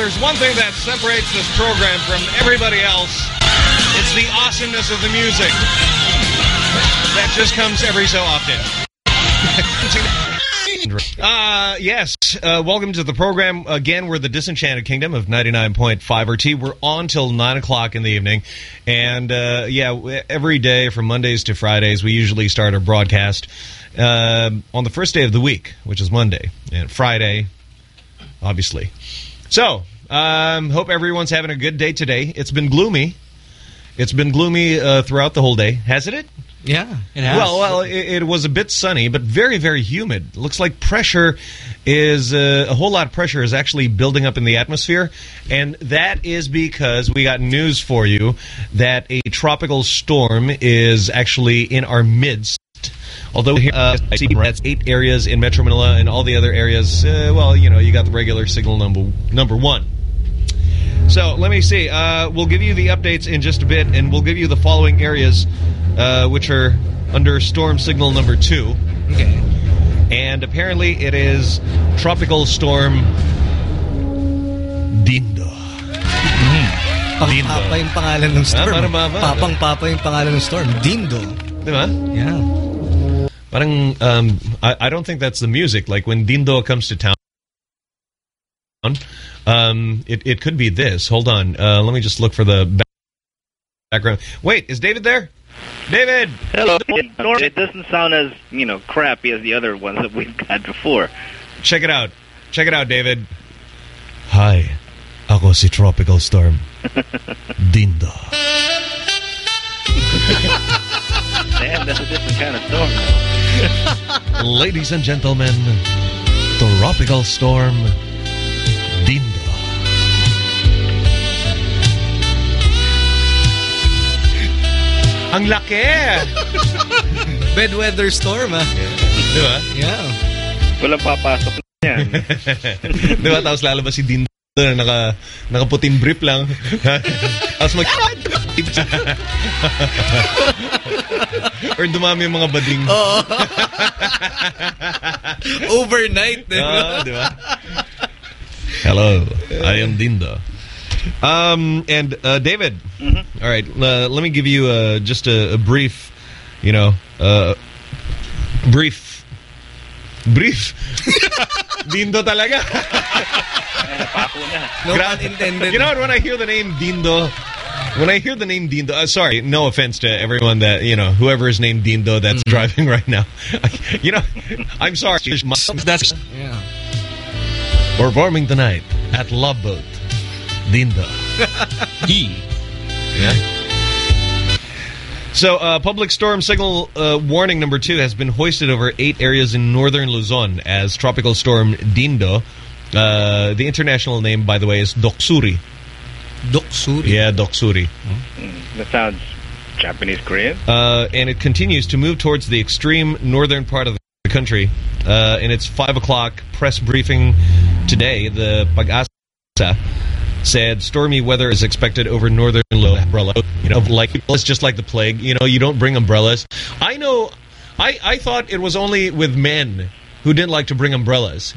there's one thing that separates this program from everybody else, it's the awesomeness of the music. That just comes every so often. Uh, yes, uh, welcome to the program. Again, we're the Disenchanted Kingdom of 99.5 RT. We're on till 9 o'clock in the evening. And, uh, yeah, every day from Mondays to Fridays, we usually start our broadcast uh, on the first day of the week, which is Monday. And Friday, obviously. So, um, hope everyone's having a good day today. It's been gloomy. It's been gloomy uh, throughout the whole day, hasn't it? Yeah, it has. Well, well, it, it, was a bit sunny, but very, very humid. Looks like pressure is uh, a whole lot of pressure is actually building up in the atmosphere, and that is because we got news for you that a tropical storm is actually in our midst. Although here, uh, that's eight areas in Metro Manila, and all the other areas, uh, well, you know, you got the regular signal number number one. So let me see. Uh, we'll give you the updates in just a bit, and we'll give you the following areas uh, which are under storm signal number two. Okay. And apparently it is tropical storm Dindo. Mm. Dindo. Papa yung pangalan ng storm. Ah, ba, ba, Papang Papa yung pangalan ng storm. Dindo. Diba? Yeah. Parang, um, I, I don't think that's the music. Like when Dindo comes to town, um, it, it could be this. Hold on. Uh, let me just look for the background. Wait, is David there? David! Hello. It doesn't sound as, you know, crappy as the other ones that we've had before. Check it out. Check it out, David. Hi. Ako si Tropical Storm. Dindo. Damn, that's a different kind of storm. Ladies and gentlemen, Tropical Storm Dindo. Ang laki! Bedweather storm, ah. Yeah. Di ba? Yeah. Walang papasok yan. Di ba? Tapos lalabas si Dindo na naka, nakaputing brief lang. Tapos mag... Or dumami yung mga bading. Oo. Overnight. Oo, oh, di ba? Hello, I am Dindo. Um, and uh, David, mm -hmm. all right, uh, let me give you uh, just a, a, brief, you know, uh, brief, brief. Dindo talaga. no intended. You know when I hear the name Dindo, when I hear the name Dindo, uh, sorry, no offense to everyone that, you know, whoever is named Dindo that's mm -hmm. driving right now. you know, I'm sorry. That's, yeah. Performing tonight at Love Boat. Dindo. he. Yeah. So, uh, public storm signal uh, warning number two has been hoisted over eight areas in northern Luzon as tropical storm Dindo. Uh, the international name, by the way, is Doksuri. Doksuri? Yeah, Doksuri. Mm, that sounds Japanese Korean. Uh, and it continues to move towards the extreme northern part of the country. Uh, in its 5 o'clock press briefing today, the Pag-asa said stormy weather is expected over northern low umbrella. You know, like it's just like the plague. You know, you don't bring umbrellas. I know. I I thought it was only with men who didn't like to bring umbrellas.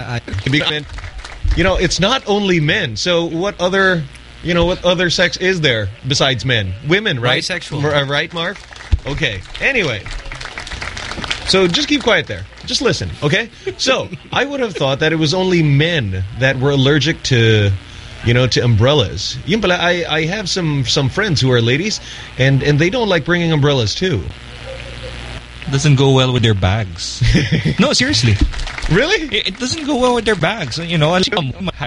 you know, it's not only men. So what other, you know, what other sex is there besides men? Women, right? Bisexual. Right, Mark? Okay. Anyway. So just keep quiet there. Just listen, okay? So I would have thought that it was only men that were allergic to you know, to umbrellas. Yun pala, I, I have some some friends who are ladies, and, and they don't like bringing umbrellas too. Doesn't go well with their bags. no, seriously. Really? It, it, doesn't go well with their bags. You know,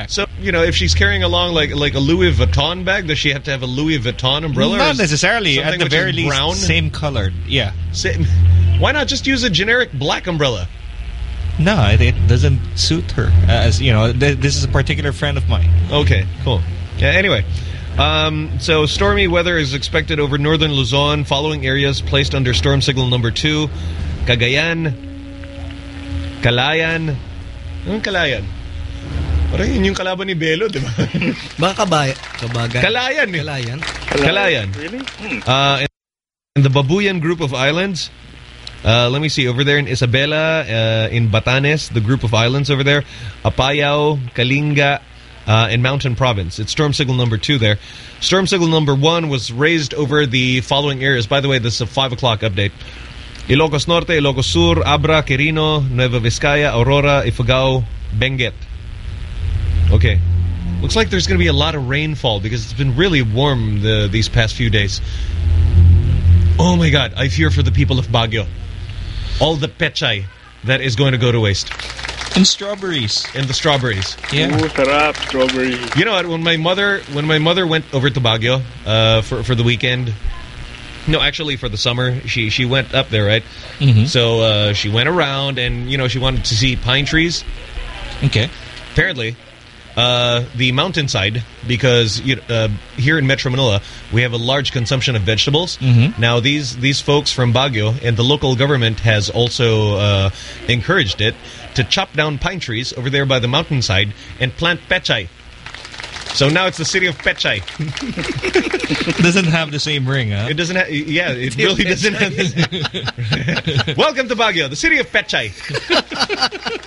so you know, if she's carrying along like like a Louis Vuitton bag, does she have to have a Louis Vuitton umbrella? Not necessarily. At the very least, brown? same colored. Yeah. Same. Why not just use a generic black umbrella? No, it, it doesn't suit her. As you know, th this is a particular friend of mine. Okay, cool. Yeah, anyway, um, so stormy weather is expected over northern Luzon, following areas placed under storm signal number two: Cagayan, Calayan. Anong Calayan? Parang yun yung kalaban ni Belo, di ba? Baka kabay, kabagan. Kalayan eh. Kalayan. Kalayan. Really? Hmm. Uh, and the Babuyan group of islands uh, let me see. Over there in Isabela, uh, in Batanes, the group of islands over there, Apayao, Kalinga, uh, in Mountain Province. It's storm signal number two there. Storm signal number one was raised over the following areas. By the way, this is a 5 o'clock update. Ilocos Norte, Ilocos Sur, Abra, Quirino, Nueva Vizcaya, Aurora, Ifugao, Benguet. Okay. Looks like there's going to be a lot of rainfall because it's been really warm the, these past few days. Oh my God, I fear for the people of Baguio. All the pechay that is going to go to waste. And strawberries. And the strawberries. Yeah. Ooh, sarap, strawberry. You know what? When my mother when my mother went over to Baguio uh, for for the weekend, no, actually for the summer, she she went up there, right? Mm -hmm. So uh, she went around and you know she wanted to see pine trees. Okay. Apparently, uh, the mountainside because you, uh, here in Metro Manila we have a large consumption of vegetables. Mm -hmm. Now these these folks from Baguio and the local government has also uh, encouraged it to chop down pine trees over there by the mountainside and plant pechay. So now it's the city of Pechay. doesn't have the same ring, huh? It doesn't have, yeah, it really doesn't have Welcome to Baguio, the city of Pechay.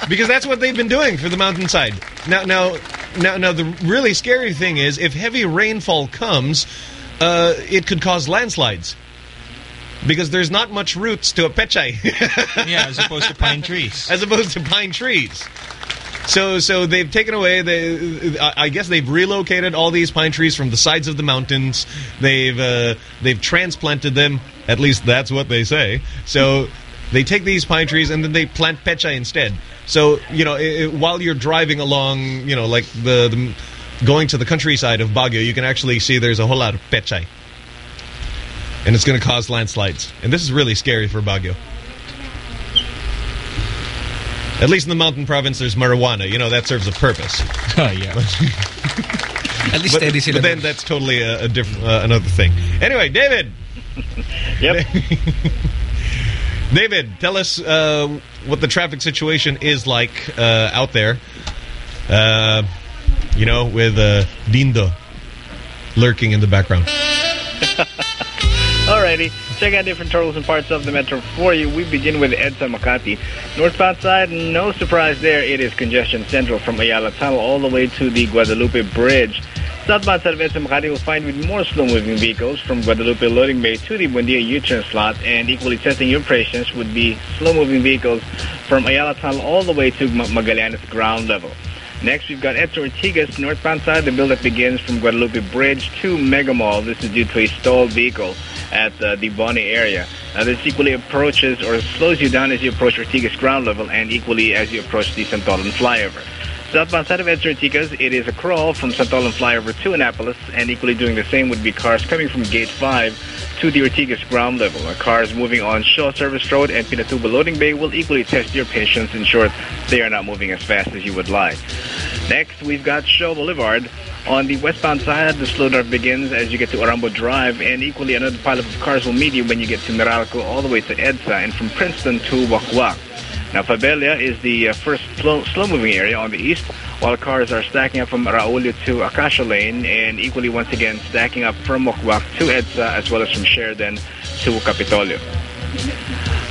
because that's what they've been doing for the mountainside. Now, now, now, now, the really scary thing is if heavy rainfall comes, uh, it could cause landslides. Because there's not much roots to a pechay. yeah, as opposed to pine trees. As opposed to pine trees. So, so they've taken away. They, I guess they've relocated all these pine trees from the sides of the mountains. They've uh, they've transplanted them. At least that's what they say. So they take these pine trees and then they plant pechay instead. So you know, it, while you're driving along, you know, like the, the going to the countryside of Baguio, you can actually see there's a whole lot of pechay, and it's going to cause landslides. And this is really scary for Baguio. At least in the mountain province, there's marijuana. You know, that serves a purpose. Oh, yeah. At least but. But then that's totally a, a different, uh, another thing. Anyway, David. yep. David, tell us uh, what the traffic situation is like uh, out there. Uh, you know, with uh, Dindo lurking in the background. Alrighty, check out different totals and parts of the metro for you. We begin with EDSA Makati. Northbound side, no surprise there. It is congestion central from Ayala Tunnel all the way to the Guadalupe Bridge. EDSA Makati will find with more slow-moving vehicles from Guadalupe loading bay to the Buendia U-turn slot. And equally testing your patience would be slow-moving vehicles from Ayala Tunnel all the way to Magallanes ground level. Next, we've got EDSA Ortigas, northbound side. The buildup begins from Guadalupe Bridge to Mega Mall. This is due to a stalled vehicle at uh, the Boni area. Now, this equally approaches or slows you down as you approach Ortigas ground level and equally as you approach the Santolan flyover. Southbound side of EDSA Ortigas, it is a crawl from Santolan flyover to Annapolis, and equally doing the same would be cars coming from Gate 5 to the Ortigas ground level. Cars moving on Shaw Service Road and Pinatubo Loading Bay will equally test your patience, In short, they are not moving as fast as you would like. Next, we've got Shaw Boulevard. On the westbound side, the slowdown begins as you get to Orambo Drive, and equally another pile of cars will meet you when you get to Meralco all the way to EDSA, and from Princeton to Wack Wack. Now, Fabella is the uh, first slow-moving area on the east, while cars are stacking up from Raulio to Acacia Lane, and equally once again stacking up from Wack Wack to EDSA, as well as from Sheridan to Kapitolyo.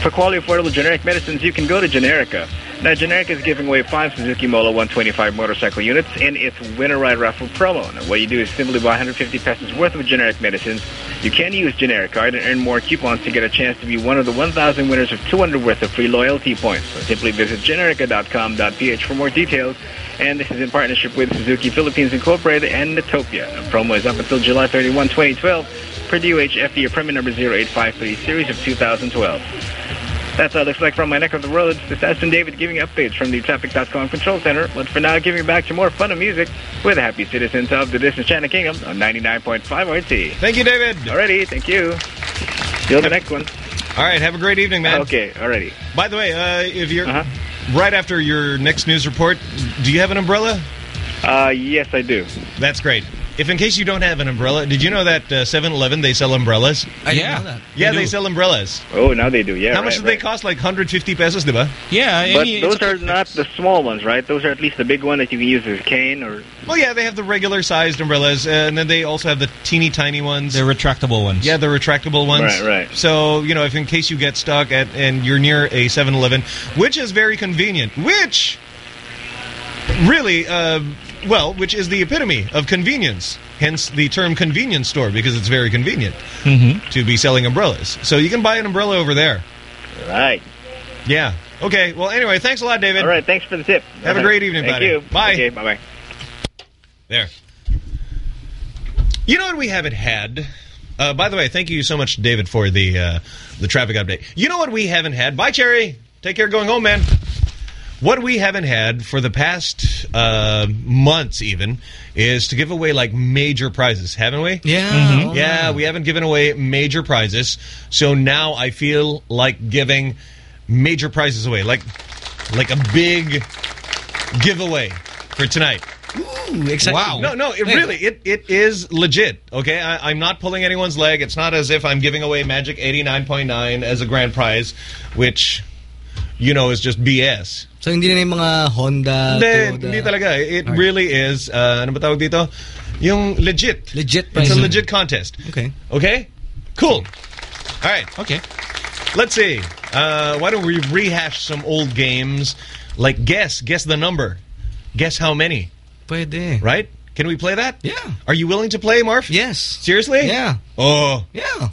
For quality affordable generic medicines, you can go to Generica. Now, Generica is giving away five Suzuki Molo 125 motorcycle units in its Winter Ride Raffle promo. Now, what you do is simply buy 150 pesos worth of generic medicines. You can use Generic card and earn more coupons to get a chance to be one of the 1,000 winners of 200 worth of free loyalty points. So simply visit generica.com.ph for more details. And this is in partnership with Suzuki Philippines Incorporated and Natopia. The promo is up until July 31, 2012 per DOHFD, your permit number 0853 series of 2012. That's how it looks like from my neck of the roads. This has been David giving updates from the Traffic.com Control Center. But for now, giving back to more fun and music with the happy citizens of the China Kingdom on 99.5 RT. Thank you, David. Alrighty, thank you. See the next one. All right, have a great evening, man. Okay, alrighty. By the way, uh, if you're uh -huh. right after your next news report, do you have an umbrella? Uh, yes, I do. That's great. If in case you don't have an umbrella, did you know that 7-Eleven, uh, they sell umbrellas? I yeah. That. Yeah, they, they, sell umbrellas. Oh, now they do, yeah. How much right, do they cost? Like 150 pesos, diba? Yeah. But any, those are not the small ones, right? Those are at least the big one that you can use as a cane or... Well, yeah, they have the regular-sized umbrellas, and then they also have the teeny tiny ones. They're retractable ones. Yeah, the retractable ones. Right, right. So, you know, if in case you get stuck at and you're near a 7-Eleven, which is very convenient, which really, uh, well, which is the epitome of convenience. Hence the term convenience store because it's very convenient to be selling umbrellas. So you can buy an umbrella over there. Right. Yeah. Okay. Well, anyway, thanks a lot, David. All right. Thanks for the tip. Have a great evening, Thank buddy. you. Bye. Okay. Bye bye. There. You know what we haven't had? Uh, by the way, thank you so much, David, for the uh, the traffic update. You know what we haven't had? Bye, Cherry. Take care going home, man. What we haven't had for the past uh, months, even, is to give away like major prizes, haven't we? Yeah. Mm-hmm. Yeah, we haven't given away major prizes. So now I feel like giving major prizes away, like like a big giveaway for tonight. Ooh, exciting. Wow. No, no, it really, it, it is legit, okay? I, I'm not pulling anyone's leg. It's not as if I'm giving away Magic 89.9 as a grand prize, which, you know, is just BS. So hindi na yung mga Honda, Hindi, Toyota. hindi talaga. It really is, uh, ano ba tawag dito? Yung legit. Legit It's a legit contest. Okay. Okay? Cool. All right. Okay. Let's see. Uh, why don't we rehash some old games? Like guess. Guess the number. Guess how many. Pwede. Right? Can we play that? Yeah. Are you willing to play, Marf? Yes. Seriously? Yeah. Oh. Yeah.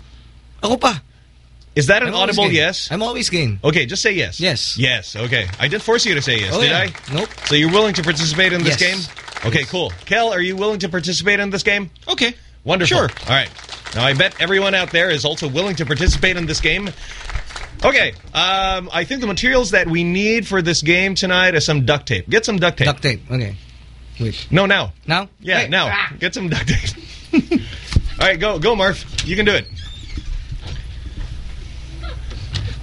Ako pa. Is that an I'm audible yes? I'm always game. Okay, just say yes. Yes. Yes, okay. I did force you to say yes, Oh, did yeah. I? Nope. So you're willing to participate in this Yes. game? Okay, cool. Kel, are you willing to participate in this game? Okay. Wonderful. Sure. All right. Now, I bet everyone out there is also willing to participate in this game. Okay. Um, I think the materials that we need for this game tonight is some duct tape. Get some duct tape. Duct tape. Okay. Wait. No, now. Now? Yeah, now. Ah. Get some duct tape. All right, go, go, Marv. You can do it.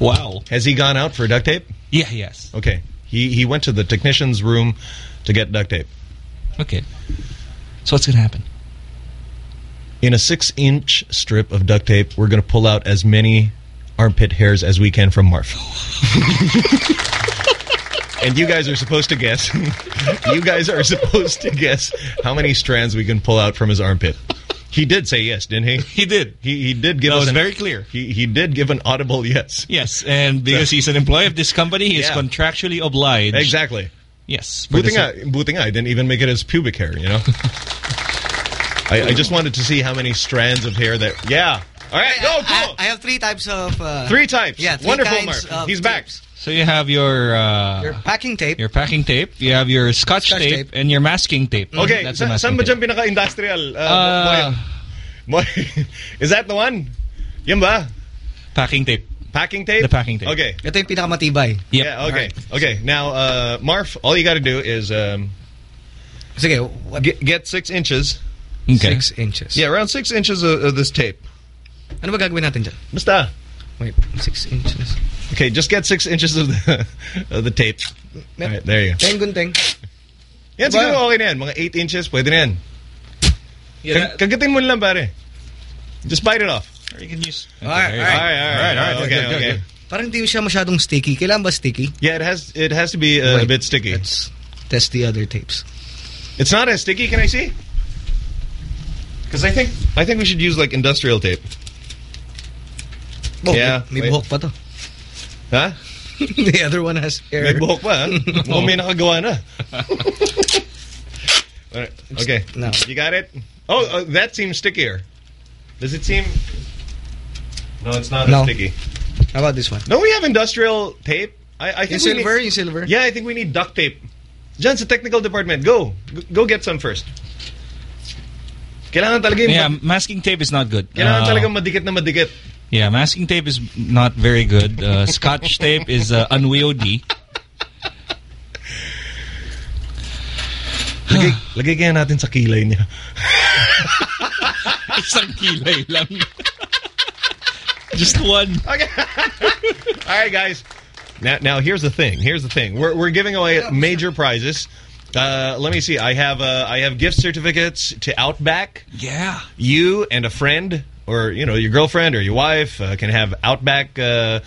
Wow. Has he gone out for duct tape? Yeah, yes. Okay. He he went to the technician's room to get duct tape. Okay. So what's going to happen? In a six-inch strip of duct tape, we're going to pull out as many armpit hairs as we can from Marf. and you guys are supposed to guess. you guys are supposed to guess how many strands we can pull out from his armpit. He did say yes, didn't he? He did. He he did give That us was an, very clear. He he did give an audible yes. Yes, and because he's an employee of this company, he is contractually obliged. Exactly. Yes. for Buti the nga, buti nga, I didn't even make it as pubic hair, you know? I, I just wanted to see how many strands of hair that... Yeah. All right, go, I, cool. I have three types of... Uh, Three types. Yeah, three Wonderful, kinds Mark. of He's back. Tapes. So you have your uh, Your packing tape. your packing tape, you have your scotch, Scotch tape, tape. and your masking tape. Okay, that's a sa saan masking ba tape. dyan pinaka-industrial? Uh, Moy- Is that the one? Yan ba? Packing tape. Packing tape? The packing tape. Okay. Ito yung pinakamatibay. Yep. Yeah, okay. Okay, now, uh, Marf, all you got to do is um, Sige, what, get, get six inches. Okay. six inches. Yeah, around six inches of, of this tape. Ano ba gagawin natin dyan? Basta. Wait, six inches. Okay, just get six inches of the, of the tape. All right, there you go. Teng gunting. Yan, Diba? siguro okay na yan. Mga 8 inches, pwede na yan. Yeah, Kag kagatin mo lang, pare. Just bite it off. you can use. Alright, there you All go. right, all right, all right. Good, Okay, good, good, okay. good. Parang hindi siya masyadong sticky. Kailan ba sticky? Yeah, it has it has to be uh, a bit sticky. Let's test the other tapes. It's not as sticky. Can I see? Because I think I think we should use like industrial tape. Oh, Yeah, May, may buhok pa to. Huh? the other one has hair. May buhok pa. ha? May nakagawa na. Okay. No. You got it? Oh, uh, that seems stickier. Does it seem... No, it's not No. as sticky. How about this one? Don't we have industrial tape? I, I think need- silver, yung silver. Yeah, I think we need duct tape. John's sa technical department. Go. Go get some first. Kailangan talaga yung Yeah, masking tape is not good. Kailangan Uh, talaga madikit na madikit. Yeah, masking tape is not very good. Uh, scotch tape is uh, unwieldy. Lagay, lagay kaya natin sa kilay niya. Isang kilay lang. Just one. Okay. All right, guys. Now, now here's the thing. Here's the thing. We're we're giving away major prizes. Uh, let me see. I have uh, I have gift certificates to Outback. Yeah. You and a friend, or you know, your girlfriend or your wife, uh, can have Outback. Uh,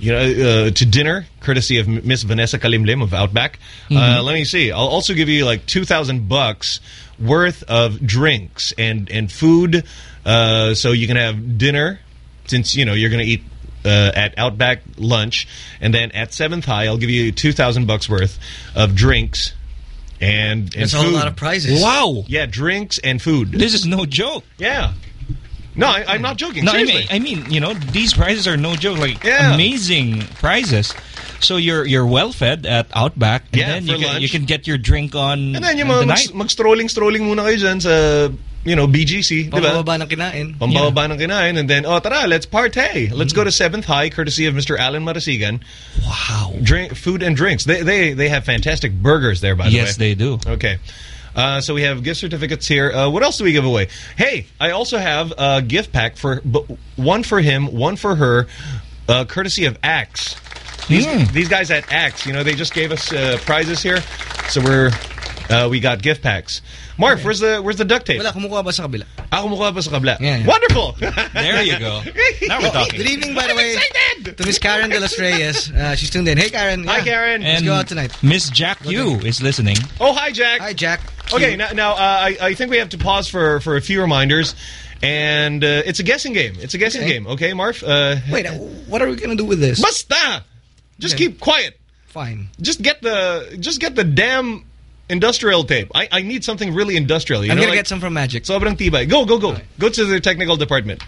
you know, uh, to dinner, courtesy of Miss Vanessa Kalimlim of Outback. Uh, let me see. I'll also give you like two thousand bucks worth of drinks and and food, uh, so you can have dinner. Since you know you're going to eat uh, at Outback lunch, and then at Seventh High, I'll give you two thousand bucks worth of drinks And, and That's food. a lot of prizes. Wow. Yeah, drinks and food. This is no joke. Yeah. No, I, am not joking. No, I mean, I mean, you know, these prizes are no joke. Like Yeah. amazing prizes. So you're you're well fed at Outback, and Yeah, then for you can, lunch. you can get your drink on. and then yung on the mag, night. mag-strolling-strolling muna kayo dyan sa, you know, BGC. Pambababa ng kinain. Pambababa ng kinain. And then, oh, tara, let's partay. Let's go to 7th High, courtesy of Mr. Alan Marasigan. Wow. Drink, food and drinks. They, they, they have fantastic burgers there, by the way. Yes, they do. Okay. Uh, so we have gift certificates here. Uh, what else do we give away? Hey, I also have a gift pack for one for him, one for her, uh, courtesy of Axe. These, Mm. these guys at Axe, you know, they just gave us uh, prizes here, so we're uh, we got gift packs. Mark, where's the where's the duct tape? Wala, kumukuha ba sa kabila? Ah, kumukuha ba sa kabla? Yeah, yeah. Wonderful. There you go. Now we're talking. Good evening, by the way, to Miss Karen De Los Reyes. Uh, she's tuned in. Hey, Karen. Hi, Yeah. Karen. Let's And go out tonight. Miss Jack Yu is listening. oh, hi, Jack. Hi, Jack. Okay, now, now uh, I, I think we have to pause for, for a few reminders. And uh, it's a guessing game. It's a guessing Okay. game. Okay, Marv? Uh, Wait, uh, what are we going to do with this? basta! Just Okay. keep quiet. Fine. Just get the just get the damn industrial tape. I, I need something really industrial. You I'm know, going to like, get some from Magic. Sobrang tibay. Go, go, go. Go to the technical department.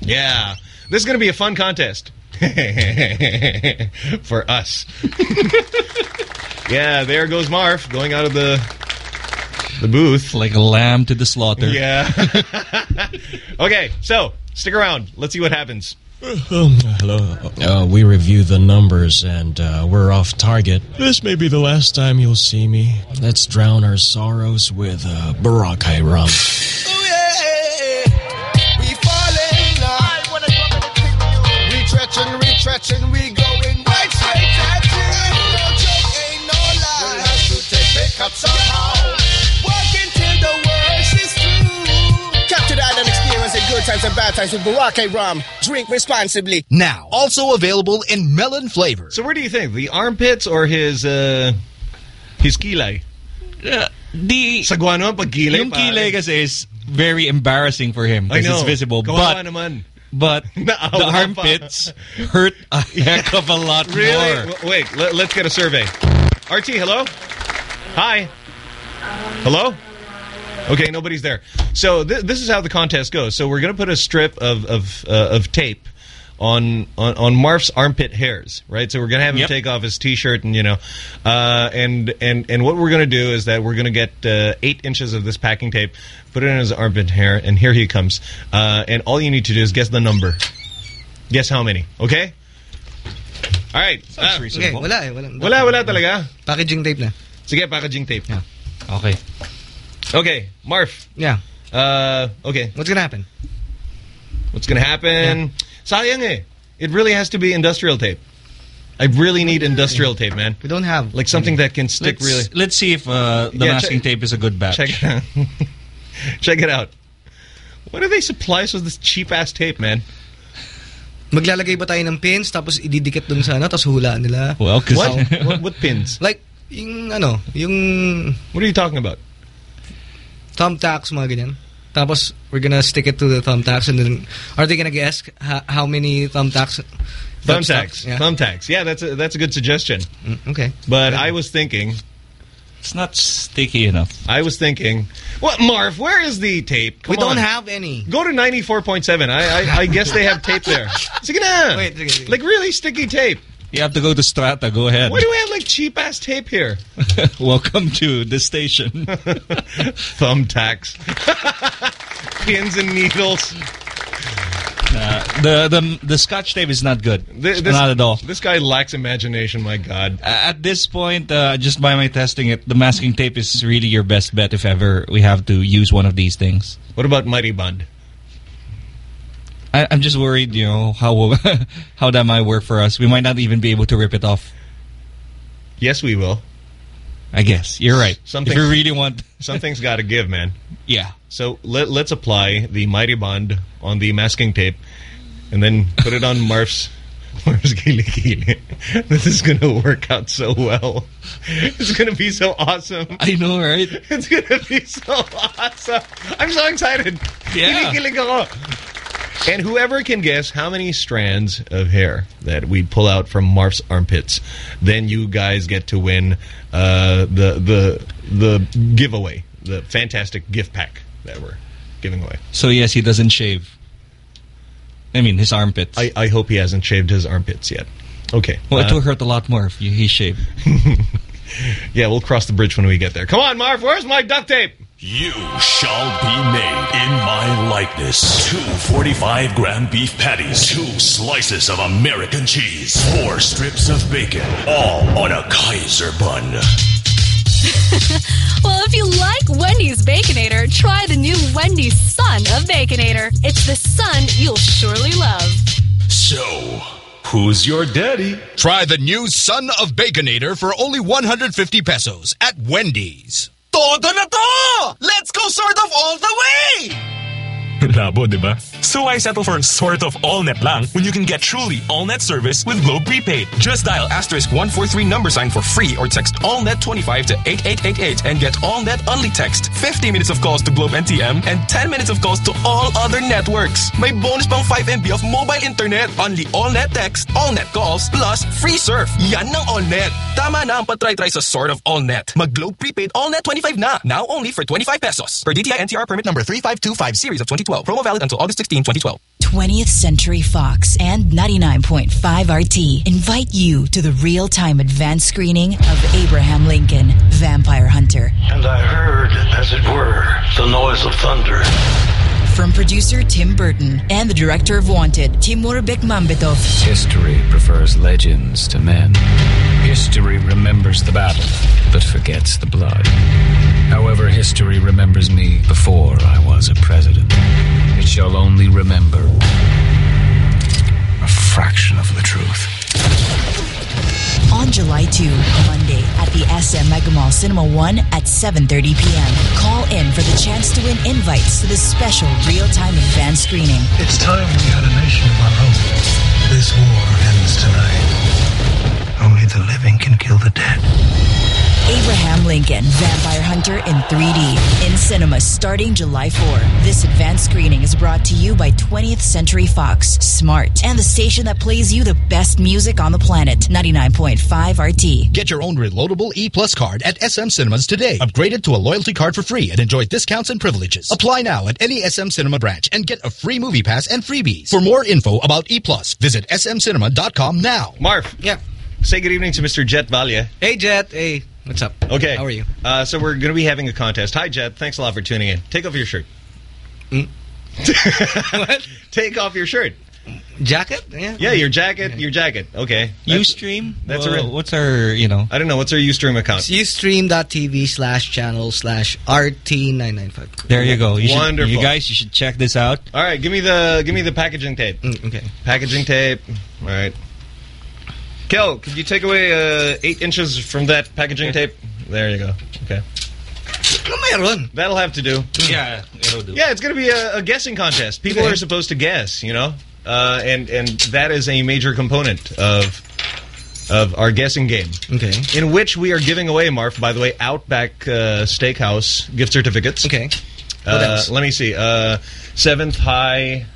Yeah. This is going to be a fun contest. For us. yeah, there goes Marv going out of the the booth. Like a lamb to the slaughter. Yeah. okay, so stick around. Let's see what happens. Hello. Uh, we review the numbers and uh, we're off target. This may be the last time you'll see me. Let's drown our sorrows with uh, Boracay rum. We falling now. We stretching, we going right straight at you. No joke, ain't no lie. We'll have to take pickup somehow. Times and bad times with Boracay rum. Drink responsibly. Now, also available in melon flavor. So where do you think? The armpits or his uh his kilay? Uh, the Sa guano pag kilay yung pare. kilay kasi is very embarrassing for him I because it's visible. Kawawa But naman. but the armpits hurt a heck of a lot Really? more. W- Wait, let, let's get a survey. RT, hello? Hi. Hello? Okay, nobody's there. So th this is how the contest goes. So we're going to put a strip of of uh, of tape on, on on Marf's armpit hairs, right? So we're going to have him Yep. take off his t-shirt and you know, uh, and and and what we're going to do is that we're going to get uh, eight inches of this packing tape, put it in his armpit hair, and here he comes. Uh, and all you need to do is guess the number. Guess how many? Okay. All right. Sounds Ah, Okay, reasonable. wala eh. Wala, wala, wala talaga. Packaging tape na. Sige, packaging tape. Yeah. Okay. Okay, Marf. Yeah. Uh, okay, What's gonna happen? what's gonna happen? Sayang eh. It really has to be industrial tape. I really need industrial tape, man. We don't have. Like something that can stick Let's, really. let's see if uh, the Yeah, masking tape is a good batch. Check it out. Check it out. What do they supply us with this cheap ass tape, man? Maglalagay ba tayo ng pins tapos ididikit dun sa ano tapos hulaan nila? Well, What? what? What pins? Like, yung ano, yung What are you talking about? Thumbtacks, mga ganyan. Tapos, we're gonna stick it to the thumbtacks and then, are they gonna guess ha- how many thumbtacks? Thumbtacks. Yeah. Thumbtacks. Yeah, that's a, that's a good suggestion. Mm, okay. But I was thinking, it's not sticky enough. I was thinking, what, Marv? Where is the tape? Come we don't on. have any. Go to 94.7. I, I I guess they have tape there. Sige na. Wait, sige, sige. Like really sticky tape. You have to go to Strata. Go ahead. Why do we have like cheap ass tape here? Welcome to the station. Thumbtacks. Pins and needles. Uh, the the the Scotch tape is not good. Th- This, not at all. This guy lacks imagination, my God. At this point, uh, just by my testing it, the masking tape is really your best bet if ever we have to use one of these things. What about Mighty Bond? I, I'm just worried, you know, how will, how that might work for us. We might not even be able to rip it off. Yes, we will. I guess you're right. Something- If you really want, Something's got to give, man. yeah. So let, let's apply the Mighty Bond on the masking tape and then put it on Marf's Marf's Gili Gili. This is going to work out so well. It's going to be so awesome. I know, right? It's gonna be so awesome. I'm so excited. Yeah. Kinikilig ako. And whoever can guess how many strands of hair that we'd pull out from Marf's armpits, then you guys get to win uh, the the the giveaway, the fantastic gift pack that we're giving away. So yes, he doesn't shave. I mean, his armpits. I, I hope he hasn't shaved his armpits yet. Okay. well, it Uh, will hurt a lot more if you, he shaved. yeah, we'll cross the bridge when we get there. Come on, Marv. Where's my duct tape? You shall be made in my likeness. Two 45 gram beef patties, two slices of American cheese, four strips of bacon, all on a Kaiser bun. Well, if you like Wendy's Baconator, try the new Wendy's Son of Baconator. It's the son you'll surely love. So, who's your daddy? Try the new Son of Baconator for only 150 pesos at Wendy's. Todo na to! Let's go sort of all the way! Labo? So I settle for sort of all-net lang when you can get truly all-net service with Globe Prepaid. Just dial asterisk 143 number sign for free or text all-net 25 to 8888 and get all-net only text. 50 minutes of calls to Globe NTM and 10 minutes of calls to all other networks. May bonus pang 5 MB of mobile internet. Only all-net text, all-net calls, plus free surf. Yan ng all-net. Tama na ang patry-try sa sort of all-net. Mag-Globe Prepaid all-net 25 na. Now only for 25 pesos. Per DTI NCR permit number 3525 series of 2012. Promo valid until August 16, 2012. 20th Century Fox and 99.5 RT invite you to the real-time advanced screening of Abraham Lincoln, Vampire Hunter. And I heard, as it were, the noise of thunder. From producer Tim Burton and the director of Wanted, Timur Bekmambetov. History prefers legends to men. History remembers the battle, but forgets the blood. However, history remembers me before I was a president. It shall only remember a fraction of the truth. On July 2, Monday, at the SM Megamall Cinema 1 at 7.30 p.m. Call in for the chance to win invites to the special real-time advanced screening. It's time we had a nation of our own. This war ends tonight. Only the living can kill the dead. Abraham Lincoln, Vampire Hunter in 3D. In cinemas starting July 4. This advanced screening is brought to you by 20th Century Fox, Smart, and the station that plays you the best music on the planet, 99.5 RT. Get your own reloadable E Plus card at SM Cinemas today. Upgrade it to a loyalty card for free and enjoy discounts and privileges. Apply now at any SM Cinema branch and get a free movie pass and freebies. For more info about E Plus, visit smcinema.com now. Marv. Yeah. Say good evening to Mr. Jet Valia. Hey, Jet. Hey, what's up? Okay. How are you? Uh, so we're going to be having a contest. Hi, Jet. Thanks a lot for tuning in. Take off your shirt. what? Take off your shirt. Jacket? Yeah. Yeah, your jacket. Your jacket. Okay. That's- Ustream? That's Well, a real- What's our, you know? I don't know. What's our Ustream account? It's ustream.tv slash channel slash RT995. There you go. You should- Wonderful. you guys, you should check this out. All right, give me the give me the packaging tape. okay. Packaging tape. All right. Kel, could you take away uh, eight inches from that packaging tape? There you go. Okay. Meron. That'll have to do. Yeah, it'll do. Yeah, it's going to be a, a guessing contest. People Okay. are supposed to guess, you know, uh, and and that is a major component of of our guessing game. Okay. In which we are giving away, Marf, by the way, Outback uh, Steakhouse gift certificates. Okay. Uh, let me see. Uh, Seventh High,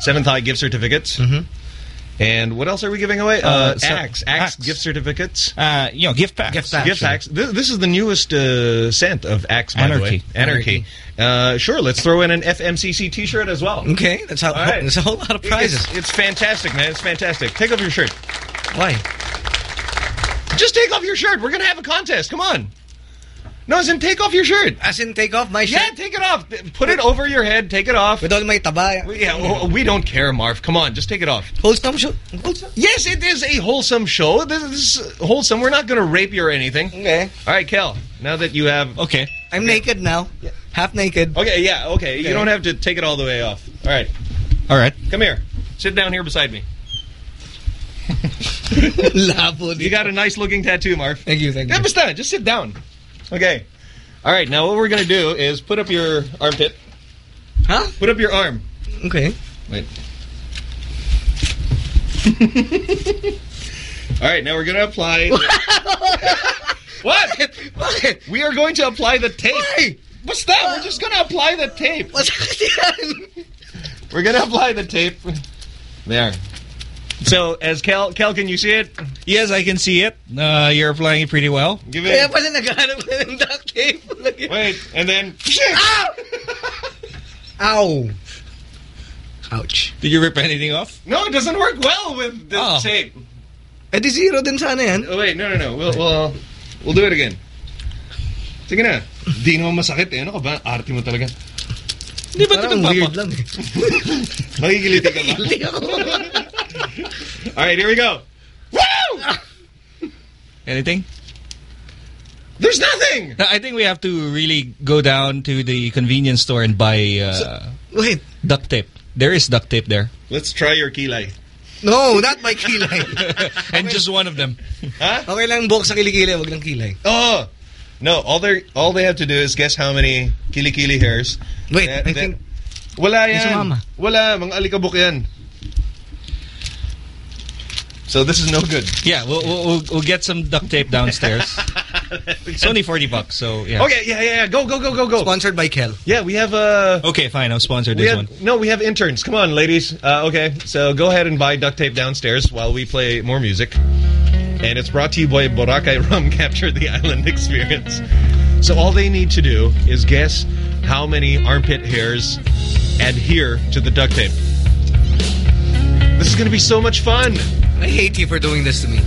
Seventh High gift certificates. Mm-hmm. And what else are we giving away? Uh, Uh, so- Axe, Axe Axe. gift certificates. Uh, you know, gift packs. Gift packs. Gift packs. This, this is the newest uh, scent of Axe, by the way. Anarchy. Anarchy. Uh, sure, let's throw in an FMCC T-shirt as well. Okay. That's how. Right. There's a whole lot of prizes. It's, it's fantastic, man. It's fantastic. Take off your shirt. Why? Just take off your shirt. We're going to have a contest. Come on. No, as in take off your shirt. As in take off my shirt? Yeah, take it off. Put it over your head. Take it off. With all my taba. We- Yeah, we don't care, Marv. Come on, just take it off. Wholesome show. Wholesome. Yes, it is a wholesome show. This is wholesome. We're not going to rape you or anything. Okay. All right, Kel. Now that you have... Okay. I'm naked now. Half naked. Okay, yeah, okay. You don't have to take it all the way off. All right. All right. Come here. Sit down here beside me. Labo. You got a nice looking tattoo, Marv. Thank you, thank you. Yeah, basta. Just sit down. Okay. All right, now what we're going to do is put up your armpit. Huh? Put up your arm. Okay. Wait. All right, now we're going to apply... what? What? We are going to apply the tape. Why? What's that? We're just going to apply the tape. What's yan? We're gonna apply the tape. There. So, as Cal, Cal, can you see it? Yes, I can see it. Uh, you're applying it pretty well. Give Kaya it. pala naghanap ka ng duct tape. Wait, and then. Ow! Ouch. Did you rip anything off? No, it doesn't work well with the Oh. tape. Eh di zero din sana yan. Oh, wait, no, no, no. We'll, we'll, we'll do it again. Sige na. Di naman masakit eh. Ano ka ba? Arte mo talaga. Di ba Parang ito weird lang eh. Makikiliti ka ba? Hindi ako. Alright, here we go. Woo! Anything? There's nothing! I think we have to really go down to the convenience store and buy uh, Wait. duct tape. There is duct tape there. Let's try your kilay. No, not my kilay. and just one of them. Huh? Okay lang buhok sa kilikili, wag ng kilay. Oh! No, all they all they have to do is guess how many kili-kili hairs. Wait, that- I that- think... Wala yan. Wala, mga alikabok yan. So this is no good. Yeah, we'll, we'll, we'll, get some duct tape downstairs. it's only 40 bucks, so yeah. Okay, yeah, yeah, yeah. Go, go, go, go, go. Sponsored by Kel. Yeah, we have uh Okay, fine. I'll sponsor this have, one. No, we have interns. Come on, ladies. Uh, okay, so go ahead and buy duct tape downstairs while we play more music. And it's brought to you by Boracay Rum Capture the Island Experience. So all they need to do is guess how many armpit hairs adhere to the duct tape. This is going to be so much fun. I hate you for doing this to me.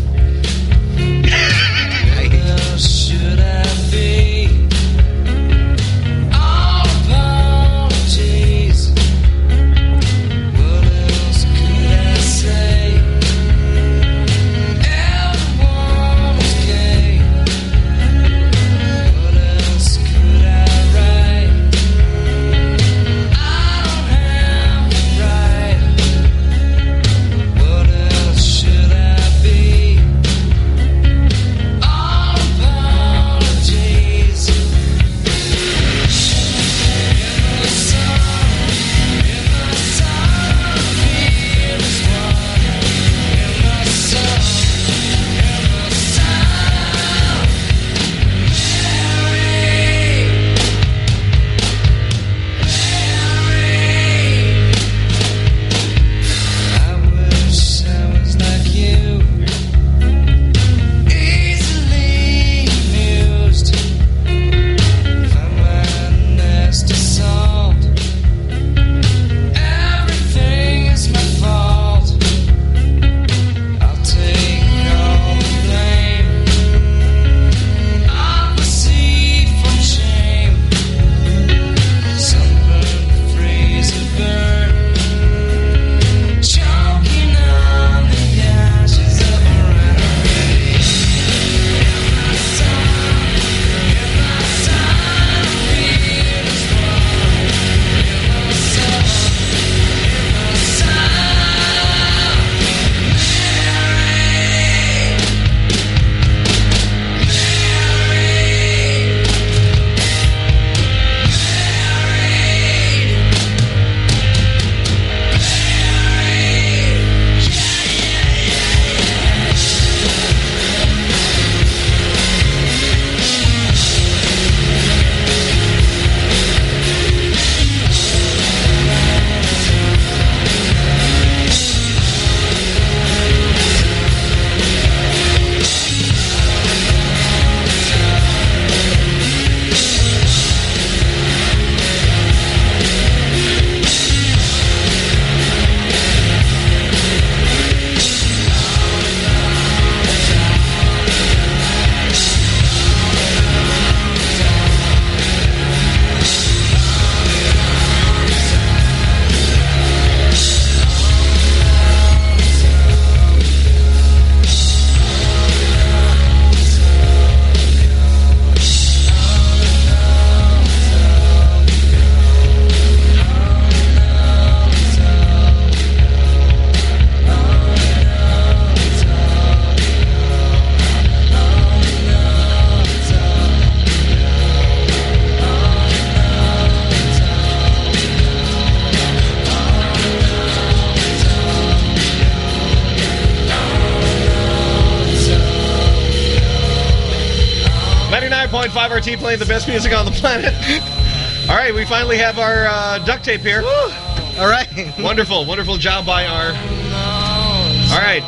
Music on the planet. All right, we finally have our uh, duct tape here. All right. Wonderful, wonderful job by our. All right.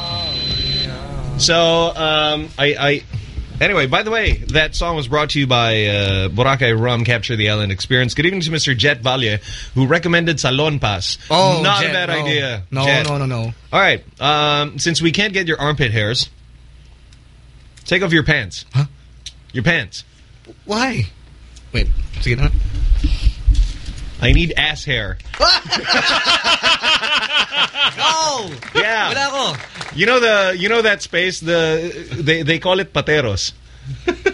So, um, I, I. Anyway, by the way, that song was brought to you by uh, Boracay Rum, Capture the Island Experience. Good evening to Mr. Jet Valle, who recommended Salonpas. Oh, Not Jet, a bad no. idea. No, Jet. no, no, no. All right. Um, since we can't get your armpit hairs, take off your pants. Huh? Your pants. Why? Wait, sige na. I need ass hair. No! Yeah. You know the you know that space the they they call it pateros.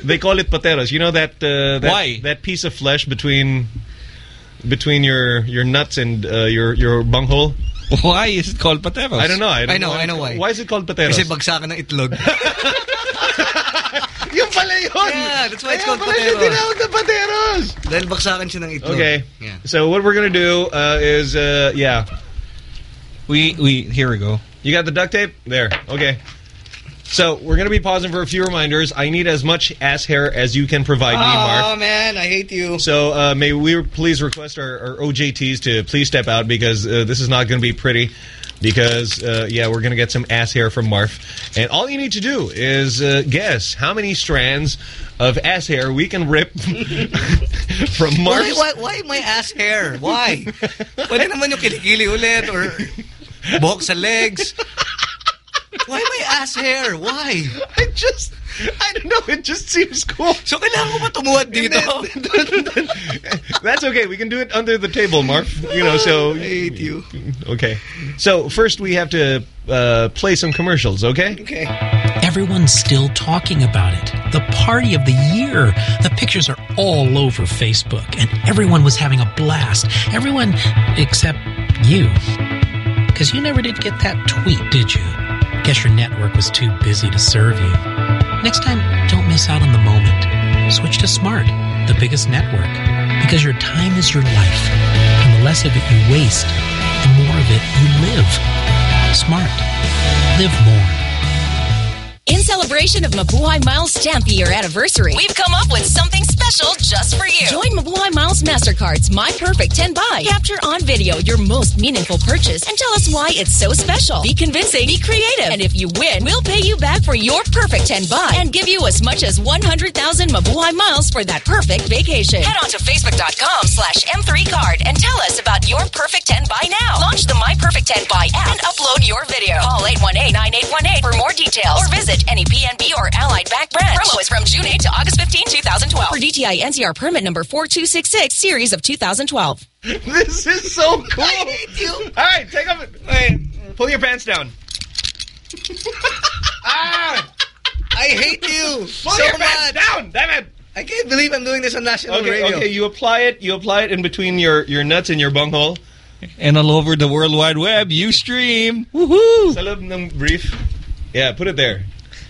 they call it pateros. You know that uh, that, Why? that piece of flesh between between your your nuts and uh, your your bunghole. Why is it called pateros? I don't know. I, don't I know, I know why. Why is it called pateros? Kasi bagsakan ng itlog. Pala yun. Yeah, that's why it's Kaya called pala siya tinawag na pateros. Dahil bagsakan siya ng itlog. Okay. Yeah. So what we're gonna do uh, is uh, yeah. We we here we go. You got the duct tape? There. Okay. So we're going to be pausing for a few reminders. I need as much ass hair as you can provide me, Mark. Oh, man, I hate you. So uh, may we please request our, our OJTs to please step out because uh, this is not going to be pretty. Because, uh, yeah, we're going to get some ass hair from Marf. And all you need to do is uh, guess how many strands of ass hair we can rip from Why, why, why my ass hair? Why? Pwede naman yung kilikili ulit or sa legs. Why my ass hair? Why? I just, I don't know, it just seems cool. So kailangan ko ba tumuhad dito? That's okay. We can do it under the table, Marf. You know, so... I hate you. Okay. So first we have to uh, play some commercials, okay? Okay. Everyone's still talking about it. The party of the year. The pictures are all over Facebook, and everyone was having a blast. Everyone except you. Because you never did get that tweet, did you? Guess your network was too busy to serve you. Next time, don't miss out on the moment. Switch to Smart, the biggest network. Because your time is your life. And the less of it you waste, the more of it you live. Smart. Live more. In celebration of Mabuhay Miles' 10th year anniversary, we've come up with something special just for you. Join Mabuhay Miles MasterCard's My Perfect 10 Buy. Capture on video your most meaningful purchase and tell us why it's so special. Be convincing, be creative. And if you win, we'll pay you back for your perfect 10 buy and give you as much as 100,000 Mabuhay Miles for that perfect vacation. Head on to facebook.com slash M3Card and tell us about your perfect 10 buy now. Launch the My Perfect 10 Buy app and upload your video. Call 818-9818 for more details or visit any PNB or Allied Bank branch. Promo is from June 8 to August 15, 2012. For DTI NCR permit number 4266, series of 2012. This is so cool. I hate you. All right, take off. Wait, pull your pants down. ah! I hate you Pull so your pants much. down. Damn it. I can't believe I'm doing this on national Okay, radio. okay. You apply it. You apply it in between your your nuts and your bunghole. And all over the World Wide Web, you stream. Woohoo! Sa loob ng brief. Yeah, put it there.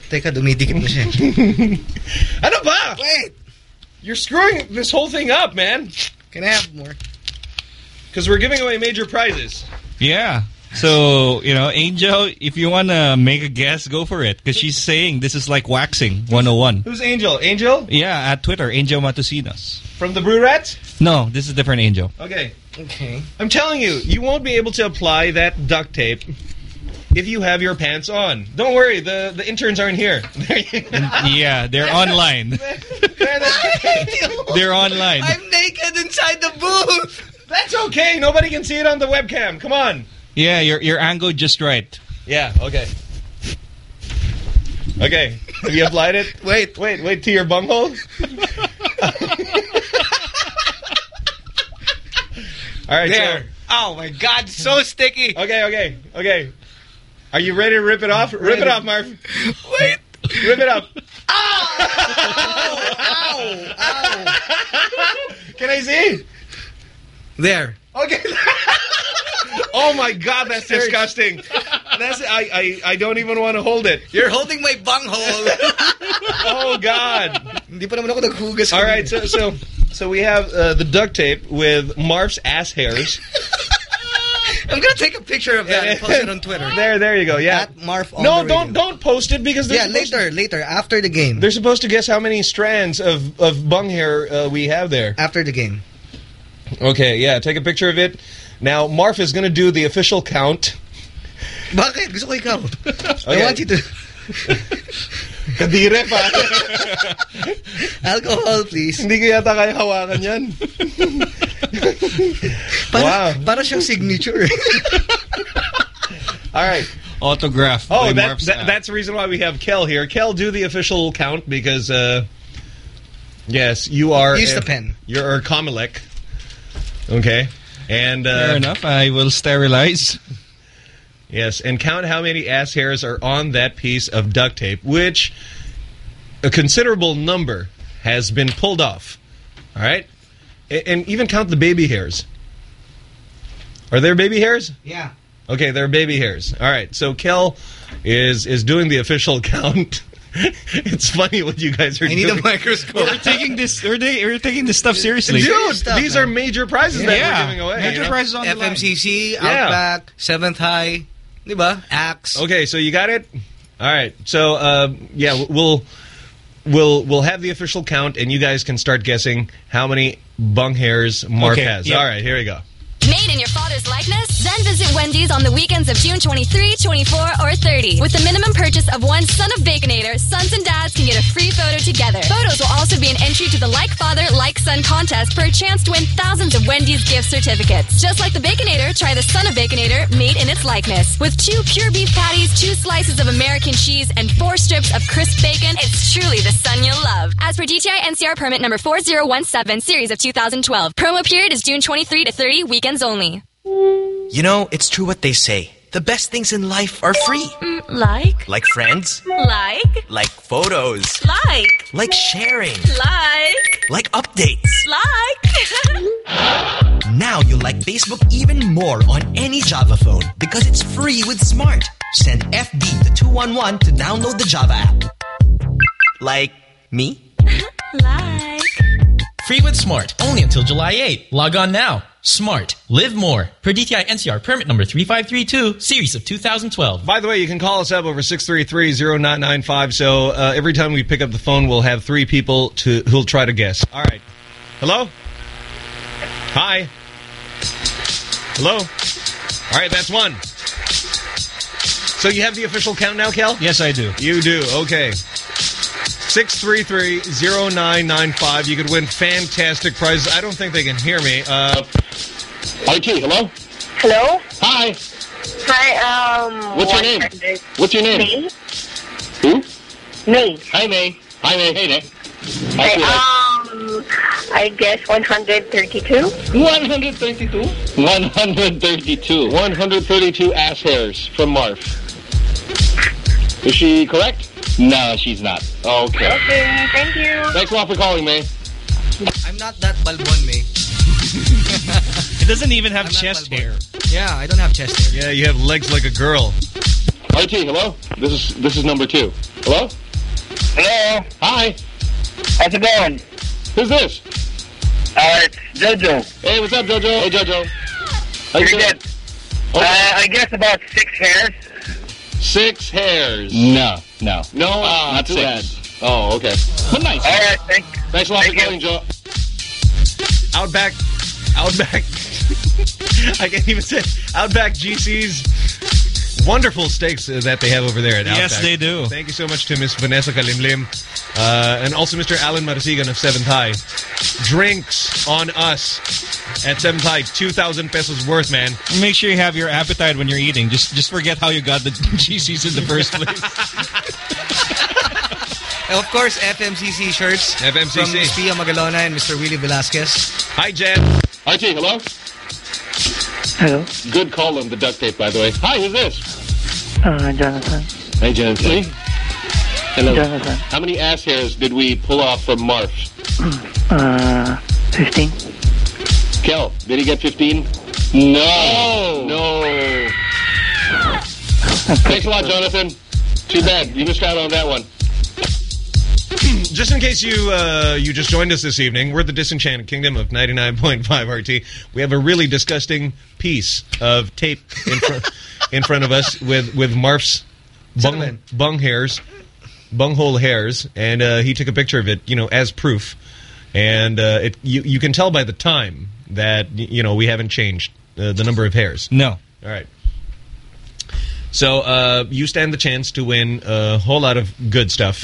Teka, dumidikit na siya. ano ba? Wait. You're screwing this whole thing up, man. Can I have more? Because we're giving away major prizes. Yeah. So, you know, Angel, if you want to make a guess, go for it. Because she's saying this is like waxing 101. Who's Angel? Angel? Yeah, at Twitter, Angel Matusinos. From the Brew Rats? No, this is a different Angel. Okay. Okay. I'm telling you, you won't be able to apply that duct tape if you have your pants on. Don't worry, the, the interns aren't here. yeah, they're online. they're online. I'm naked inside the booth. That's okay. Nobody can see it on the webcam. Come on. Yeah, you're, you're angled just right. Yeah, okay. Okay. Have you applied it? Wait. Wait, wait to your bunghole? All right, There. so... Oh my God, so sticky. Okay, okay, okay. Are you ready to rip it off? Rip it off, Marf. Wait. Rip it up. Ow! Ow! Can I see? There. Okay. oh my God, that's disgusting. That's I, I I don't even want to hold it. You're holding my bunghole. oh God. Hindi pa naman ako naghugas. All right, so so so we have uh, the duct tape with Marf's ass hairs. I'm gonna take a picture of that and post it on Twitter. There, there you go. Yeah. At Marf no, don't don't post it because Yeah, later, later, after the game. They're supposed to guess how many strands of of bung hair uh, we have there. After the game. Okay, yeah, take a picture of it. Now, Marf is going to do the official count. Bakit? Gusto ko ikaw. I want you to... Kadire pa. Alcohol, please. Hindi ko yata kaya hawakan yan. Para, Wow. para siyang signature. All right. Autograph. Oh, that, that, that's the reason why we have Kel here. Kel, do the official count because, uh, yes, you are... Use a- the pen. You're a Comelec. Okay. And... Uh, Fair enough. I will sterilize. Yes, and count how many ass hairs are on that piece of duct tape, which a considerable number has been pulled off. All right? And even count the baby hairs. Are there baby hairs? Yeah. Okay, there are baby hairs. All right, so Kel is is doing the official count. it's funny what you guys are I need doing. a microscope. We're taking this. We're, ta- we're taking this stuff seriously. Dude, stuff, these man. are major prizes that Yeah. we're giving away. Major you know? prizes on the line. FMCC, Yeah. Outback, Seventh High, di ba? Axe. Okay, so you got it. All right. So uh, yeah, we'll we'll we'll have the official count, and you guys can start guessing how many bung hairs Mark Okay, has. yeah. All right, here we go. Made in your father's likeness? Then visit Wendy's on the weekends of June 23, 24, or 30. With the minimum purchase of one Son of Baconator, sons and dads can get a free photo together. Photos will also be an entry to the Like Father, Like Son contest for a chance to win thousands of Wendy's gift certificates. Just like the Baconator, try the Son of Baconator made in its likeness. With two pure beef patties, two slices of American cheese, and four strips of crisp bacon, it's truly the son you'll love. As per DTI NCR permit number 4017, series of 2012. Promo period is June 23 to 30, weekends only. You know, it's true what they say. The best things in life are free. Mm, like? Like friends, Like? like photos, Like? like sharing, Like? like updates. Like? Now you like Facebook even more on any Java phone because it's free with Smart. Send FB to 211 to download the Java app. Like me? like? Free with Smart, only until July 8. Log on now. Smart. Live more. Per DTI NCR permit number 3532, series of 2012. By the way, you can call us up over 633-0995. So uh, every time we pick up the phone, we'll have three people to who'll try to guess. All right. Hello? Hi. Hello? All right, that's one. So you have the official count now, Cal? Yes, I do. You do. Okay. 633-0995. You could win fantastic prizes. I don't think they can hear me. Uh, RT, hello? Hello? Hi. Hi, um... What's your name? What's your name? May? Who? May. Hi, May. Hi, May. Hey, May. Hi, um... I guess 132? 132? 132. 132 ass hairs from Marf. Is she correct? No, she's not. Okay. Okay, thank you. Thanks a lot for calling, May. I'm not that balbon, May. It doesn't even have chest hair. Yeah, I don't have chest hair. yeah, you have legs like a girl. RT, hello? This is this is number two. Hello? Hello. Hi. How's it going? Who's this? Uh, it's Jojo. Hey, what's up, Jojo? Hey, Jojo. How you doing? good. Uh, I guess about six hairs. Six hairs. No, no. No, Ah, not too six. Oh, okay. But nice. All right, thank Thanks a lot for calling, Joe. Outback, Outback. I can't even say Outback GC's wonderful steaks uh, that they have over there at Outback. Yes, they do. Thank you so much to Miss Vanessa Kalimlim uh, and also Mr. Alan Marasigan of 7th High. Drinks on us at 7th High, 2,000 pesos worth, man. Make sure you have your appetite when you're eating. Just just forget how you got the GCs in the first place. Of course, FMCC shirts. FMCC. From Ms. Pia Magalona and Mr. Willie Velasquez. Hi, Jen. Hi, RT, hello? Hello. Good call on the duct tape, by the way. Hi, who's this? Uh, Jonathan. Hey, Jonathan. Hello. Jonathan. How many ass hairs did we pull off from Marf? Uh, 15. Kel, did he get 15? No. No. Thanks a lot, Jonathan. Too bad. You missed out on that one. Just in case you uh, you just joined us this evening, we're the Disenchanted Kingdom of 99.5 RT. We have a really disgusting piece of tape in, fr in front of us with, with Marf's bung, bung hairs, bunghole hairs, and uh, he took a picture of it, you know, as proof. And uh, it you, you can tell by the time that, you know, we haven't changed. uh, the number of hairs? No. All right. So uh, you stand the chance to win a whole lot of good stuff.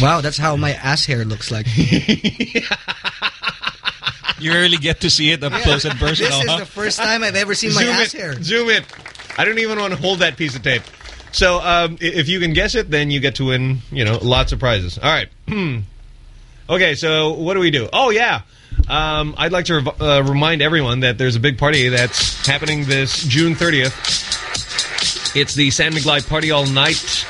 Wow, that's how my ass hair looks like. You rarely get to see it up close and personal. This is huh? the first time I've ever seen my Zoom ass it. hair. Zoom it. I don't even want to hold that piece of tape. So um, if you can guess it, then you get to win, you know, lots of prizes. All right. okay, so what do we do? Oh, yeah. Um, I'd like to rev- uh, remind everyone that there's a big party that's happening this June 30th. It's the San Miguel Party All Night,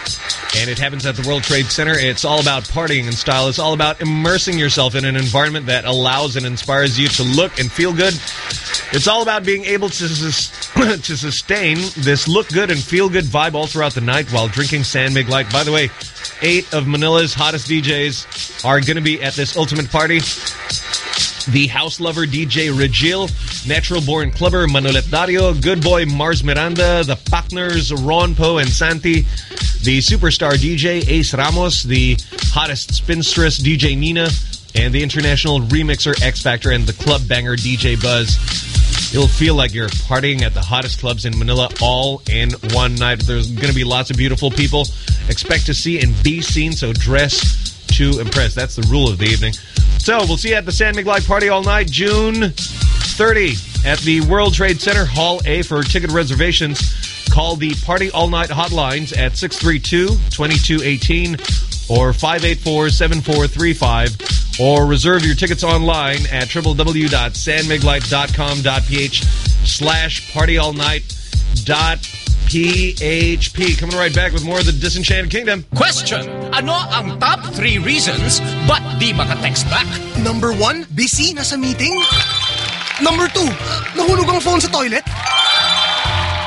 and it happens at the World Trade Center. It's all about partying in style. It's all about immersing yourself in an environment that allows and inspires you to look and feel good. It's all about being able to sus to sustain this look good and feel good vibe all throughout the night while drinking San Mig Light. By the way, eight of Manila's hottest DJs are going to be at this ultimate party. The house lover DJ Regil, natural born clubber Manolet Dario, good boy Mars Miranda, the partners Ron Poe and Santi, the superstar DJ Ace Ramos, the hottest spinstress DJ Nina, and the international remixer X Factor and the club banger DJ Buzz. It'll feel like you're partying at the hottest clubs in Manila all in one night. There's going to be lots of beautiful people. Expect to see and be seen, so dress to impress. That's the rule of the evening. So we'll see you at the San Miguel Party all night, June 30 at the World Trade Center, Hall A for ticket reservations. Call the Party All Night hotlines at 632-2218 or 584-7435 or reserve your tickets online at www.sanmiglight.com.ph slash party all night dot php. Coming right back with more of the Disenchanted Kingdom. Question, ano ang top 3 reasons ba't di maka-text back? Number one, busy, nasa meeting. Number two, nahulog ang phone sa toilet.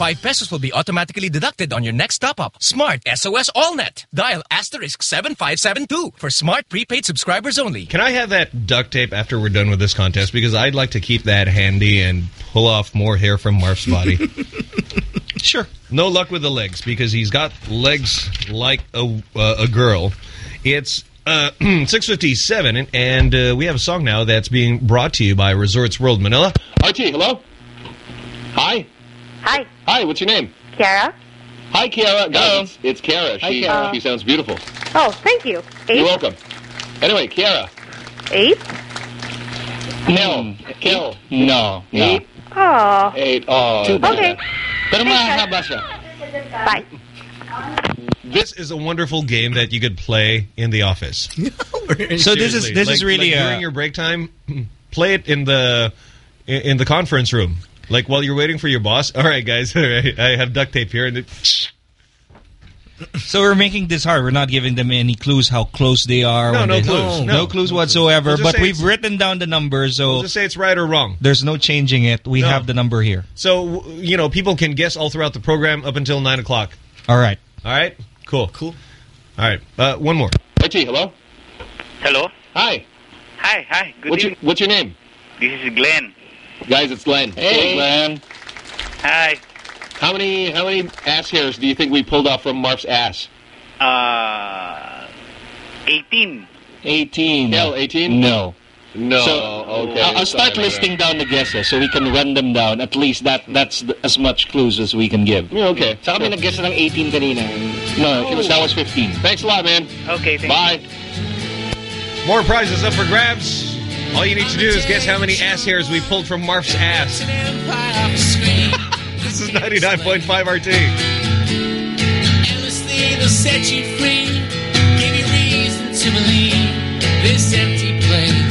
5 pesos will be automatically deducted on your next top-up. Smart SOS AllNet. Dial asterisk 7572 for smart prepaid subscribers only. Can I have that duct tape after we're done with this contest? Because I'd like to keep that handy and pull off more hair from Marf's body. sure. No luck with the legs because he's got legs like a, uh, a girl. It's uh, 657 and, and uh, we have a song now that's being brought to you by Resorts World Manila. RT, hello? Hi? Hi. Hi, what's your name? Kiara? Hi, Kiara. Guys, it's, it's Kiara. Hi, She, Kiara. she sounds beautiful. Oh, thank you. You're welcome. Anyway, Kiara. Eight? No. Kel. No. no. Eight. Oh. Eight. Oh. Too bad. Okay. Pero Thanks, mahaba siya. Bye. This is a wonderful game that you could play in the office. So this is- this Like- is really, like uh, during your break time. Play it in the in in the conference room, like while you're waiting for your boss. All right, guys, all right, I have duct tape here, and it, So we're making this hard. We're not giving them any clues how close they are. No, when no they- clues. No, No. clues whatsoever. We'll but we've written down the numbers, so we'll just say it's right or wrong. there's no changing it. We No. have the number here. So you know, people can guess all throughout the program up until nine o'clock. All right. All right. Cool. Cool. All right. Uh, one more. RT, hello? Hello. Hi. Hi, hi. Good What's your, evening. what's your name? This is Glenn. Guys, it's Glenn. Hey. Glenn. Hi. How many how many ass hairs do you think we pulled off from Marf's ass? Uh, 18. 18. Hell, 18? No. No. So, okay. I'll, I'll start listing down the guesses so we can run them down. At least that that's the, as much clues as we can give. Yeah, okay. Saka may nag-guess ng 18 kanina. No, it was, that was 15. Thanks a lot, man. Okay, thank Bye. More prizes up for grabs. All you need to do is guess how many ass hairs we pulled from Marf's ass. this is 99.5 RT. Set you free. Give you reason to believe this empty place.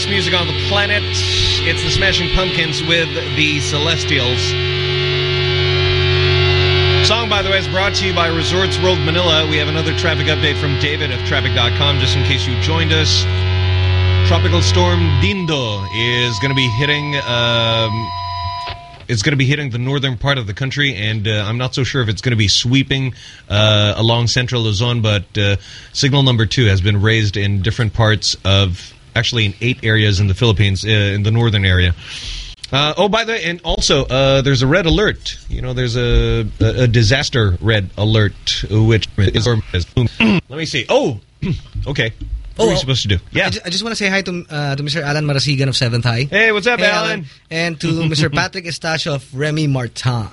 Best music on the planet. It's the Smashing Pumpkins with the Celestials. Song, by the way, is brought to you by Resorts World Manila. We have another traffic update from David of Traffic.com, just in case you joined us. Tropical storm Dindo is going to be hitting... Um, it's going to be hitting the northern part of the country, and uh, I'm not so sure if it's going to be sweeping uh, along central Luzon, but uh, signal number two has been raised in different parts of, actually in eight areas in the Philippines, uh, in the northern area. Uh, oh, by the way, and also, uh, there's a red alert. You know, there's a, a, a disaster red alert, which is... Let me see. Oh, okay. What are we supposed to do? Yeah. I, ju- I just want to say hi to uh, to Mr. Alan Marasigan of 7th High. Hey, what's up, Hey, Alan? And to Mr. Patrick Estacio of Remy Martin.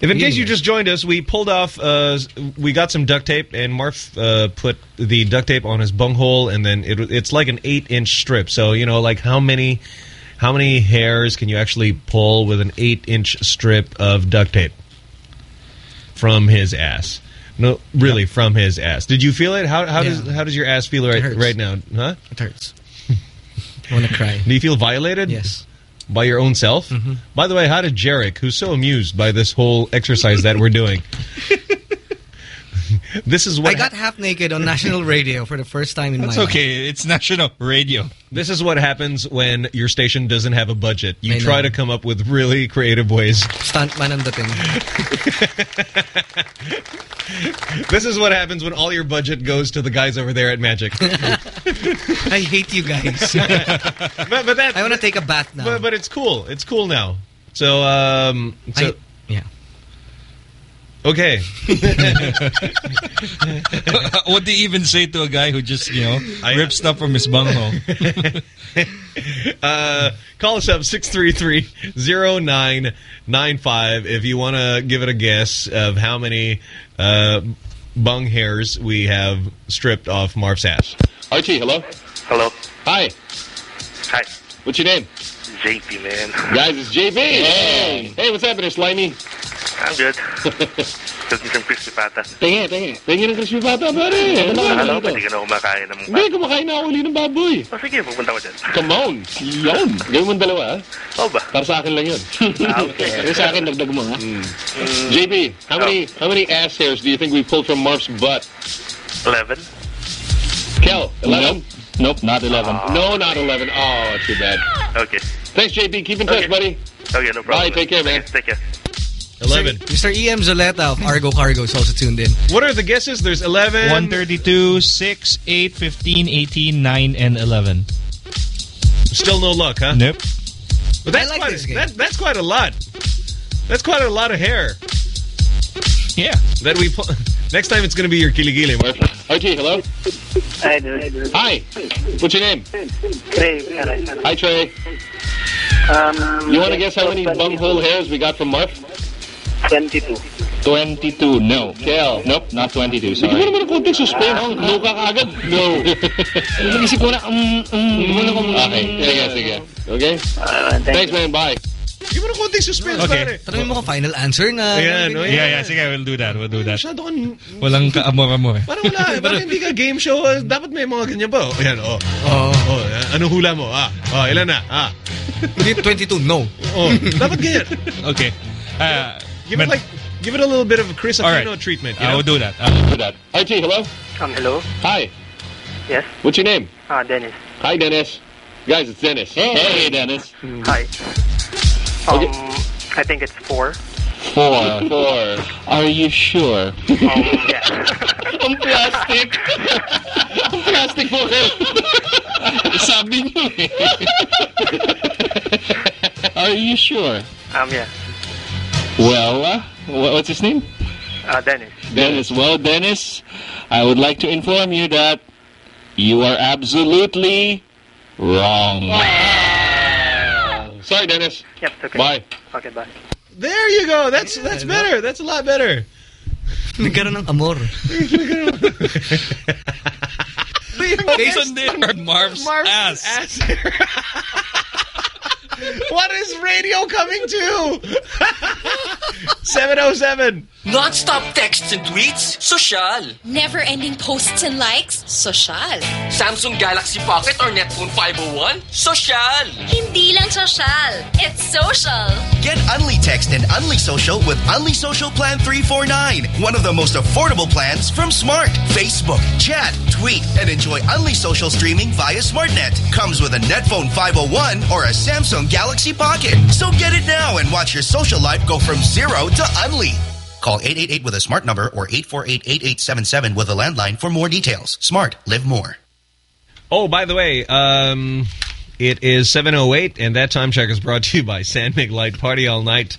If in case you just joined us, we pulled off, uh, we got some duct tape, and Marf uh, put the duct tape on his bunghole, and then it, it's like an eight-inch strip. So, you know, like how many how many hairs can you actually pull with an eight-inch strip of duct tape from his ass? No, really, from his ass. Did you feel it? How how does how does your ass feel right right now? Huh? It hurts. I want to cry. Do you feel violated? Yes. By your own self? Mm-hmm. By the way, how did Jarek, who's so amused by this whole exercise that we're doing, this is what I got half naked on national radio for the first time in That's my life. okay. It's national radio. This is what happens when your station doesn't have a budget. You I try know. to come up with really creative ways. Stuntman ang dating. This is what happens when all your budget goes to the guys over there at Magic. I hate you guys. but, but that, I want to take a bath now. But, but it's cool. It's cool now. So, um, so I-. Okay. what do you even say to a guy who just, you know, rips stuff from his bunghole? uh, call us up 633-0995 if you want to give it a guess of how many uh, bung hairs we have stripped off Marf's ass. RT, hello? Hello. Hi. Hi. What's your name? JP, man. Guys, it's JB. Hey. Hey, what's happening, Slimy? I'm good. Cooking some crispy pata. Tingi, tingi. Tingi ng crispy pata, pare. Ano ba Alam dito? hindi ka na kumakain ng Hindi, kumakain na ako uli ng baboy. O sige, pupunta ko dyan. Come on. Yun. Gawin mo ang dalawa, ha? Oo ba? Para sa akin lang yun. Ah, okay. Pero sa akin, dagdag mo, ha? JB, how many how many ass hairs do you think we pulled from Marf's butt? 11? Kel, 11? Nope, not 11. No, not 11. Oh, too bad. Okay. Thanks, JB. Keep in touch, buddy. Okay, no problem. Bye, take care, man. Take care. 11. Mr. E.M. Zoleta of Argo Cargo is also tuned in. What are the guesses? There's 11. 132, 6, 8, 15, 18, 9, and 11. Still no luck, huh? Nope. But that's I like quite, this game. That, that's quite a lot. That's quite a lot of hair. Yeah. That we pu- next time it's going to be your kiligili. Mark. RT, hello? Hi, dude. Hi. What's your name? Trey. Hi, Trey. Um, You want to guess how many bunghole hairs we got from Mark? 22. 22. No. Kel. Nope, not 22. Sorry. Hindi mo naman ng konting suspense. No ka agad. No. Nag-isip ko na, um, um. Okay. Sige, sige. Okay? Thanks, man. Bye. Give mo na konting suspense, Okay. pare. Tanongin mo kung final answer na. Ayan, oh, Yeah, yeah. Sige, we'll do that. We'll do that. Masyado kang... Walang kaamor-amor. eh. Parang wala. eh. Parang hindi ka game show. eh. Dapat may mga ganyan pa. Oh, ayan, oh. Oh, oh. eh, Anong hula mo? Ah, oh, ilan na? Ah. 22, no. Oh, dapat ganyan. Okay. Uh, Give it like, give it a little bit of a Kris All right. Aquino treatment. You I will do that. Uh, Do that. RT, hello? Um, hello? Hi. Yes? What's your name? Ah, Dennis. Hi, Dennis. Guys, it's Dennis. Hey, Dennis. Hi. Um, Okay. I think it's four. Four. Four. Are you sure? Um, yeah. Ang plastic. Ang plastic po kayo. Sabi niyo eh. Are you sure? Um, yeah. Well, uh, what's his name? Uh, Dennis. Dennis. Well, Dennis, I would like to inform you that you are absolutely wrong. Sorry, Dennis. Yep, it's okay. Bye. Okay, bye. There you go. That's that's better. That's a lot better. Nagkaroon ng amor. Based on their Marf's, ass. what is radio coming to? 707. Non-stop texts and tweets? Social. Never-ending posts and likes? Social. Samsung Galaxy Pocket or Netphone 501? Social. Hindi lang social. It's social. Get Unli Text and Unli Social with Unli Social Plan 349. One of the most affordable plans from Smart. Facebook, chat, tweet, and enjoy Unli Social streaming via SmartNet. Comes with a Netphone 501 or a Samsung Galaxy Pocket. So get it now and watch your social life go from zero to Unli. Call 888 with a smart number or 848-8877 with a landline for more details. Smart. Live more. Oh, by the way, um, it is 7.08, and that time check is brought to you by San Mig Light Party All Night.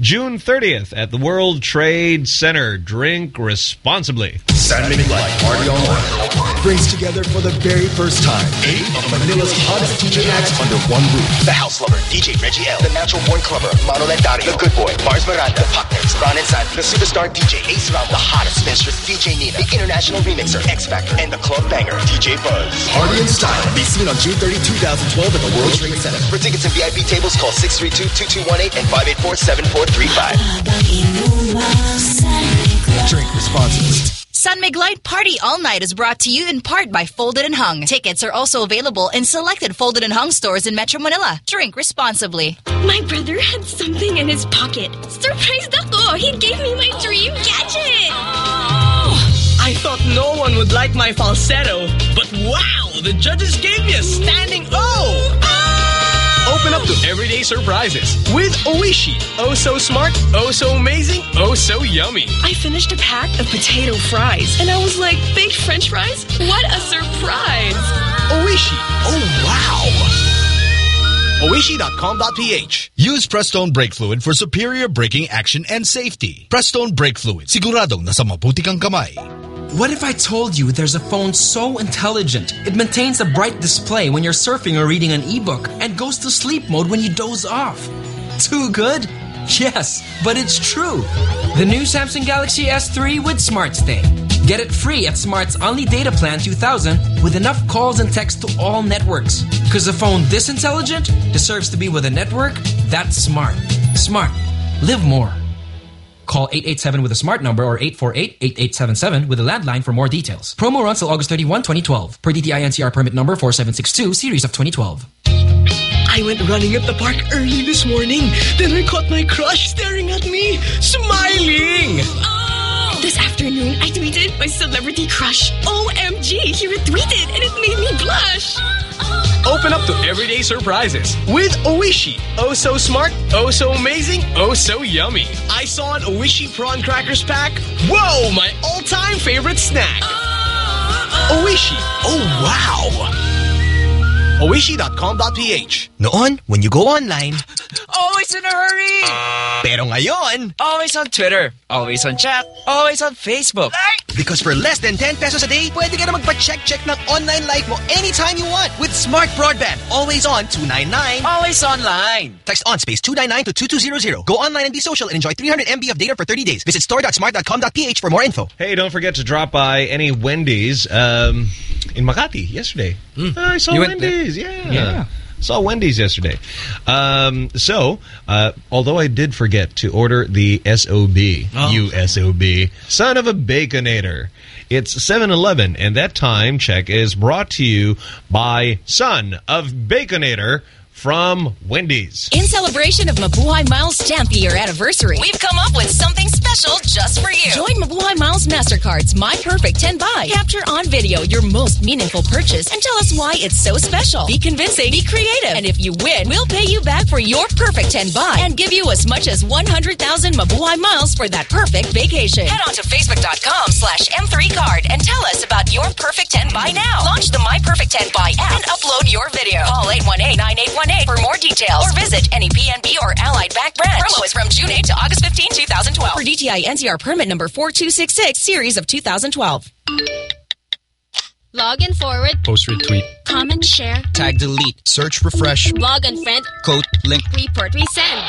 June 30th at the World Trade Center. Drink responsibly. San Mig Light Party All Night brings together for the very first time eight of Manila's hottest DJ acts under one roof. The House Lover, DJ Reggie L. The Natural Born Clubber, Manolet Dario. The Good Boy, Mars Miranda. The Partners, Ron and San. The Superstar DJ, Ace Ram. The Hottest Mistress, DJ Nina. The International Remixer, X Factor. And the Club Banger, DJ Buzz. Party in style. Be seen on June 30, 2012 at the World Trade Center. For tickets and VIP tables, call 632-2218 and 584-7435. Drink responsibly. San Mig Light Party All Night is brought to you in part by Folded and Hung. Tickets are also available in selected Folded and Hung stores in Metro Manila. Drink responsibly. My brother had something in his pocket. Surprised ako! He gave me my dream gadget! Oh! I thought no one would like my falsetto, but wow, the judges gave me a standing O! Open up to everyday surprises with Oishi. Oh so smart, oh so amazing, oh so yummy. I finished a pack of potato fries, and I was like, baked french fries? What a surprise! Oishi. Oh wow. Oishi.com.ph Use Prestone Brake Fluid for superior braking action and safety. Prestone Brake Fluid. Siguradong nasa mabuti kang kamay. What if I told you there's a phone so intelligent it maintains a bright display when you're surfing or reading an ebook and goes to sleep mode when you doze off? Too good? Yes, but it's true. The new Samsung Galaxy S3 with Smart Stay. Get it free at Smart's Only Data Plan 2000 with enough calls and texts to all networks. Because a phone this intelligent deserves to be with a network that's smart. Smart. Live more. Call 887 with a smart number or 848-8877 with a landline for more details. Promo runs till August 31, 2012. Per DTI NCR permit number 4762, series of 2012. I went running at the park early this morning. Then I caught my crush staring at me, smiling. This afternoon, I tweeted my celebrity crush. OMG, he retweeted and it made me blush. Open up to everyday surprises with Oishi. Oh so smart, oh so amazing, oh so yummy. I saw an Oishi prawn crackers pack. Whoa, my all-time favorite snack. Oh, oh, oh. Oishi. Oh wow. Oishi.com.ph Noon, when you go online, Always in a hurry. pero ngayon, Always on Twitter. Always on chat. Always on Facebook. because for less than 10 pesos a day, pwede ka na magpa-check-check ng online life mo anytime you want with Smart Broadband. Always on 299. Always online. Text on space 299 to 2200. Go online and be social and enjoy 300 MB of data for 30 days. Visit store.smart.com.ph for more info. Hey, don't forget to drop by any Wendy's um, in Makati yesterday. I saw You went there? Wendy's. Yeah. Yeah. Saw Wendy's yesterday. Um, so, uh, although I did forget to order the SOB, you SOB, son of a baconator. It's 7-Eleven, and that time check is brought to you by Son of Baconator from Wendy's. In celebration of Mabuhay Miles' 10th year anniversary, we've come up with something special just for you. Join Mabuhay Miles MasterCard's My Perfect 10 Buy. Capture on video your most meaningful purchase and tell us why it's so special. Be convincing, be creative. And if you win, we'll pay you back for your perfect 10 buy and give you as much as 100,000 Mabuhay Miles for that perfect vacation. Head on to facebook.com slash M3Card and tell us about your perfect 10 buy now. Launch the My Perfect 10 Buy app and upload your video. Call 818-9818 for more details or visit any PNB or Allied Bank branch. Promo is from June 8 to August 15, 2012. For DTI NCR permit number 4266, series of 2012. Log and forward. Post retweet. Comment, share. Tag delete. Search refresh. Blog and friend. Quote link. Report, resend.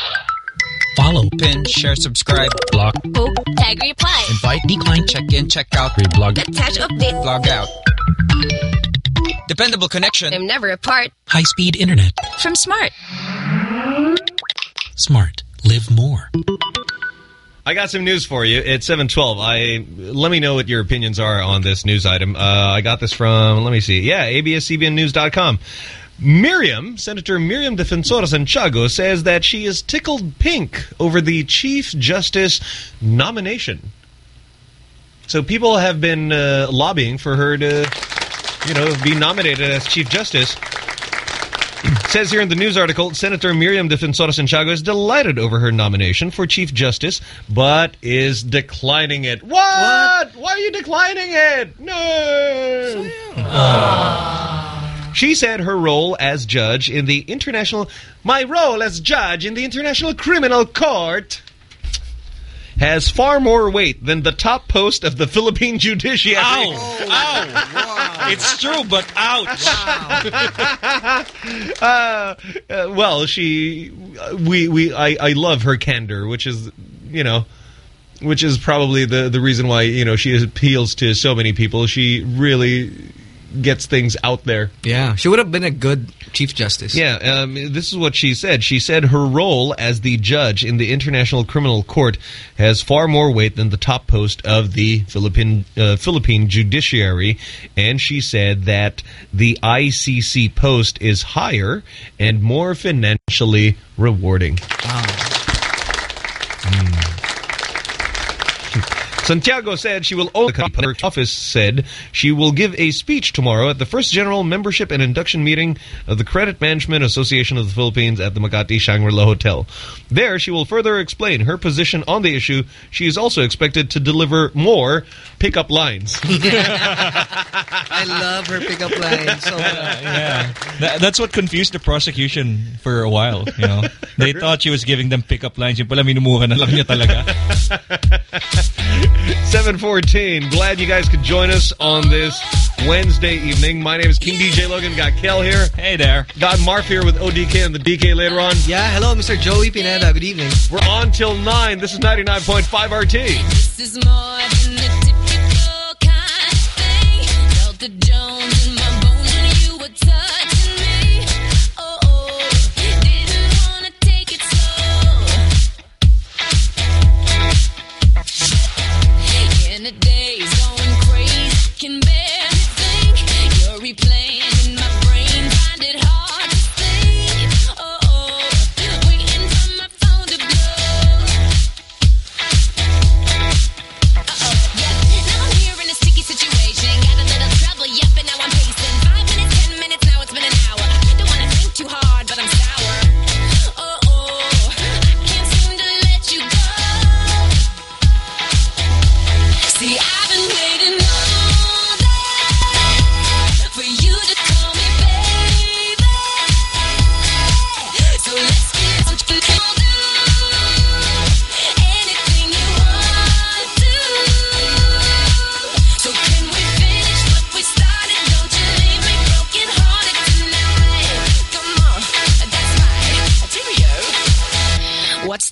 Follow. Pin. Share. Subscribe. Block. Poke, tag, reply. Invite. Decline. Check in. Check out. Reblog. Attach, update. Log out. Dependable connection. I'm never apart. High speed internet. From Smart. Smart. Live more. I got some news for you. It's 712. I Let me know what your opinions are on this news item. Uh, I got this from, let me see. Yeah, abscbnnews.com. Miriam, Senator Miriam Defensor Santiago, says that she is tickled pink over the Chief Justice nomination. So people have been uh, lobbying for her to, you know, be nominated as Chief Justice. Says here in the news article, Senator Miriam Defensor Santiago is delighted over her nomination for Chief Justice, but is declining it. What? Why are you declining it? No. Ah. She said her role as judge in the international... My role as judge in the International Criminal Court has far more weight than the top post of the Philippine judiciary. Ow! Ow! It's true, but ouch! uh, uh, well, she, we, we, I, I love her candor, which is, you know, which is probably the the reason why you know she appeals to so many people. She really gets things out there. Yeah, she would have been a good Chief Justice. Yeah, um, this is what she said. She said her role as the judge in the International Criminal Court has far more weight than the top post of the Philippine uh, Philippine judiciary, and she said that the ICC post is higher and more financially rewarding. Santiago said she will only come. her office said she will give a speech tomorrow at the first general membership and induction meeting of the Credit Management Association of the Philippines at the Makati Shangri-La Hotel. There, she will further explain her position on the issue. She is also expected to deliver more pickup lines. I love her pickup lines so much. yeah. That, that's what confused the prosecution for a while, you know. They thought she was giving them pickup lines. Yung pala minumuha na lang niya talaga. 714. Glad you guys could join us on this Wednesday evening. My name is King DJ Logan. Got Kel here. Hey there. Got Marf here with ODK and the DK later on. Yeah, hello, Mr. Joey Pineda. Good evening. We're on till 9. This is 99.5 RT. This is more than a typical kind of thing. Felt the the days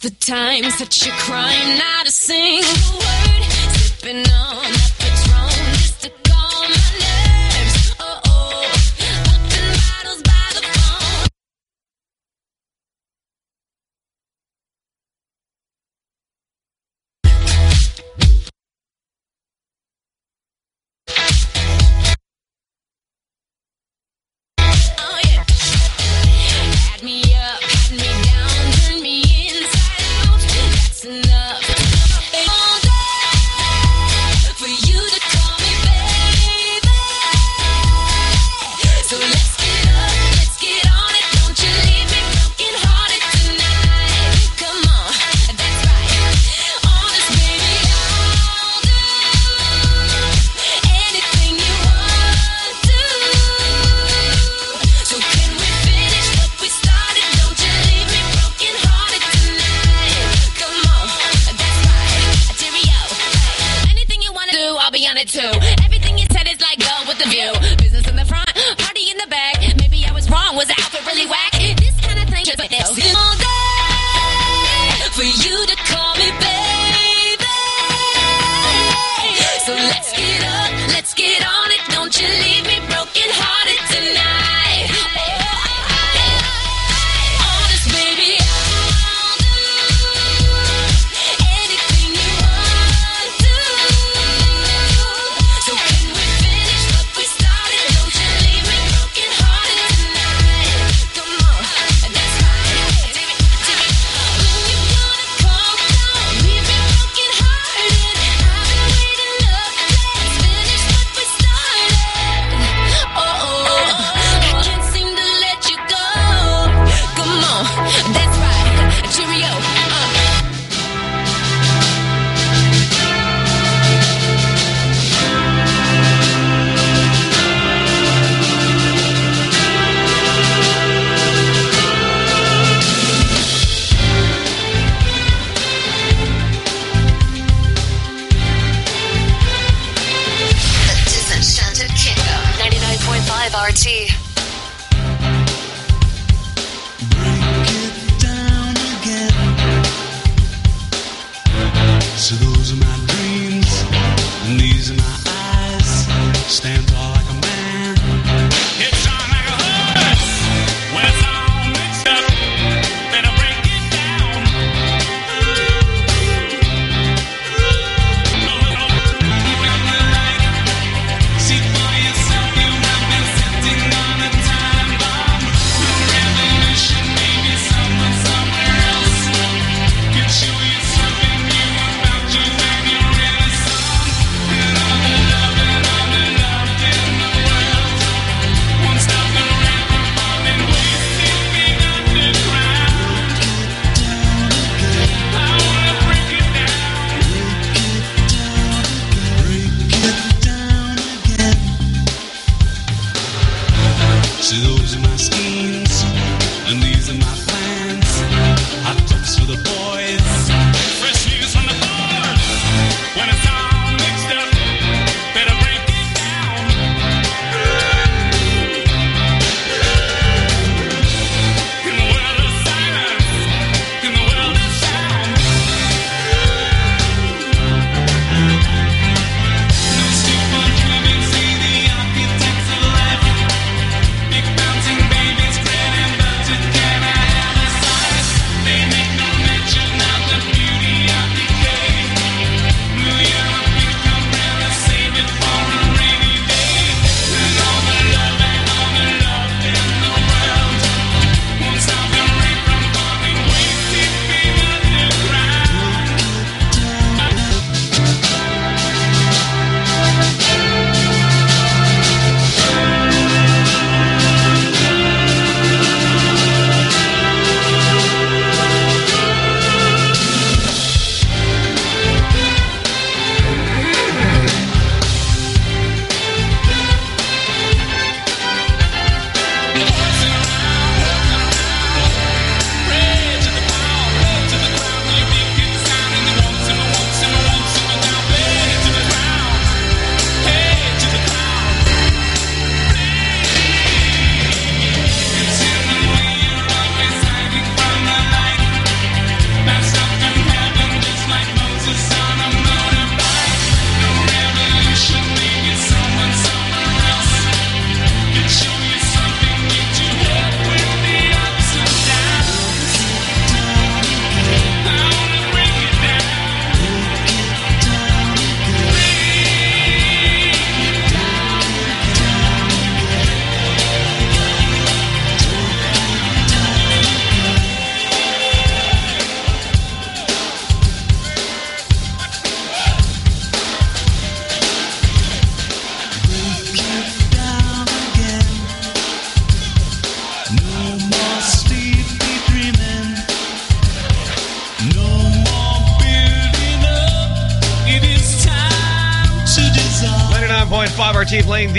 the times that you're crying a single word. Sipping on Tonight. attitude. Everything you said is like gold with the view. Business in the front, party in the back. Maybe I was wrong. Was the outfit really whack? This kind of thing is what they'll all day for you to call me baby. So let's get up, let's get on it. Don't you leave.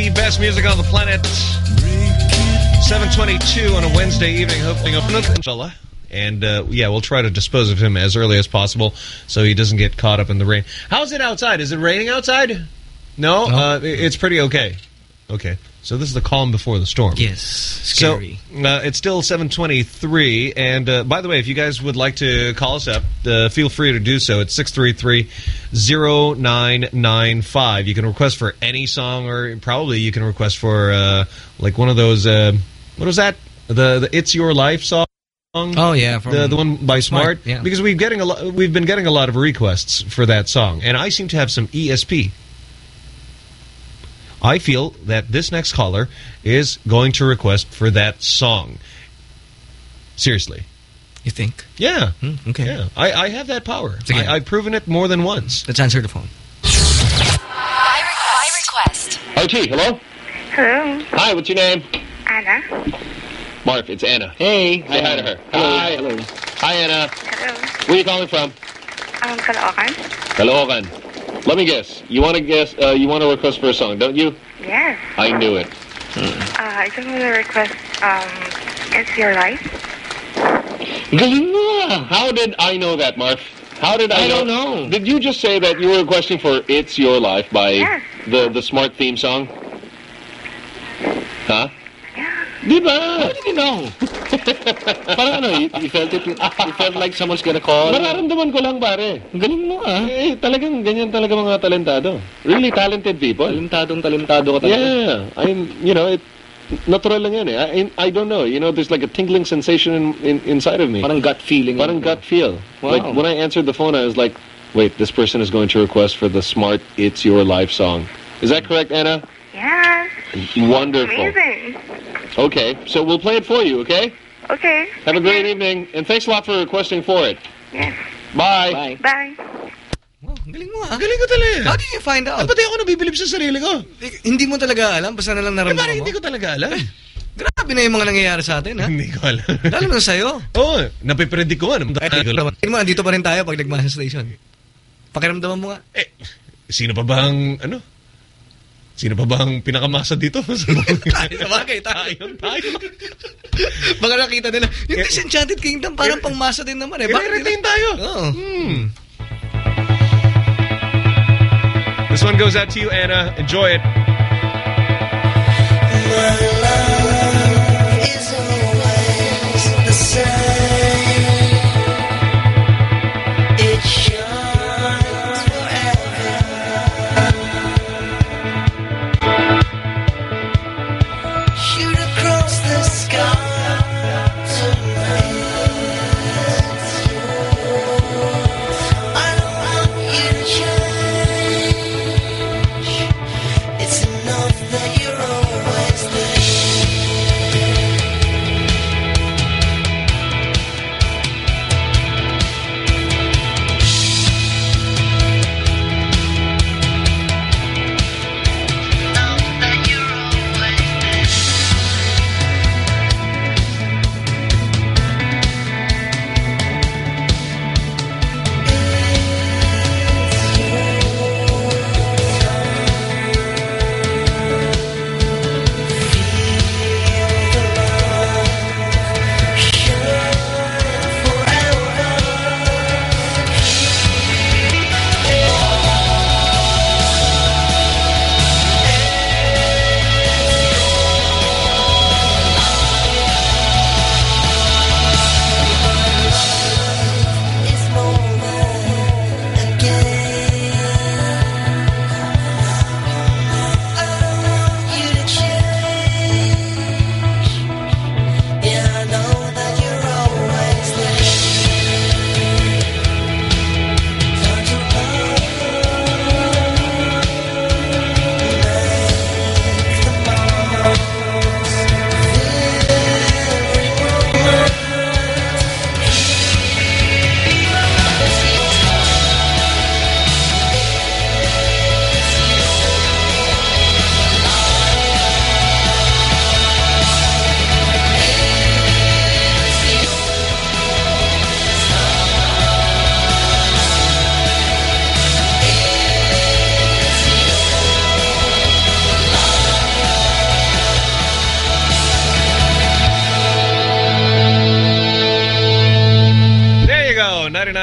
The best music on the planet. 722 on a Wednesday evening. Hoping open up, inshallah. And, uh, yeah, we'll try to dispose of him as early as possible so he doesn't get caught up in the rain. How's it outside? Is it raining outside? No? Uh, it's pretty okay. Okay. So this is the calm before the storm. Yes, scary. So, uh, it's still 723. And, uh, by the way, if you guys would like to call us up, uh, feel free to do so. It's 633-0995. You can request for any song or probably you can request for, uh, like, one of those, uh, what was that? The, the It's Your Life song? Oh, yeah, from the, the one by Smart. Smart, yeah. Because we've getting a lot, we've been getting a lot of requests for that song. And I seem to have some ESP. I feel that this next caller is going to request for that song. Seriously. You think? Yeah. okay. Yeah. I, I have that power. Sige. I, I've proven it more than once. Let's answer the phone. I, re- by request. RT, hello? Hello. Hi, what's your name? Anna. Mark, it's Anna. Hey. Say hi to her. Hi. Hello. Hi, Anna. Hello. Where are you calling from? Um, Caloocan? Caloocan. Let me guess. You want to guess, uh, you want to request for a song, don't you? Yes. I knew it. Uh, I just want to request, um, It's Your Life. Galing mo. How did I know that, Mark? How did I, I know? don't know. Did you just say that you were requesting for It's Your Life by Yes. the, the Smart theme song? Huh? Di ba? How did you know? Parang ano, you, you felt it, you felt like someone's gonna call? Nararamdaman ko lang, pare. Galing mo, ah. Eh, talagang ganyan talaga mga talentado. Really talented people. Talentadong talentado ka talaga. Yeah. I'm, you know, it, natural lang yan eh. I, I don't know. You know, there's like a tingling sensation in, in, inside of me. Parang gut feeling. Parang gut feel. Wow. Like, when I answered the phone, I was like, wait, this person is going to request for the Smart It's Your Life song. Is that correct, Anna? Yes. Wonderful. Amazing. Okay, so we'll play it for you, okay? Okay. Have a great evening, and thanks a lot for requesting for it. Yes. Bye. Bye. Galing mo ah. Galing ko talaga. How did you find out? Pati ako nabibilib sa sarili ko. Eh, hindi mo talaga alam, basta na lang naramdaman Eh, mo. hindi ko talaga alam. Grabe na yung mga nangyayari sa atin, ha? Hindi ko alam. Lalo na sa'yo. Oo, oh, napipredict ko nga. Tingnan mo, andito pa rin tayo pag nagmasa station. Pakiramdaman mo nga. Eh, sino pa ba ang, ano? Sino pa ba ang pinakamasa dito? tayo, sa bagay, tayo. tayo. Baka nakita nila, yung Disenchanted Kingdom parang pangmasa din naman eh. Bakit I-retain tayo. Oo. Hmm. This one goes out to you, Anna. Enjoy it. It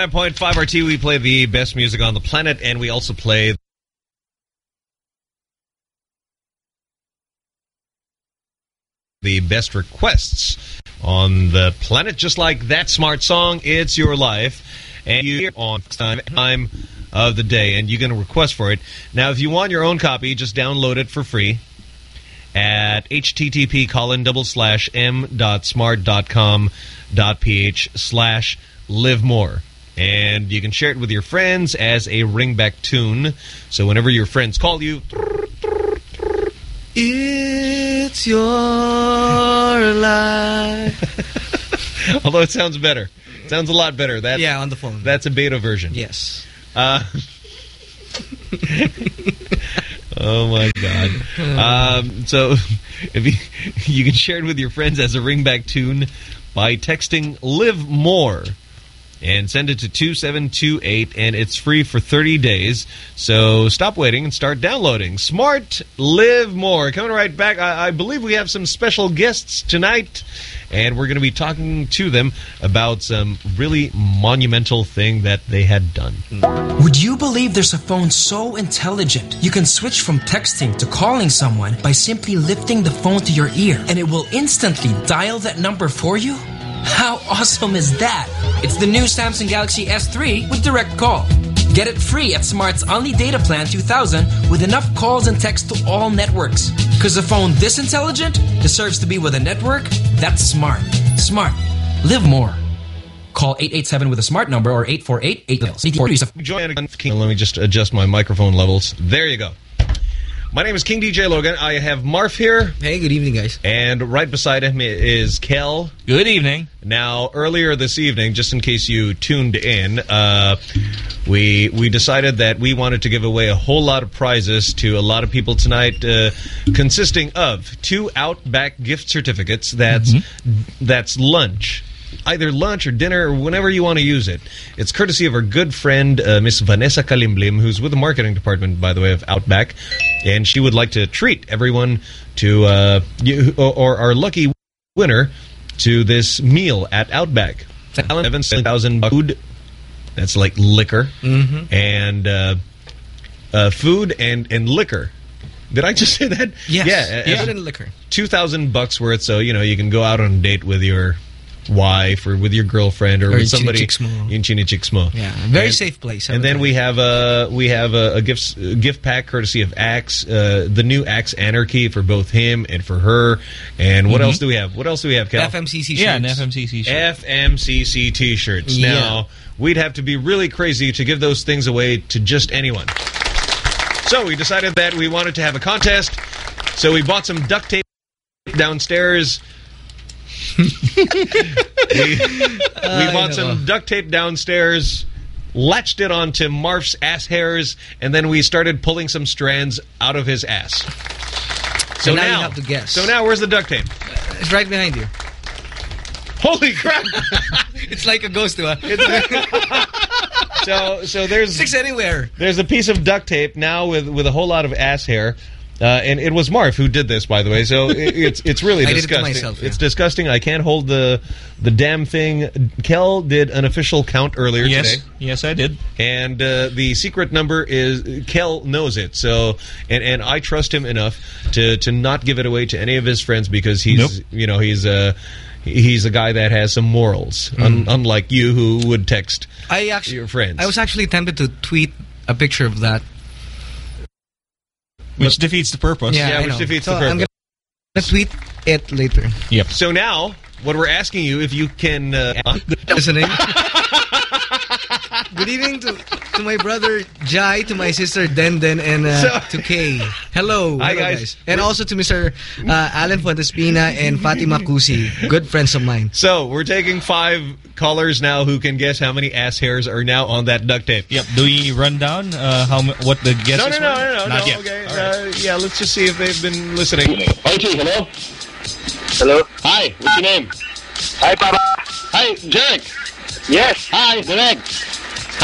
99.5 RT, we play the best music on the planet, and we also play the best requests on the planet. Just like that smart song, It's Your Life. And you're on time, time of the day, and you can request for it. Now, if you want your own copy, just download it for free at http colon double slash m dot smart dot com dot ph slash live more. And you can share it with your friends as a ringback tune. So whenever your friends call you, It's your life. although it sounds better. It sounds a lot better. That's, Yeah, on the phone. That's a beta version. Yes. Uh, oh my god! Um, so if you you can share it with your friends as a ringback tune by texting "Live More" and send it to two seven two eight, and it's free for thirty days. So stop waiting and start downloading. Smart Live More. Coming right back. I, I believe we have some special guests tonight. And we're going to be talking to them about some really monumental thing that they had done. Would you believe there's a phone so intelligent you can switch from texting to calling someone by simply lifting the phone to your ear and it will instantly dial that number for you? How awesome is that? It's the new Samsung Galaxy S3 with Direct Call. Get it free at Smart's Only Data Plan 2000 with enough calls and text to all networks. Because a phone this intelligent deserves to be with a network that's smart. Smart. Live more. Call 887 with a smart number or 848 8 Join Let me just adjust my microphone levels. There you go. My name is King DJ Logan. I have Marf here. Hey, good evening, guys. And right beside him is Kel. Good evening. Now, earlier this evening, just in case you tuned in, uh, we we decided that we wanted to give away a whole lot of prizes to a lot of people tonight, uh, consisting of two Outback gift certificates. That's that's lunch. Either lunch or dinner or whenever you want to use it. It's courtesy of our good friend, uh, Miss Vanessa Kalimblim, who's with the marketing department, by the way, of Outback. And she would like to treat everyone to, uh, you, or, our lucky winner to this meal at Outback. Seven thousand food. That's like liquor Mhm. and uh, uh, food and and liquor. Did I just say that? Yes. Yeah. Yeah. Food and liquor. Two thousand bucks worth, so you know you can go out on a date with your wife or with your girlfriend or, Or with somebody Chinichixmo. in Chinichixmo. Yeah, very And- safe place. And then we have a we have a, a gift a gift pack courtesy of Axe, uh, the new Axe Anarchy for both him and for her. And what Mhm. else do we have? What else do we have, Cal? FMCC Yeah, an shirts. FMCC shirt. FMCC T-shirts. Yeah. Now we'd have to be really crazy to give those things away to just anyone. So we decided that we wanted to have a contest. So we bought some duct tape downstairs. We we bought some duct tape downstairs, latched it onto Marf's ass hairs, and then we started pulling some strands out of his ass. So And now you have to guess. So now, where's the duct tape? It's right behind you. Holy crap! it's like a ghost, huh? so so there's sticks anywhere. There's a piece of duct tape now with with a whole lot of ass hair. Uh, and it was Marf who did this, by the way. So it, it's it's really I did it to disgusting. myself, yeah. It's disgusting. I can't hold the the damn thing. Kel did an official count earlier Yes. today. Yes, I did. And uh, the secret number is Kel knows it. So and and I trust him enough to to not give it away to any of his friends because he's Nope. you know he's a he's a guy that has some morals, un, unlike you who would text I actually, your friends. I was actually tempted to tweet a picture of that. Which defeats the purpose. Yeah, Yeah, which know. defeats so the I'm gonna tweet it later. Yep. So now, what we're asking you, if you can... Uh, Listening. Good evening to, to my brother Jai, to my sister Denden, and uh, So- to Kay. Hello, Hi, hello guys. And also to Mr. Uh, Alan Fuentespina and Fatima Kusi, good friends of mine. so, we're taking five callers now who can guess how many ass hairs are now on that duct tape. Yep. Do we run down uh, how what the guesses No, no, no, were? no, no, Not no. yet. Okay, All right. uh, yeah, let's just see if they've been listening. Archie, hello? Hello? Hi, what's your name? Hi, Papa. Hi, Jarek. Yes. Hi, Derek.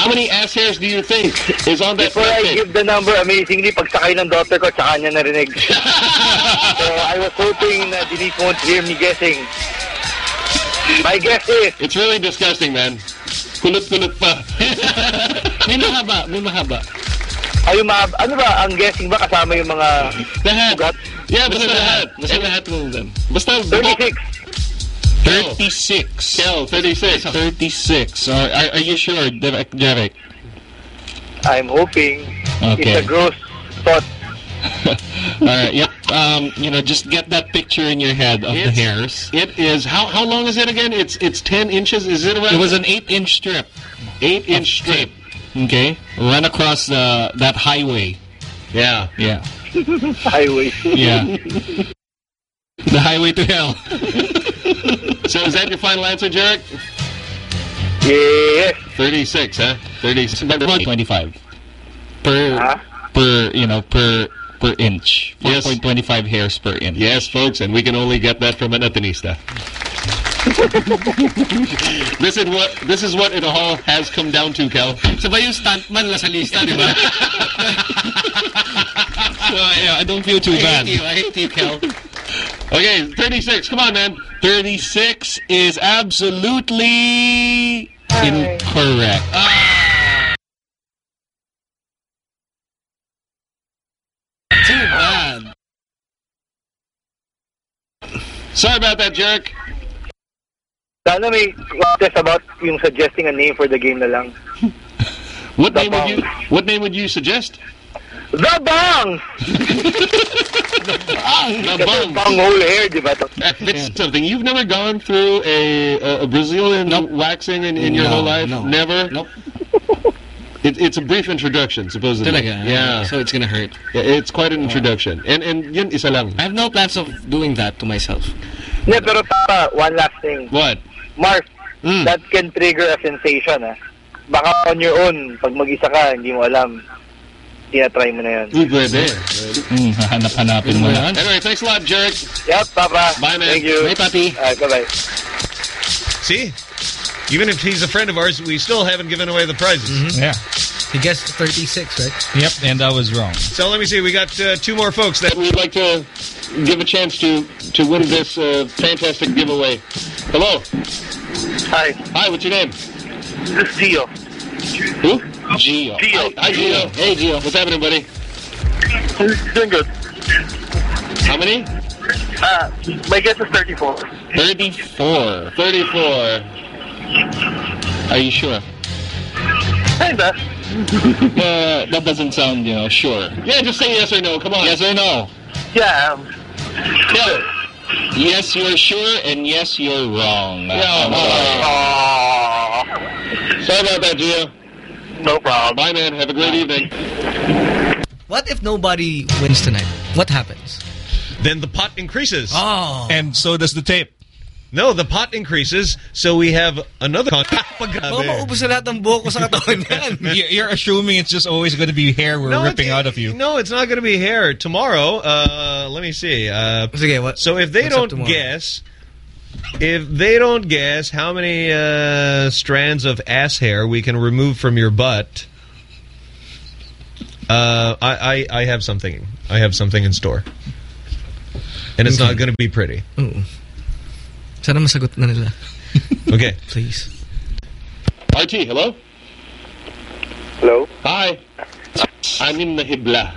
How many ass hairs do you think is on that Before I give the number, amazingly, pagsakay ng daughter ko, tsaka niya narinig. so, I was hoping na Denise won't hear me guessing. My guess is... It's really disgusting, man. Kulot-kulot pa. may mahaba, may mahaba. Ay, yung mga, ano ba, ang guessing ba kasama yung mga lahat. ugat? Yeah, basta lahat. Basta lahat ng them. Basta 36. 36. Kel, 36. 36. Are, are, are you sure, Derek? Derek? I'm hoping Okay. it's a gross thought. All right. Yep. Um, you know, just get that picture in your head of the hairs. It is how how long is it again? It's it's ten inches. Is it around? It was an eight-inch strip. eight inch strip. Okay, run across the that highway. Yeah. Yeah. Highway. Yeah. the highway to hell. so is that your final answer, Jarek? Yeah. 36, huh? 36. But about 25. Per, per, you know, per per inch. 4.25 hairs per inch. Yes, folks, and we can only get that from an Atenista. this is what this is what it all has come down to, Kel. Sabay yung stuntman la sa lista, di ba? so, yeah, I don't feel too I bad. hate you, I hate you, Kel. Okay, 36. Come on, man. 36 is absolutely incorrect. Ah. Too bad. Sorry about that, Jarek. Sana may contest about yung suggesting a name for the game na lang. What name would you What name would you suggest? The Bang! the Kasi bang whole hair, di ba? That's something. You've never gone through a a, a Brazilian waxing in, in your No, whole life? no. Never? Nope. It, it's a brief introduction, supposedly. Talaga? Yeah. So it's gonna hurt. Yeah, it's quite an introduction. And and yun isa lang. I have no plans of doing that to myself. Yeah, pero papa, one last thing. What? Mark, Hmm. that can trigger a sensation, ah. Baka on your own, pag mag-isa ka, hindi mo alam. Tinatry mo na yan. Uy, pwede. Hmm, hanap-hanapin mo yan. Anyway, thanks a lot, Jerk. Yep, Papa. Bye, man. Thank you. Bye, Papi. Alright, bye-bye. See? Even if he's a friend of ours, we still haven't given away the prizes. Yeah. He guessed 36, right? Yep, and I was wrong. So let me see. We got uh, two more folks that we'd like to give a chance to to win this uh, fantastic giveaway. Hello. Hi. Hi. What's your name? This is Gio. Who? Gio. Gio. Hi, Gio. Hey, Gio. What's happening, buddy? Doing good. How many? Uh, my guess is 34. 34. 34. Are you sure? Kinda. Uh, that doesn't sound, you know, sure. Yeah, just say yes or no. Come on. Yes or no? Yeah. Um, Yeah. Yes, you're sure, and yes, you're wrong. Yeah. I'm sorry. Sorry about that, Gio. No problem. Bye, man. Have a great evening. What if nobody wins tonight? What happens? then the pot increases. Oh. And so does the tape. No, the pot increases, so we have another con. Baka maubos na lahat ng buhok ko sa katawan yan. You- You're assuming it's just always going to be hair we're No, ripping out of you. No, it's not going to be hair. Tomorrow, uh, let me see. Uh, what, so if they don't guess, if they don't guess how many uh, strands of ass hair we can remove from your butt, uh, I, I I have something. I have something in store, and it's not going to be pretty. Oo. Sana masagot na nila. Okay, please. RT, hello? Hello? Hi. I'm in the Hibla.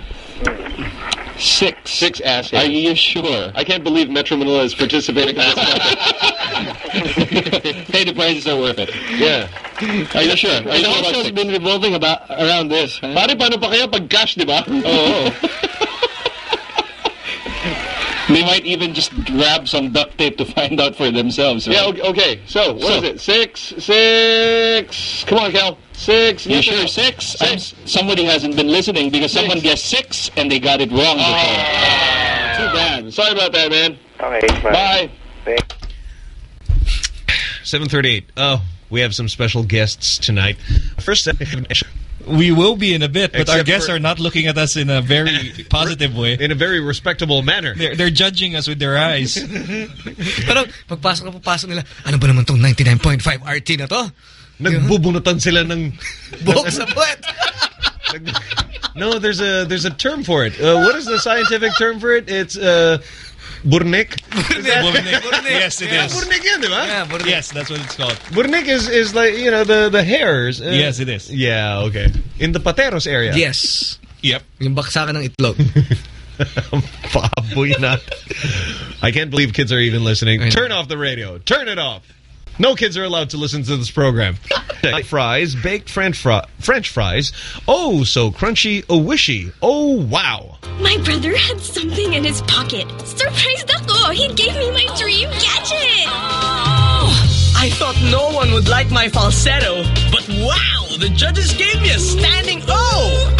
Six. Six ass Are you sure? I can't believe Metro Manila is participating in this contest. hey, the prizes are worth it. Yeah. Are you sure? Are It you sure also about has been revolving about around this. Pare, paano pa kaya pag cash, di ba? Oo. They might even just grab some duct tape to find out for themselves. Right? Yeah, okay, okay. So, what So- is it? Six, six. Come on, Cal. Six. You sure no? six? I'm- somebody hasn't been listening because someone guessed six and they got it wrong before. Ah, too bad. Sorry about that, man. Okay, Bye. 7:38. Oh, we have some special guests tonight. First, We will be in a bit, but our guests for- are not looking at us in a very positive way. in a very respectable manner. They're, they're judging us with their eyes. Pero pagpasok na papasok nila, ano ba naman tong 99.5 RT na to? Nagbubunutan sila ng Buhok sa puwet. No, there's a there's a term for it. Uh, what is the scientific term for it? It's uh, Burnik? Burnik. Yes, it Yeah, is. Burnik yan, di ba? Yeah, Yes, that's what it's called. Burnik is, is like, you know, the, the hairs. uh, Yes, it is. Yeah, okay. In the Pateros area. Yes. Yep. Yung baksakan ng itlog. Baboy na. I can't believe kids are even listening. Turn off the radio. Turn it off. No kids are allowed to listen to this program. fries, baked French, fri French fries. Oh, so crunchy, oh wishy. Oh, wow. My brother had something in his pocket. Surprised ako! He gave me my dream gadget! Oh. I thought no one would like my falsetto, but wow, the judges gave me a standing O!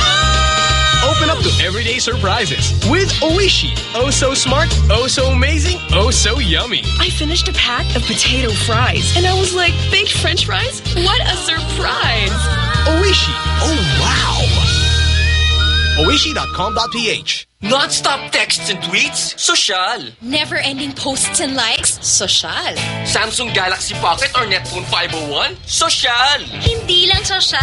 Open up to everyday surprises with Oishi. Oh so smart, oh so amazing, oh so yummy. I finished a pack of potato fries, and I was like, baked french fries? What a surprise! Oishi. Oh wow. Oishi.com.ph Non-stop texts and tweets? Social. Never-ending posts and likes? Social. Samsung Galaxy Pocket or Netphone 501? Social. Hindi lang social.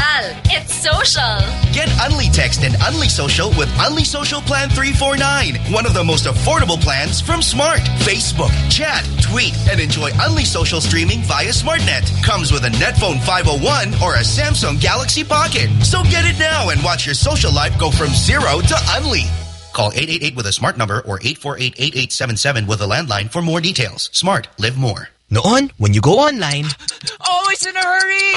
It's social. Get Unli Text and Unli Social with Unli Social Plan 349. One of the most affordable plans from Smart. Facebook, chat, tweet, and enjoy Unli Social streaming via SmartNet. Comes with a Netphone 501 or a Samsung Galaxy Pocket. So get it now and watch your social life go from zero to Unli. Call 888 with a smart number or 848-8877 with a landline for more details. Smart. Live more. Noon, when you go online, Always in a hurry.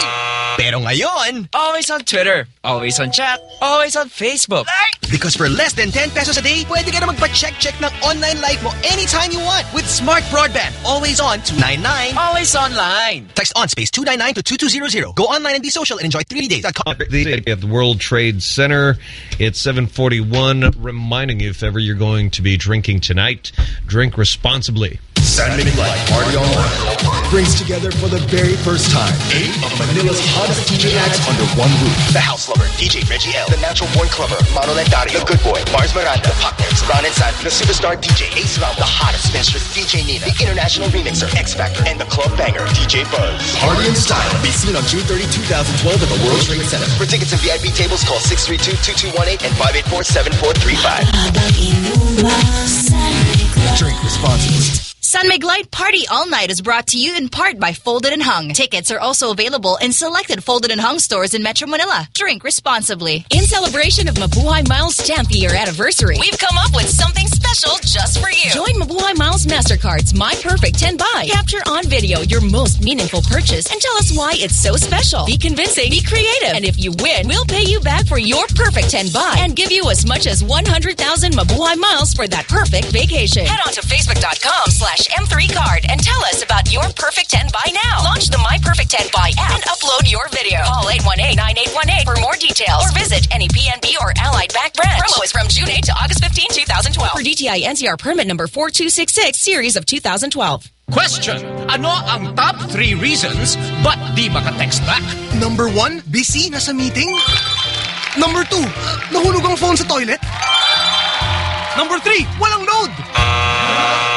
pero ngayon, Always on Twitter. Always on chat. Always on Facebook. because for less than 10 pesos a day, pwede ka na magpa-check-check ng online life mo anytime you want with Smart Broadband. Always on 299. Always online. Text on space 299 to 2200. Go online and be social and enjoy 3 days. The, at the World Trade Center. It's 741, reminding you if ever you're going to be drinking tonight, drink responsibly. San Mig Light Party Online brings together for the very first time eight of Manila's hottest DJ acts under one roof. The House Lover, DJ Reggie L. The Natural Born Clubber, Manolet Dario. The Good Boy, Mars Miranda. The Partners, Ron and San. The Superstar DJ, Ace Ram. The Hottest Mistress, DJ Nina. The International Remixer, X Factor. And the Club Banger, DJ Buzz. Party in Style. Be seen on June 30, 2012 at the World Trade Center. For tickets and VIP tables, call 632-2218 and 584-7435. Drink responsibly. Sun Light Party All Night is brought to you in part by Folded and Hung. Tickets are also available in selected Folded and Hung stores in Metro Manila. Drink responsibly. In celebration of Mabuhay Miles 10th year anniversary, we've come up with something special just for you. Join Mabuhay Miles MasterCard's My Perfect 10 Buy. Capture on video your most meaningful purchase and tell us why it's so special. Be convincing, be creative, and if you win, we'll pay you back for your perfect 10 buy and give you as much as 100,000 Mabuhay Miles for that perfect vacation. Head on to facebook.com slash M3 card and tell us about your perfect 10 buy now. Launch the My Perfect 10 Buy app and upload your video. Call 818-9818 for more details or visit any PNB or Allied Bank branch. Promo is from June 8 to August 15, 2012. For DTI NCR permit number 4266 series of 2012. Question, ano ang top 3 reasons ba't di maka-text back? Number one, busy, nasa meeting. Number two, nahulog ang phone sa toilet. Number three, walang load.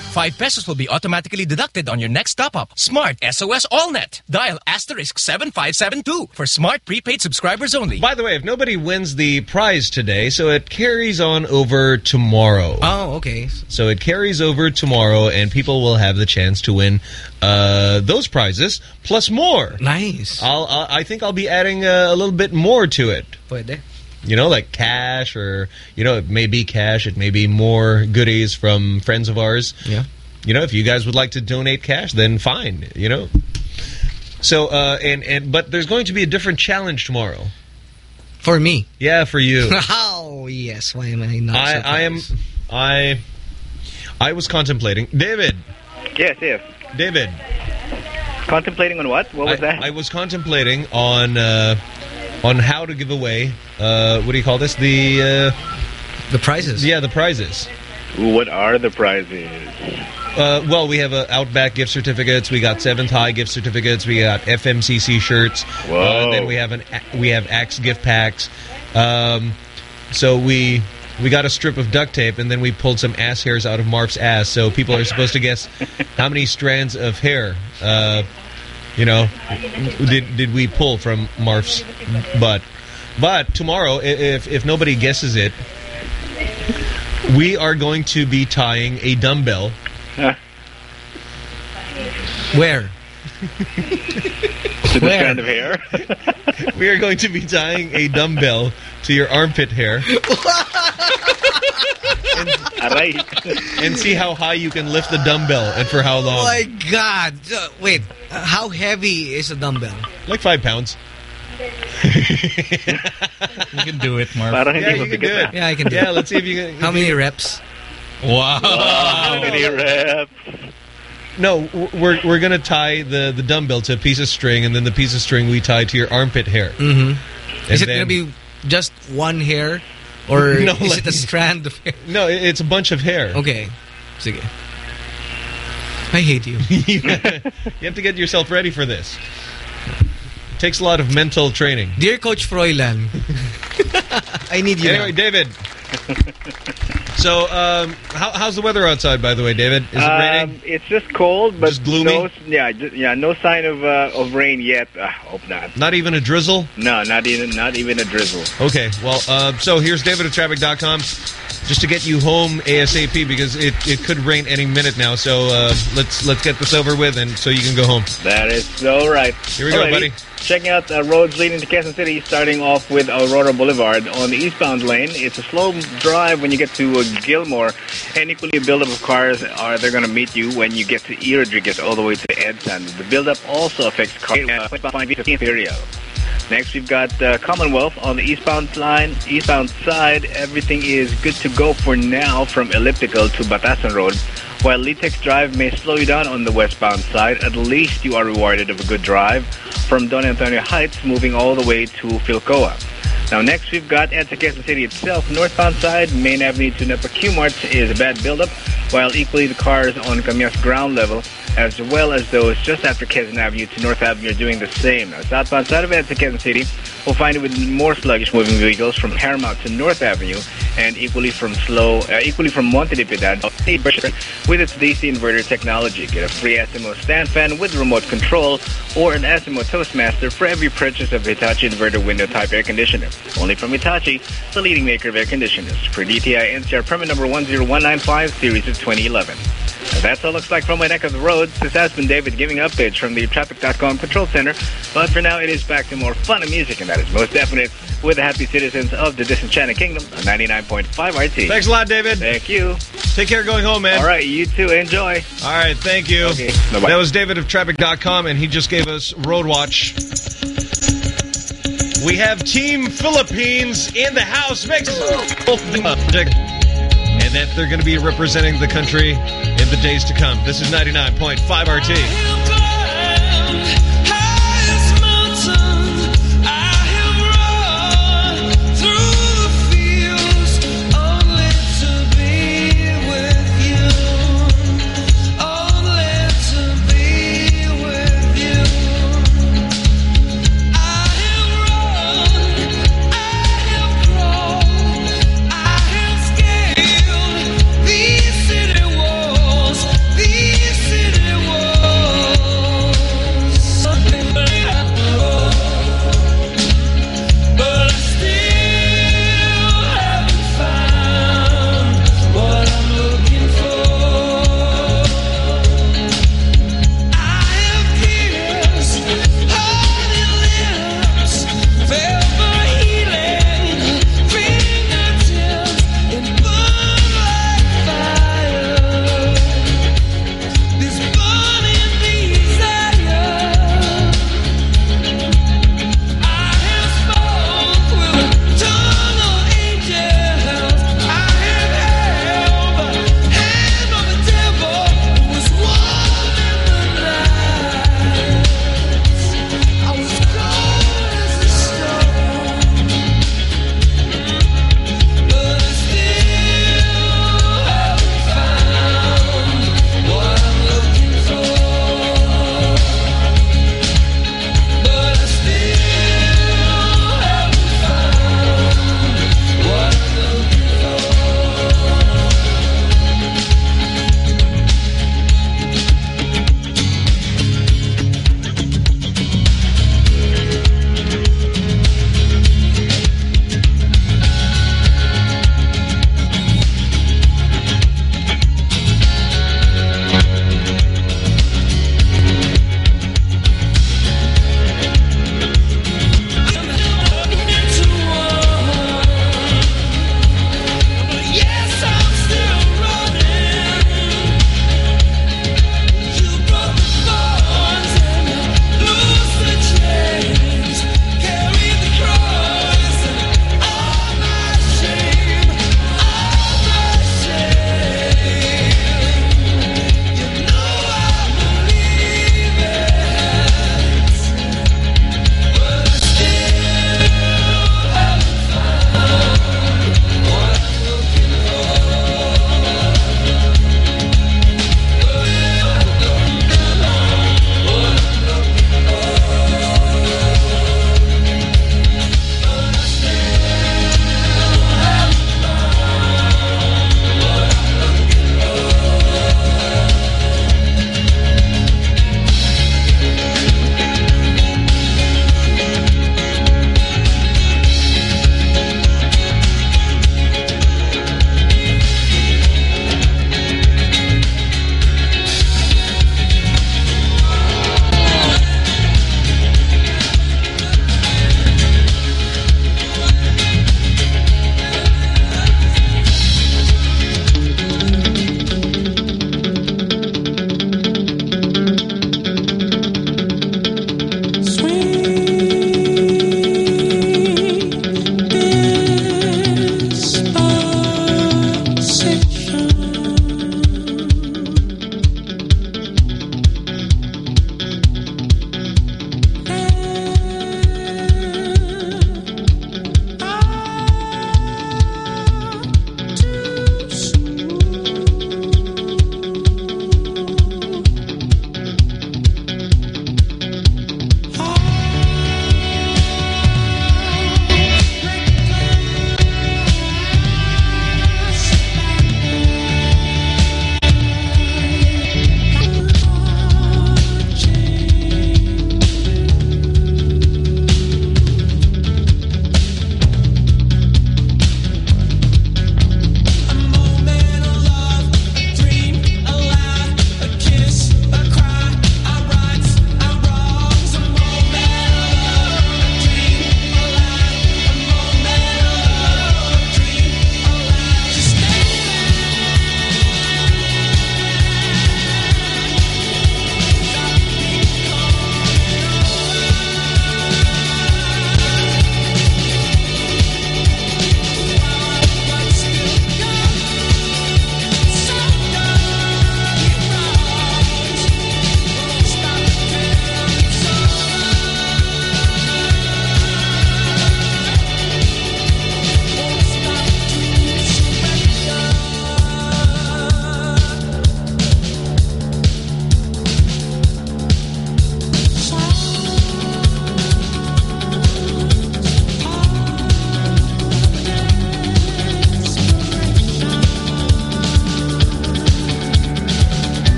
5 pesos will be automatically deducted on your next top-up. Smart SOS AllNet. Dial asterisk 7572 for smart prepaid subscribers only. By the way, if nobody wins the prize today, so it carries on over tomorrow. Oh, okay. So it carries over tomorrow, and people will have the chance to win uh, those prizes plus more. Nice. I'll, I'll I think I'll be adding uh, a little bit more to it. Pwede. You know, like cash, or you know, it may be cash, it may be more goodies from friends of ours. Yeah. You know, if you guys would like to donate cash, then fine. You know. So, uh, and and but there's going to be a different challenge tomorrow. For me. Yeah, for you. oh, yes. Why am I not I, I am, I, I was contemplating. David. Yes, yes. David. Contemplating on what? What was I, that? I was contemplating on uh, on how to give away. Uh, what do you call this? The uh, the prizes. Yeah, the prizes. What are the prizes? Uh, well, we have uh, Outback gift certificates. We got Seventh High gift certificates. We got FMCC shirts. Uh, then we have an we have Axe gift packs. Um, so we we got a strip of duct tape, and then we pulled some ass hairs out of Marf's ass. So people are supposed to guess how many strands of hair, uh, you know, did did we pull from Marf's butt. But tomorrow, if if nobody guesses it, we are going to be tying a dumbbell. Where? To the Where? strand of hair. we are going to be tying a dumbbell to your armpit hair. Aray. and see how high you can lift the dumbbell and for how Oh long. my God. Uh, wait, uh, how heavy is a dumbbell? Like five pounds. You can do it, Marf. Parang Yeah, hindi you can do it. Yeah, I can do Yeah, it. let's see if you can. How many reps? Wow. How many reps? No, we're we're gonna tie the the dumbbell to a piece of string, and then the piece of string we tie to your armpit hair. Mm-hmm. Is it then- going to be just one hair? Or No, is like- it a strand of hair? No, it's a bunch of hair. Okay. Sige. I hate you. you have to get yourself ready for this. It takes a lot of mental training. Dear Coach Froilan, I need you Anyway, now. David. So, um, how, how's the weather outside, by the way, David? Is it raining? Um, it's just cold, but Just gloomy? No, yeah, ju- yeah, no sign of uh, of rain yet. I hope not. Not even a drizzle? No, not even not even a drizzle. Okay, well, uh, so here's David at traffic.com just to get you home ASAP because it, it could rain any minute now. So uh, let's let's get this over with and so you can go home. That is so right. Here we go, buddy. Checking out the roads leading to Quezon City, starting off with Aurora Boulevard on the eastbound lane. It's a slow drive when you get to uh, Gilmore, and equally a buildup of cars are they're going to meet you when you get to E. Rodriguez all the way to Edsa. The buildup also affects cars uh, 25 Imperial. Next, we've got uh, Commonwealth on the eastbound line, eastbound side. Everything is good to go for now from Elliptical to Batasan Road. While Litex Drive may slow you down on the westbound side, at least you are rewarded of a good drive from Don Antonio Heights moving all the way to Philcoa. Now, next we've got at City itself, northbound side, Main Avenue to Nepa Q-Mart is a bad buildup, while equally the cars on Kamias ground level, as well as those just after Quezon Avenue to North Avenue are doing the same. Now, southbound side of Edsa City, we'll find it with more sluggish moving vehicles from Paramount to North Avenue, and equally from slow, uh, equally from Monte de with its DC inverter technology. Get a free SMO stand fan with remote control or an SMO Toastmaster for every purchase of Hitachi inverter window type air conditioner. Only from Hitachi, the leading maker of air conditioners. For DTI NCR permit number 10195, series of 2011. That's all it looks like from my neck of the roads. This has been David giving updates from the Traffic.com Control Center. But for now, it is back to more fun and music, and that is most definite with the happy citizens of the Disenchanted Kingdom on 99.5 RT. Thanks a lot, David. Thank you. Take care going home, man. All right, you too. Enjoy. All right, thank you. Okay. That was David of Traffic.com, and he just gave us Road Watch. We have Team Philippines in the house. Makes and that they're going to be representing the country in the days to come. This is 99.5 RT.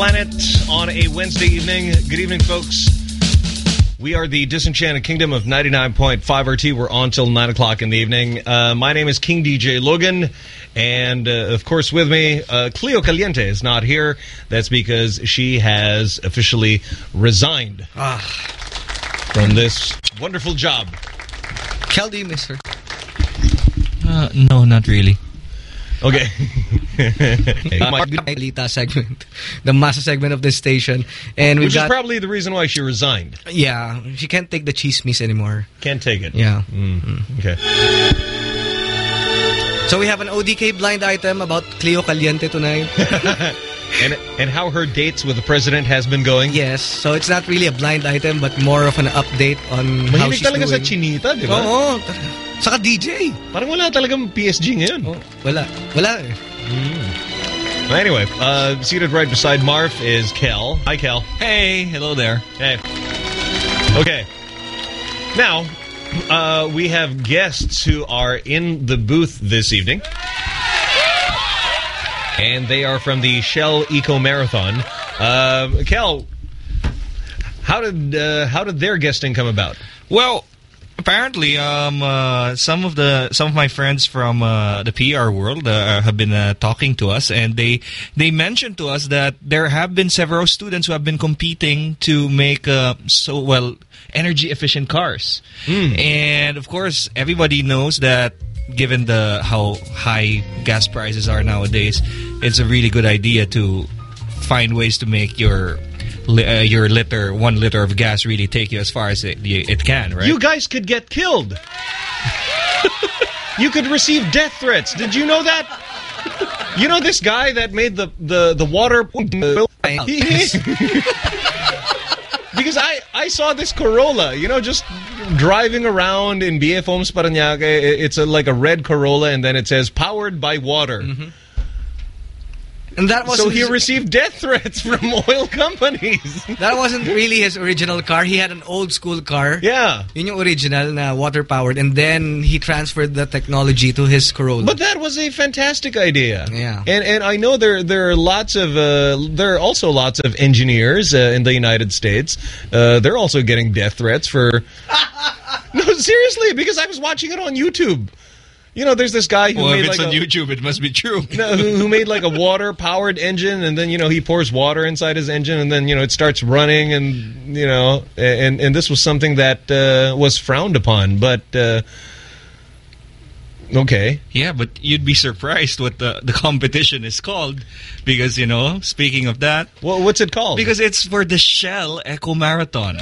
Planet on a Wednesday evening. Good evening, folks. We are the Disenchanted Kingdom of 99.5 RT. We're on till 9 o'clock in the evening. Uh, my name is King DJ Logan. And, uh, of course, with me, uh, Cleo Caliente is not here. That's because she has officially resigned from this wonderful job. Kel, do you miss her? Uh, no, not really. Okay. Balita segment. The masa segment of this station. And we Which got... is probably the reason why she resigned. Yeah, she can't take the cheese miss anymore. Can't take it. Yeah. Mm. Okay. So we have an ODK blind item about Cleo Caliente tonight. and and how her dates with the president has been going. Yes. So it's not really a blind item but more of an update on how she's talaga sa chinita, di ba? Oo. Saka DJ. Parang wala talagang PSG ngayon. wala. Wala eh. Well, anyway, uh, seated right beside Marf is Kel. Hi, Kel. Hey, hello there. Hey. Okay. Now, uh, we have guests who are in the booth this evening. And they are from the Shell Eco Marathon. Um, Kel, how did uh, how did their guesting come about? Well, apparently, um, uh, some of the some of my friends from uh, the PR world uh, have been uh, talking to us, and they they mentioned to us that there have been several students who have been competing to make uh, so well energy efficient cars, and of course, everybody knows that. Given the how high gas prices are nowadays, it's a really good idea to find ways to make your li uh, your liter one liter of gas really take you as far as it, it can, right? You guys could get killed. you could receive death threats. Did you know that? You know this guy that made the the the water. Because I I saw this Corolla, you know, just driving around in BF Homes Parañaque. It's a, like a red Corolla, and then it says powered by water. And that was so he received death threats from oil companies. That wasn't really his original car. He had an old school car. Yeah. Yun yung original na water powered and then he transferred the technology to his Corolla. But that was a fantastic idea. Yeah. And and I know there there are lots of uh, there are also lots of engineers uh, in the United States. Uh, they're also getting death threats for No, seriously, because I was watching it on YouTube. You know, there's this guy who well, made if it's like on a, YouTube, it must be true. no, who, who made like a water-powered engine, and then you know he pours water inside his engine, and then you know it starts running, and you know, and and this was something that uh, was frowned upon, but uh, okay, Yeah, but you'd be surprised what the, the competition is called. Because, you know, speaking of that... Well, what's it called? Because it's for the Shell Eco Marathon.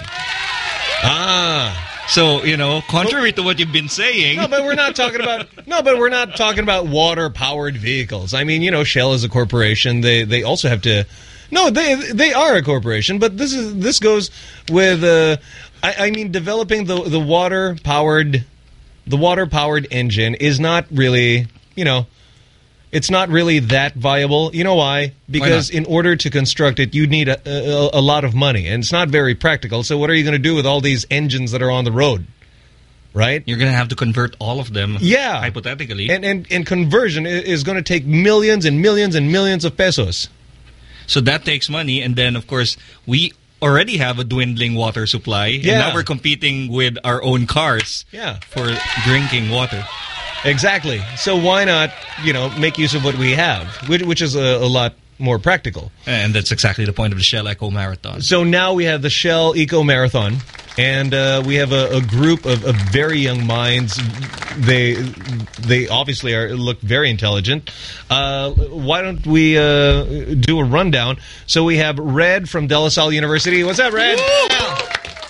Ah. So, you know, contrary to what you've been saying... No, but we're not talking about no, but we're not talking about water-powered vehicles. I mean, you know, Shell is a corporation. They they also have to. No, they they are a corporation, but this is this goes with. Uh, I, I mean, developing the the water-powered the water-powered engine is not really you know. It's not really that viable. You know why? Because in order to construct it, you need a, a, a lot of money, and it's not very practical. So what are you going to do with all these engines that are on the road? Right? You're going to have to convert all of them. Yeah. Hypothetically. And, and, and conversion is going to take millions and millions and millions of pesos. So that takes money. And then, of course, we already have a dwindling water supply. And now we're competing with our own cars Yeah. for drinking water. Exactly. So why not, you know, make use of what we have, which, which is a, a lot more practical. And that's exactly the point of the Shell Eco Marathon. So now we have the Shell Eco Marathon, and uh, we have a, a group of, of very young minds. They they obviously are look very intelligent. Uh, why don't we uh, do a rundown? So we have Red from De La Salle University. What's up, Red?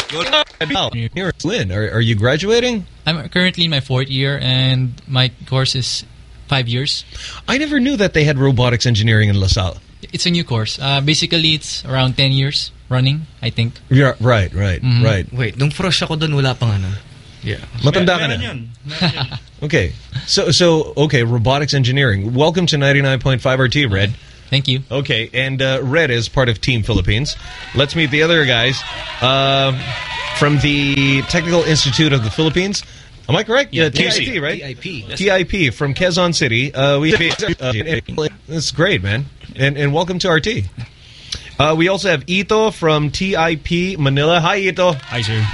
Good. Here, Lynn, are, are you graduating? I'm currently in my fourth year, and my course is five years. I never knew that they had robotics engineering in LaSalle. It's a new course. Uh, basically, it's around 10 years running, I think. Yeah, right, right, Mhm. right. Wait, nung fresh ako doon, wala pang ano. Yeah. Matanda ka na. Okay. So, so okay, robotics engineering. Welcome to 99.5 RT, Red. Thank you. Okay, and uh, Red is part of Team Philippines. Let's meet the other guys. Um from the Technical Institute of the Philippines. Am I correct? Yeah, TIP, TIP, right? TIP. TIP from Quezon City. Uh, we That's great, man. And and welcome to RT. Uh, we also have Ito from TIP Manila. Hi, Ito. Hi, sir.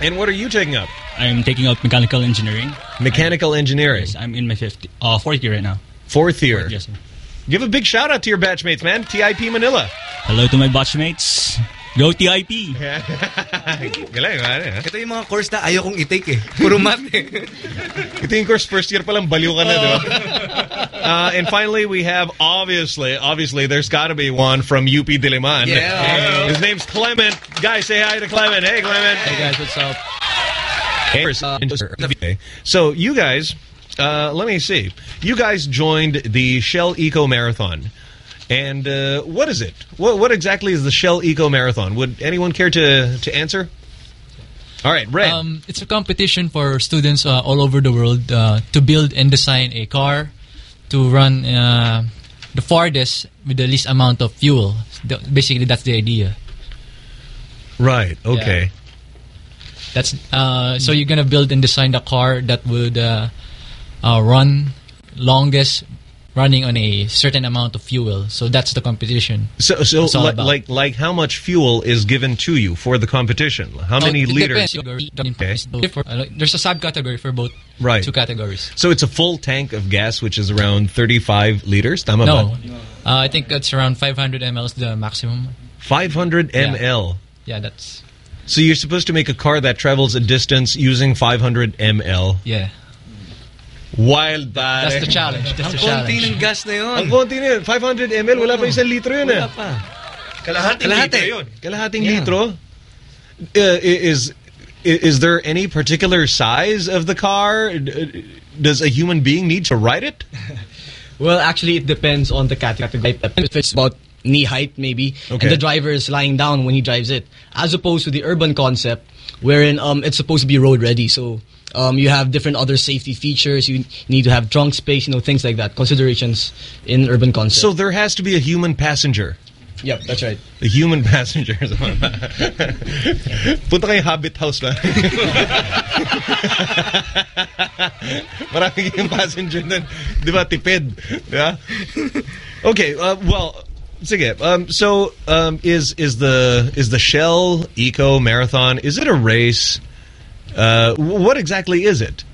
And what are you taking up? I'm taking up mechanical engineering. Mechanical engineering. Yes, I'm in my fifth, uh, fourth year right now. Fourth year. Fourth, yes, sir. Give a big shout out to your batchmates, man. TIP Manila. Hello to my batchmates. Go TIP! Galing, man. eh. Ito yung mga course na ayaw kong i-take eh. Puro math eh. Ito yung course first year pa lang baliw ka na, di ba? Uh, and finally, we have obviously, obviously, there's got to be one from UP Diliman. Yeah. His name's Clement. Guys, say hi to Clement. Hey, Clement. Hey guys, what's up? Okay. So you guys, uh, let me see. You guys joined the Shell Eco Marathon. And uh, what is it? What, what exactly is the Shell Eco Marathon? Would anyone care to, to answer? All right, Red. Um, it's a competition for students uh, all over the world uh, to build and design a car to run uh, the farthest with the least amount of fuel. Basically, that's the idea. Right. Okay. That's uh, so you're gonna build and design the car that would uh, run longest, running on a certain amount of fuel. So that's the competition. So, so It's all li- about. like, like, how much fuel is given to you for the competition? How Oh, many it liters? depends. For- uh, There's a subcategory for both Right. two categories. So it's a full tank of gas, which is around 35 liters. Tama No, uh, I think that's around 500 ml is the maximum. 500 Yeah. ml. Yeah, that's So you're supposed to make a car that travels a distance using 500 ml. yeah. Wild, pare. That's the challenge. That's the Ang konti challenge. ng gas na yun. Ang konti na yun. 500 ml. Wala pa isang litro yun. Wala eh. pa. Kalahating Kalahati. litro yun. Kalahating litro. Uh, i- is is there any particular size of the car? Does a human being need to ride it? Well, actually, it depends on the category. If it's about knee height, maybe, Okay. and the driver is lying down when he drives it, as opposed to the urban concept, wherein um, it's supposed to be road ready. So um, you have different other safety features. You need to have trunk space, you know, things like that. Considerations in urban concept. So there has to be a human passenger. Yep, that's right. The human passenger. Punta kayo Habit House ba? Maraming yung passenger dun. Di ba? Tipid. Ba? Okay, uh, well, sige. Um, so, um, is is the is the Shell Eco Marathon? Is it a race? Uh, what exactly is it?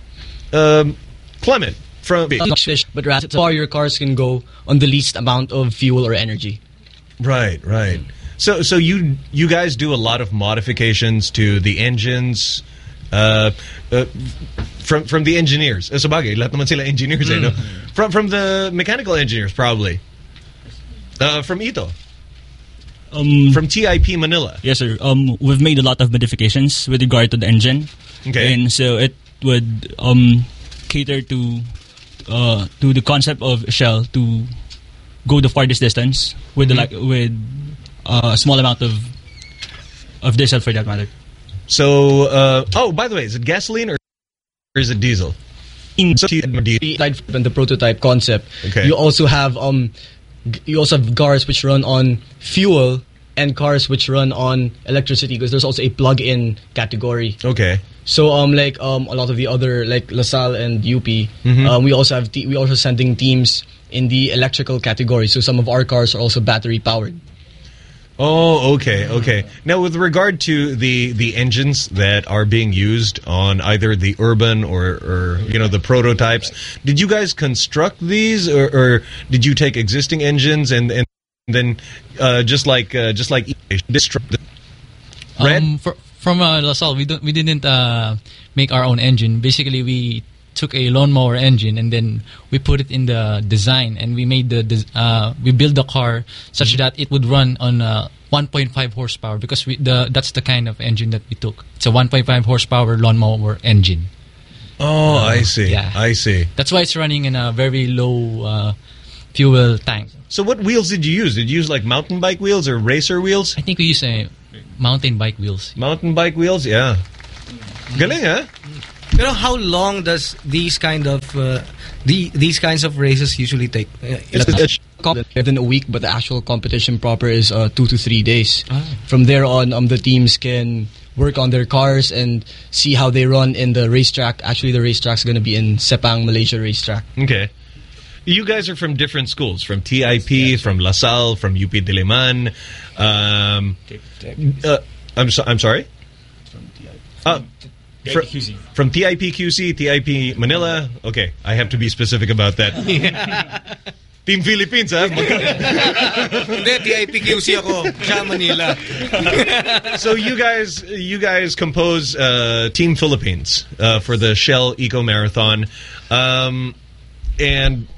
Um, Clement from fish, but rather it's far your cars can go on the least amount of fuel or energy. Right, right. So, so you you guys do a lot of modifications to the engines, uh, uh, from from the engineers. Eh, sabagay, lahat naman sila engineers, eh, no? From from the mechanical engineers, probably. Uh, from Ito. Um, from TIP Manila. Yes, sir. Um, we've made a lot of modifications with regard to the engine. Okay. And so it would um cater to uh to the concept of Shell to go the farthest distance with the like with uh, a small amount of of diesel for that matter. So, uh, oh, by the way, is it gasoline or is it diesel? In So, Aside from the prototype concept, Okay. you also have um, g- you also have cars which run on fuel and cars which run on electricity because there's also a plug-in category. Okay. So um like um a lot of the other like LaSalle and UP, Mhm. um, we also have we also sending teams in the electrical category. So some of our cars are also battery powered. Oh, okay, okay. Now, with regard to the the engines that are being used on either the urban or, or you know the prototypes, did you guys construct these, or, or did you take existing engines and and then uh, just like uh, just like destruct Red? Um, from uh, LaSalle, we don't we didn't uh, make our own engine. Basically, we took a lawnmower engine and then we put it in the design and we made the uh, we built the car such that it would run on uh, 1.5 horsepower because we the that's the kind of engine that we took. It's a 1.5 horsepower lawnmower engine. Oh, I see. yeah. I see. That's why it's running in a very low uh, fuel tank. So, what wheels did you use? Did you use like mountain bike wheels or racer wheels? I think we use a mountain bike wheels. Mountain bike wheels, yeah. Galing, huh? Pero how long does these kind of uh, the these kinds of races usually take? Uh, It's within a week, but the actual competition proper is uh, two to three days. From there on, um, the teams can work on their cars and see how they run in the racetrack. Actually, the racetrack's going to be in Sepang, Malaysia racetrack. Okay. You guys are from different schools, from TIP, from LaSalle, from UP Diliman. Um, uh, I'm so, I'm sorry. Uh, fr- from TIPQC, TIP Manila. Okay, I have to be specific about that. Team Philippines, ah. Hindi, TIPQC ako. Siya Manila. so you guys, you guys compose uh, Team Philippines uh, for the Shell Eco Marathon, um, and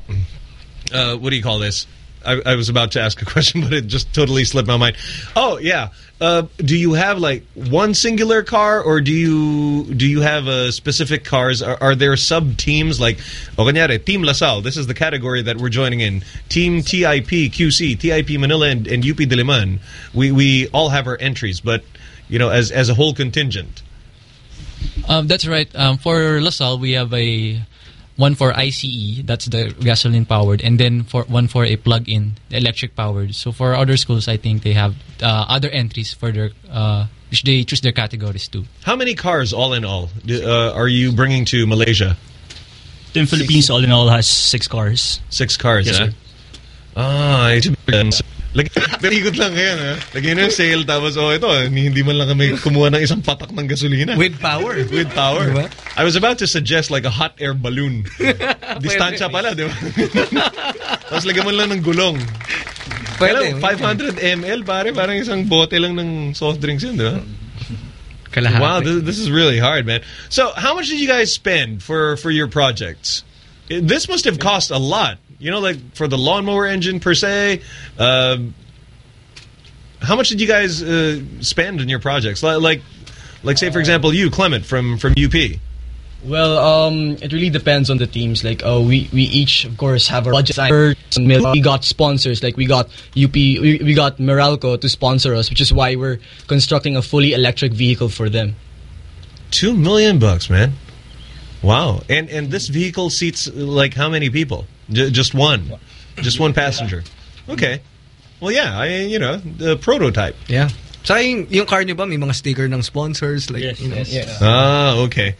uh, what do you call this? I, I was about to ask a question, but it just totally slipped my mind. Oh yeah, uh, do you have like one singular car, or do you do you have uh, specific cars? Are, are there sub teams like, o kanyari, Team LaSalle? This is the category that we're joining in. Team TIP QC, TIP Manila, and, and UP Diliman. We we all have our entries, but you know, as as a whole contingent. Um, that's right. Um, for LaSalle, we have a one for ICE, that's the gasoline powered, and then for one for a plug-in, electric powered. So for other schools, I think they have uh, other entries for their, uh, which they choose their categories too. How many cars, all in all, do- uh, are you bringing to Malaysia? Team Philippines all in all has six cars. Six cars, Yes, huh? sir. Ah, ito. Ikot lang kayo, ha? Lagyan nyo yung sale, tapos, oh, ito, eh, hindi man lang kami kumuha ng isang patak ng gasolina. With power. With power. Diba? I was about to suggest like a hot air balloon. Distansya pala, di ba? tapos lagyan mo lang ng gulong. Pwede. Kailan, 500 ml, pare. Parang isang bote lang ng soft drinks yun, di ba? Kalahati. Wow, this, this is really hard, man. So, how much did you guys spend for for your projects? This must have cost a lot. You know, like for the lawnmower engine per se. Um, how much did you guys uh, spend in your projects? Like, like, like, say for example, you Clement from from UP. Well, um, it really depends on the teams. Like, uh, we we each, of course, have our budget. We got sponsors. Like, we got UP, we, we got Meralco to sponsor us, which is why we're constructing a fully electric vehicle for them. Two million bucks, man. Wow. And and this vehicle seats like how many people? J just one, just one passenger. Okay. Well, yeah. I you know the prototype. Yeah. Sa yung, yung car niyo ba may mga sticker ng sponsors like you know. Ah, okay.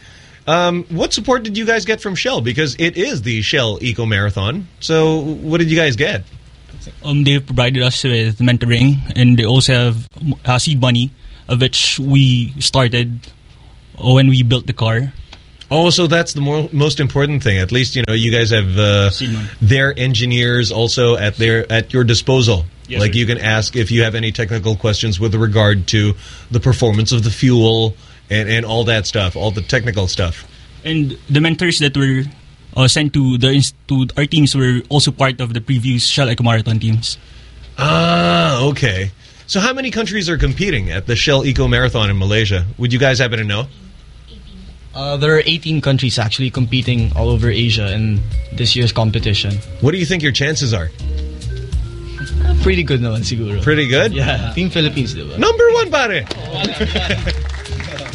Um, what support did you guys get from Shell? Because it is the Shell Eco Marathon. So, what did you guys get? Um, they provided us with mentoring, and they also have uh, seed money, of which we started when we built the car. Oh, so that's the more, most important thing. At least you know you guys have uh, their engineers also at their at your disposal. Yes, like sir. you can ask if you have any technical questions with regard to the performance of the fuel and and all that stuff, all the technical stuff. And the mentors that were uh, sent to the to our teams were also part of the previous Shell Eco Marathon teams. Ah, okay. So how many countries are competing at the Shell Eco Marathon in Malaysia? Would you guys happen to know? Uh, there are 18 countries actually competing all over Asia in this year's competition. What do you think your chances are? Pretty good naman siguro. Pretty good? Yeah. Team Philippines, diba? Number one, pare.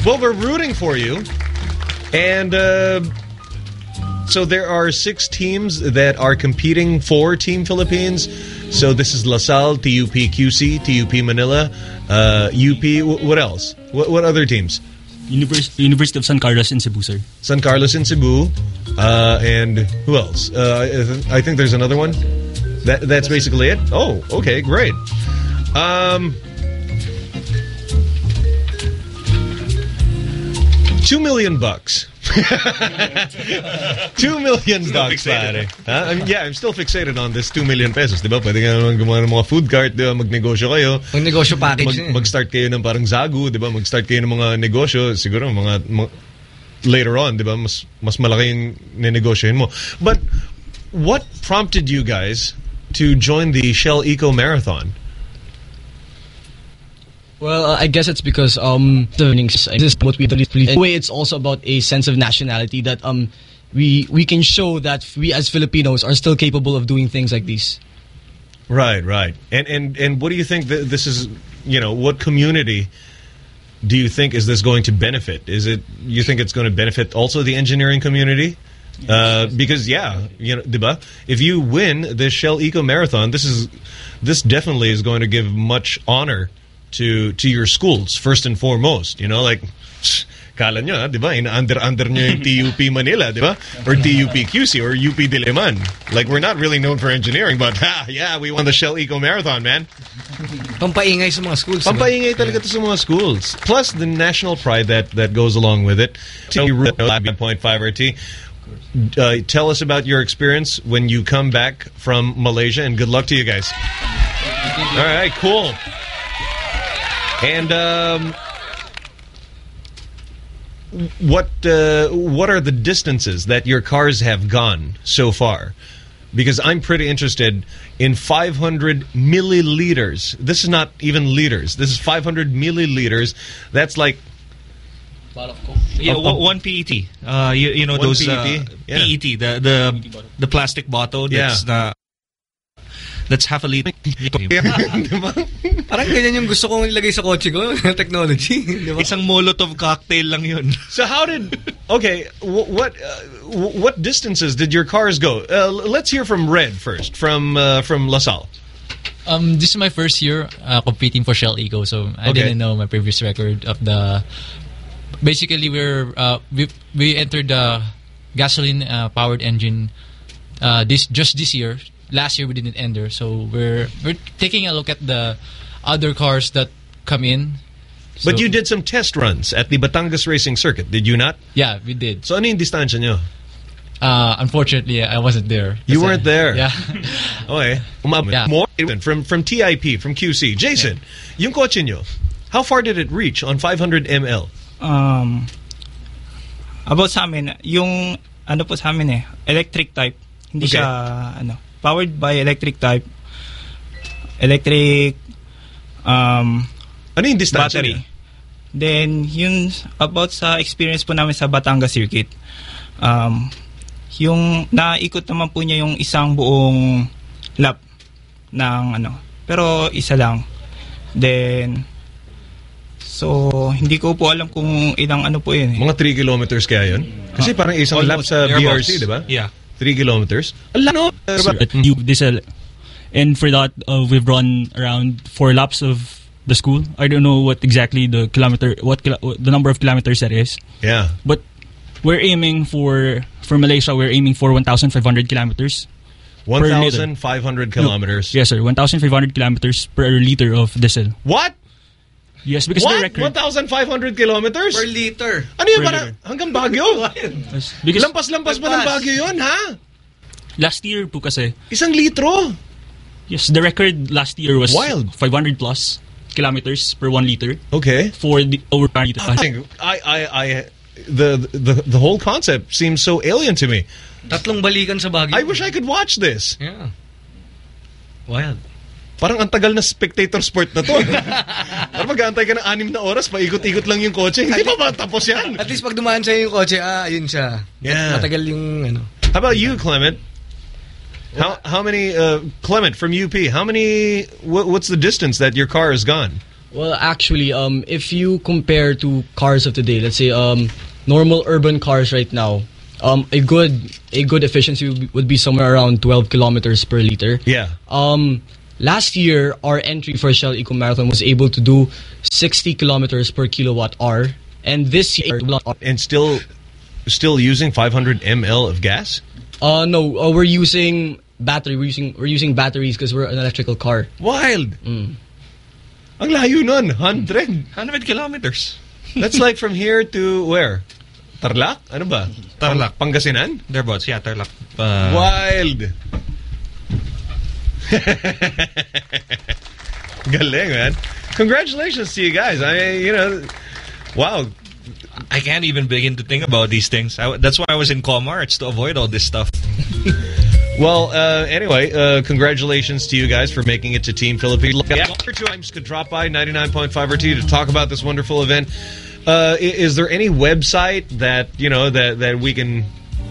well, we're rooting for you. And uh, so there are six teams that are competing for Team Philippines. So this is LaSalle, TUP QC, TUP Manila, uh, UP. What else? What, what other teams? Univers- University of San Carlos in Cebu, sir. San Carlos in Cebu. Uh, and who else? Uh, I think there's another one. That That's basically it? Oh, okay, great. Um, two million bucks. two million bucks, pare. Huh? I mean, yeah, I'm still fixated on this two million pesos. Di ba? Pwede ka naman gumawa ng mga food cart, di ba? Magnegosyo kayo. Magnegosyo package Mag, na eh. mag-start kayo ng parang Zagu, di ba? Mag-start kayo ng mga negosyo. Siguro, mga, mga later on, di ba? Mas, mas malaki yung ninegosyohin mo. But what prompted you guys to join the Shell Eco Marathon? Well, uh, I guess it's because um the earnings this is what we really in a way it's also about a sense of nationality that um we we can show that we as Filipinos are still capable of doing things like these. Right, right. And and and what do you think that this is, you know, what community do you think is this going to benefit? Is it you think it's going to benefit also the engineering community? Uh, because yeah, you know, diba? If you win this Shell Eco Marathon, this is this definitely is going to give much honor to to your schools first and foremost. You know, like. Kala nyo, ah, di ba? Under-under nyo yung TUP Manila, di ba? Or TUP QC or UP Diliman. Like, we're not really known for engineering, but ha, yeah, we won the Shell Eco Marathon, man. Pampaingay sa mga schools. Pampaingay talaga to sa mga schools. Plus the national pride that that goes along with it. So, 1.5 RT. Uh, tell us about your experience when you come back from Malaysia, and good luck to you guys. All right, cool. And um, what uh, what are the distances that your cars have gone so far? Because I'm pretty interested in 500 milliliters. This is not even liters. This is 500 milliliters. That's like Yeah, Oh, one, one PET. Uh, you, you know One those uh, PET? Yeah. PET, the the the plastic bottle that's uh, that's half a liter. Parang ganyan yung gusto kong ilagay sa kotse ko, technology. Di ba? Isang Molotov cocktail lang yun. So how did okay? What uh, what distances did your cars go? Uh, let's hear from Red first, from uh, from LaSalle. Um, this is my first year uh, competing for Shell Eco, so I Okay. didn't know my previous record of the. Basically, we're uh, we we entered the gasoline uh, powered engine uh, this just this year. Last year we didn't enter, so we're we're taking a look at the other cars that come in. But you did some test runs at the Batangas Racing Circuit, did you not? Yeah, we did. So ano yung distansya nyo? Uh, unfortunately, I wasn't there. You weren't there. Yeah. Okay. Umabot. Yeah. More from from TIP, from QC. Jason, yung kotse nyo, how far did it reach on 500 ml? Um, about sa amin, yung ano po sa amin eh, electric type. Hindi Okay. siya ano, powered by electric type. Electric um ano yung distansya battery. niya? Then yung about sa experience po namin sa Batangas circuit. Um yung naikot naman po niya yung isang buong lap ng ano. Pero isa lang. Then So, hindi ko po alam kung ilang ano po yun. eh. Mga 3 kilometers kaya yun? Kasi parang isang lap sa. BRC, di ba? Yeah. 3 kilometers. So, at you diesel. And for that, uh, we've run around four laps of the school. I don't know what exactly the kilometer, what, what the number of kilometers that is. Yeah. But we're aiming for for Malaysia. We're aiming for 1,500 kilometers. 1,500 kilometers. No. Yes, sir. 1,500 kilometers per liter of diesel. What? Yes, because What? the record. 1,500 kilometers? Per liter. Ano yun? Per Para, hanggang Baguio? Because Lampas-lampas pa ng Baguio yun, ha? last year po kasi. Isang litro? Yes, the record last year was Wild. 500 plus kilometers per one liter. Okay. For the over. I, think- I, I, I, the, the, the whole concept seems so alien to me. Tatlong balikan sa Baguio. I wish I could watch this. Yeah. Wild. Parang ang tagal na spectator sport na to. Parang mag-aantay ka ng anim na oras, paikot-ikot lang yung kotse. Hindi pa ba tapos yan? At least pag dumaan sa'yo yung kotse, ah, yun siya. Yeah. Matagal yung ano. How about you, Clement? How how many uh, Clement from UP? How many? What, what's the distance that your car has gone? Well, actually, um, if you compare to cars of today, let's say um, normal urban cars right now, um, a good a good efficiency would be, would be somewhere around 12 kilometers per liter. Yeah. Um, last year, our entry for Shell Eco Marathon was able to do 60 kilometers per kilowatt hour, and this year, and still still using 500 ml of gas. Uh, no, uh, we're using battery. We're using we're using batteries because we're an electrical car. Wild. Mm. Ang layo nun, 100. 100 kilometers. That's like from here to where? Tarlac? Ano ba? Tarlac. Pang- Pangasinan? Thereabouts, yeah, Tarlac. Uh, Wild. Galing, man. Congratulations to you guys. I, mean, you know, wow. I can't even begin to think about these things. I, that's why I was in Comarts to avoid all this stuff. Well, uh, anyway, uh, congratulations to you guys for making it to Team Philippines. Yeah, two times could drop by 99.5 RT to talk about this wonderful event. Uh, is there any website that you know that that we can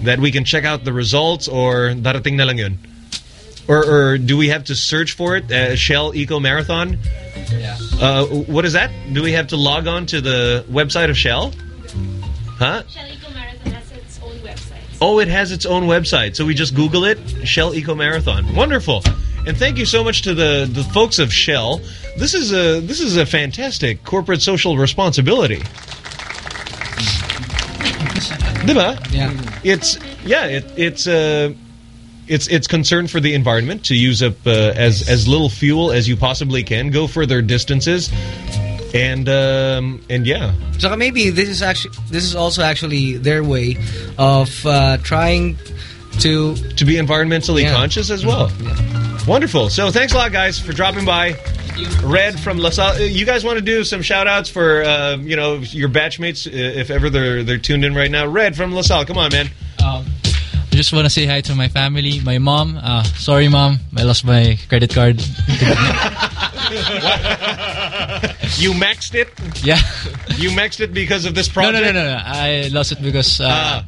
that we can check out the results or darating na lang yun? Or, or do we have to search for it? Uh, Shell Eco Marathon. Yeah. Uh, what is that? Do we have to log on to the website of Shell? Huh? Shell Eco Marathon has its own website. Oh, it has its own website. So we just Google it, Shell Eco Marathon. Wonderful. And thank you so much to the the folks of Shell. This is a this is a fantastic corporate social responsibility. Diba? Yeah. It's yeah, it, it's uh it's it's concern for the environment to use up uh, as as little fuel as you possibly can, go further distances. And um and yeah. So maybe this is actually this is also actually their way of uh, trying to to be environmentally Yeah. conscious as well. Wonderful. So thanks a lot, guys, for dropping by. Red from LaSalle. Uh, You guys want to do some shout outs for, uh, you know, your batchmates, uh, if ever they're they're tuned in right now. Red from LaSalle. Come on, man. Um, I just want to say hi to my family, my mom. Uh, sorry, mom, I lost my credit card. You maxed it? Yeah. You maxed it because of this No, project? no, no, no, no. I lost it because uh, Ah.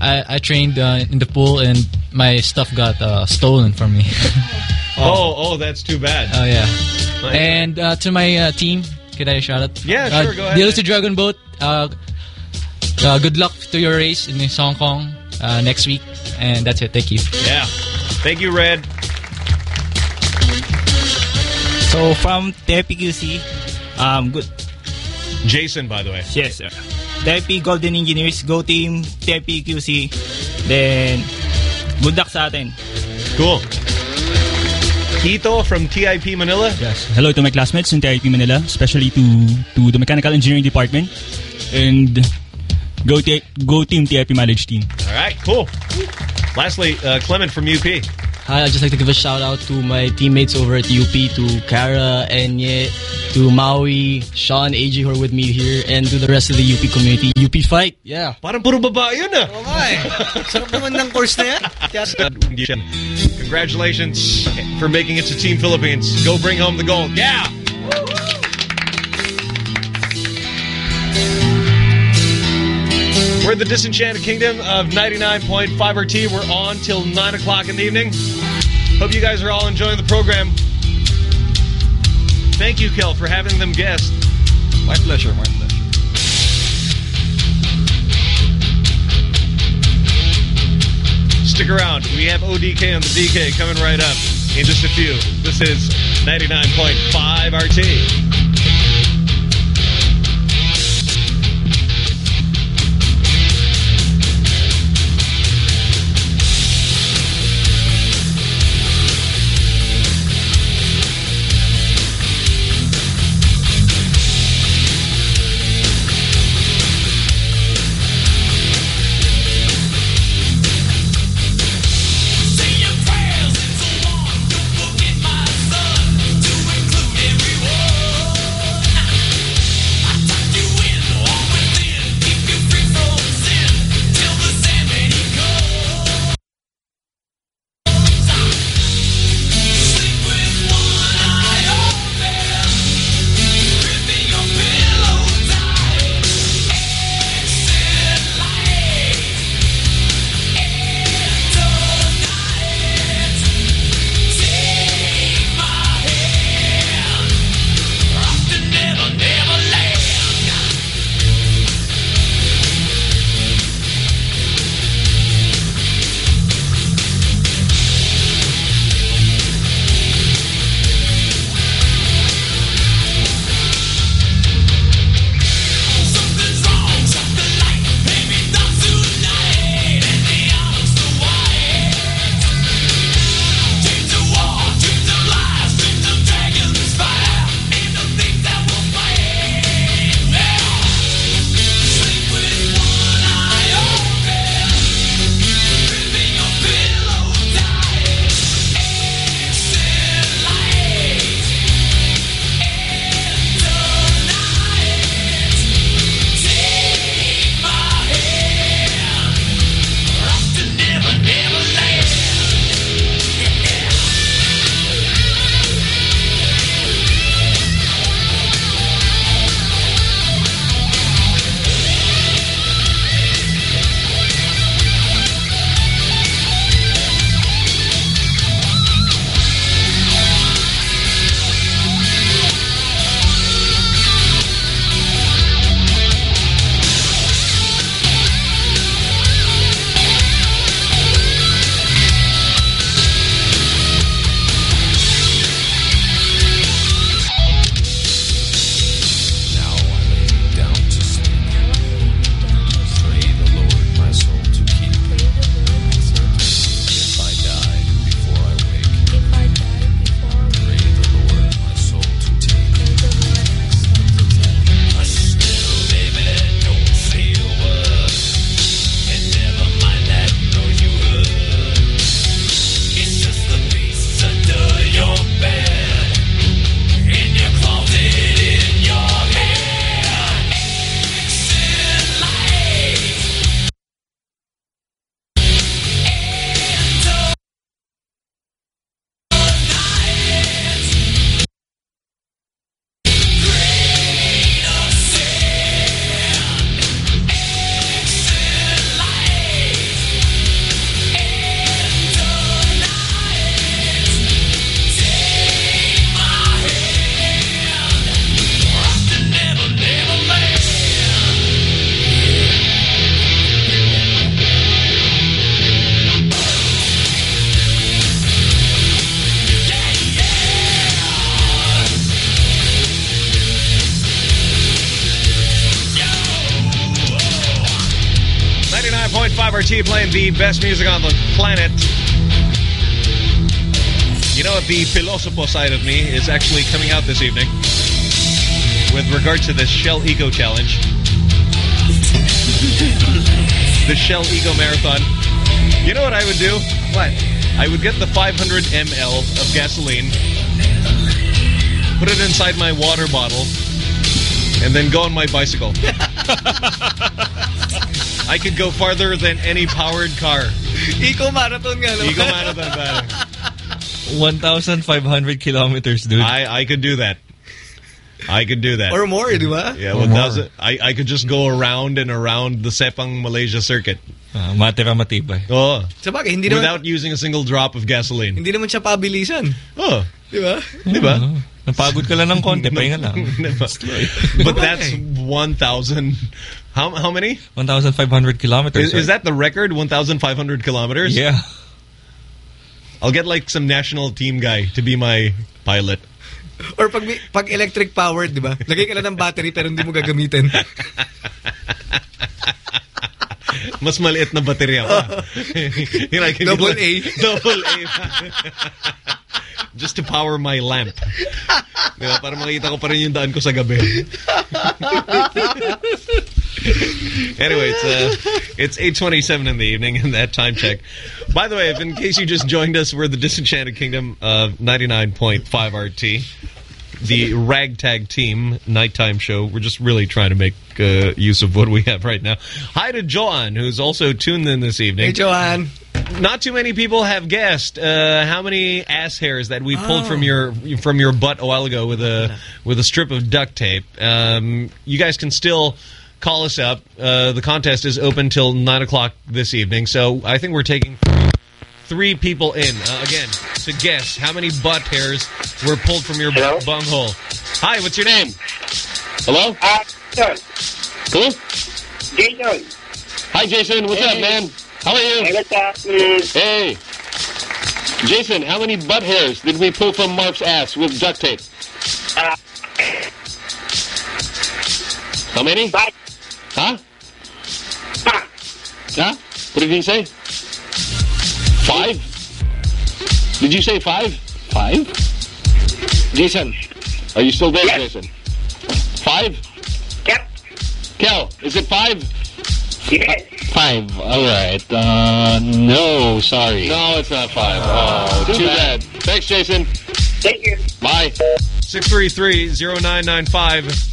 I, I trained uh, in the pool and my stuff got uh, stolen from me. Oh, oh, that's too bad. Oh, yeah. Nice. And uh, to my uh, team, could I shout out? Yeah, uh, sure, go ahead. The Elusive Dragon Boat, good luck to your race in Hong Kong uh, next week. And that's it. Thank you. Yeah. Thank you, Red. So from TPQC, um, good. Jason, by the way. Yes, sir. TP Golden Engineers, Go Team, TPQC. Then, good luck sa atin. Cool. Ito from TIP Manila. Yes. Hello to my classmates in TIP Manila, especially to to the mechanical engineering department, and go T- go team TIP mileage team. All right, cool. Lastly, uh, Clement from UP. Hi, I'd just like to give a shout out to my teammates over at UP, to Kara, Enye, to Maui, Sean, AJ who are with me here, and to the rest of the UP community. UP fight, yeah. Parang puro babae yun ah. Oo nga. Sarap naman ng course na yan. Congratulations for making it to Team Philippines. Go bring home the gold. Yeah! We're the Disenchanted Kingdom of 99.5 RT. We're on till 9 o'clock in the evening. Hope you guys are all enjoying the program. Thank you, Kel, for having them guest. My pleasure, my pleasure. Stick around. We have ODK on the DK coming right up in just a few. This is 99.5 RT. Best music on the planet. You know what? The philosopher side of me is actually coming out this evening with regard to the Shell Eco Challenge. the Shell Eco Marathon. You know what I would do? What? I would get the 500 ml of gasoline, put it inside my water bottle, and then go on my bicycle. I could go farther than any powered car. Eco marathon nga naman. Eco marathon, pare. 1,500 kilometers, dude. I, I could do that. I could do that. Or more, di ba? Yeah, Or 1,000. I, I could just go around and around the Sepang Malaysia circuit. Uh, matira matibay. Oh. Sabagay, hindi naman- Without using a single drop of gasoline. Hindi naman siya pabilisan. Oh. Di ba? Di ba? Napagod ka lang ng konti, pahinga lang. but that's 1,000. How, how many? 1,500 kilometers. Is, is that the record? 1,500 kilometers? Yeah. I'll get like some national team guy to be my pilot. Or pag, pag electric powered, di ba? Lagay ka lang ng battery pero hindi mo gagamitin. Mas maliit na baterya pa. you know, I can get Double like- A. Double A. Just to power my lamp. Diba? Para makita ko pa rin yung daan ko sa gabi. anyway, it's uh, it's 8:27 in the evening in that time check. By the way, if in case you just joined us, we're the Disenchanted Kingdom of 99.5 RT, the ragtag team nighttime show. We're just really trying to make uh, use of what we have right now. Hi to Joan, who's also tuned in this evening. Hey, Joanne. Not too many people have guessed uh, how many ass hairs that we pulled Oh. from your from your butt a while ago with a with a strip of duct tape. Um, you guys can still call us up. Uh, the contest is open till nine o'clock this evening, so I think we're taking three, three people in uh, again to guess how many butt hairs were pulled from your bunghole. Hi, what's your name? Hello? Uh, Who? Jason. Hi, Jason. What's up, man? How are you? Hey, what's up? Hey. Jason, how many butt hairs did we pull from Mark's ass with duct tape? uh, How many? Huh? Huh? What did he say? Five? Did you say five? Five? Jason, are you still there, Jason? Five? Yep. Kel, is it five? Yes. Five. All right. Uh, no, sorry. No, it's not five. Oh, too, bad. Thanks, Jason. Thank you. Bye. 633-0995.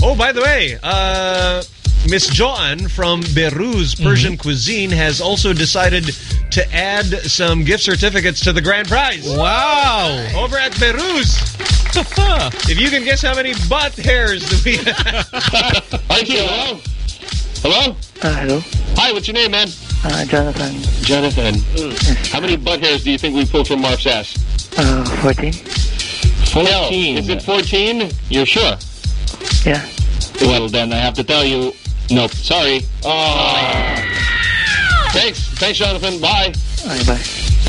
Oh, by the way, uh, Miss Joan from Behrouz Persian Cuisine has also decided to add some gift certificates to the grand prize. Wow! Over at Behrouz. if you can guess how many butt hairs do we have. Aren't you? Hello? Hello? Uh, hello? Hi, what's your name, man? Uh, Jonathan. Jonathan. How many butt hairs do you think we pulled from Mark's ass? Uh, 14? 14. Is it 14? You're sure? Yeah. Well, then I have to tell you, nope. Sorry. Oh. Thanks. Thanks, Jonathan. Bye. bye.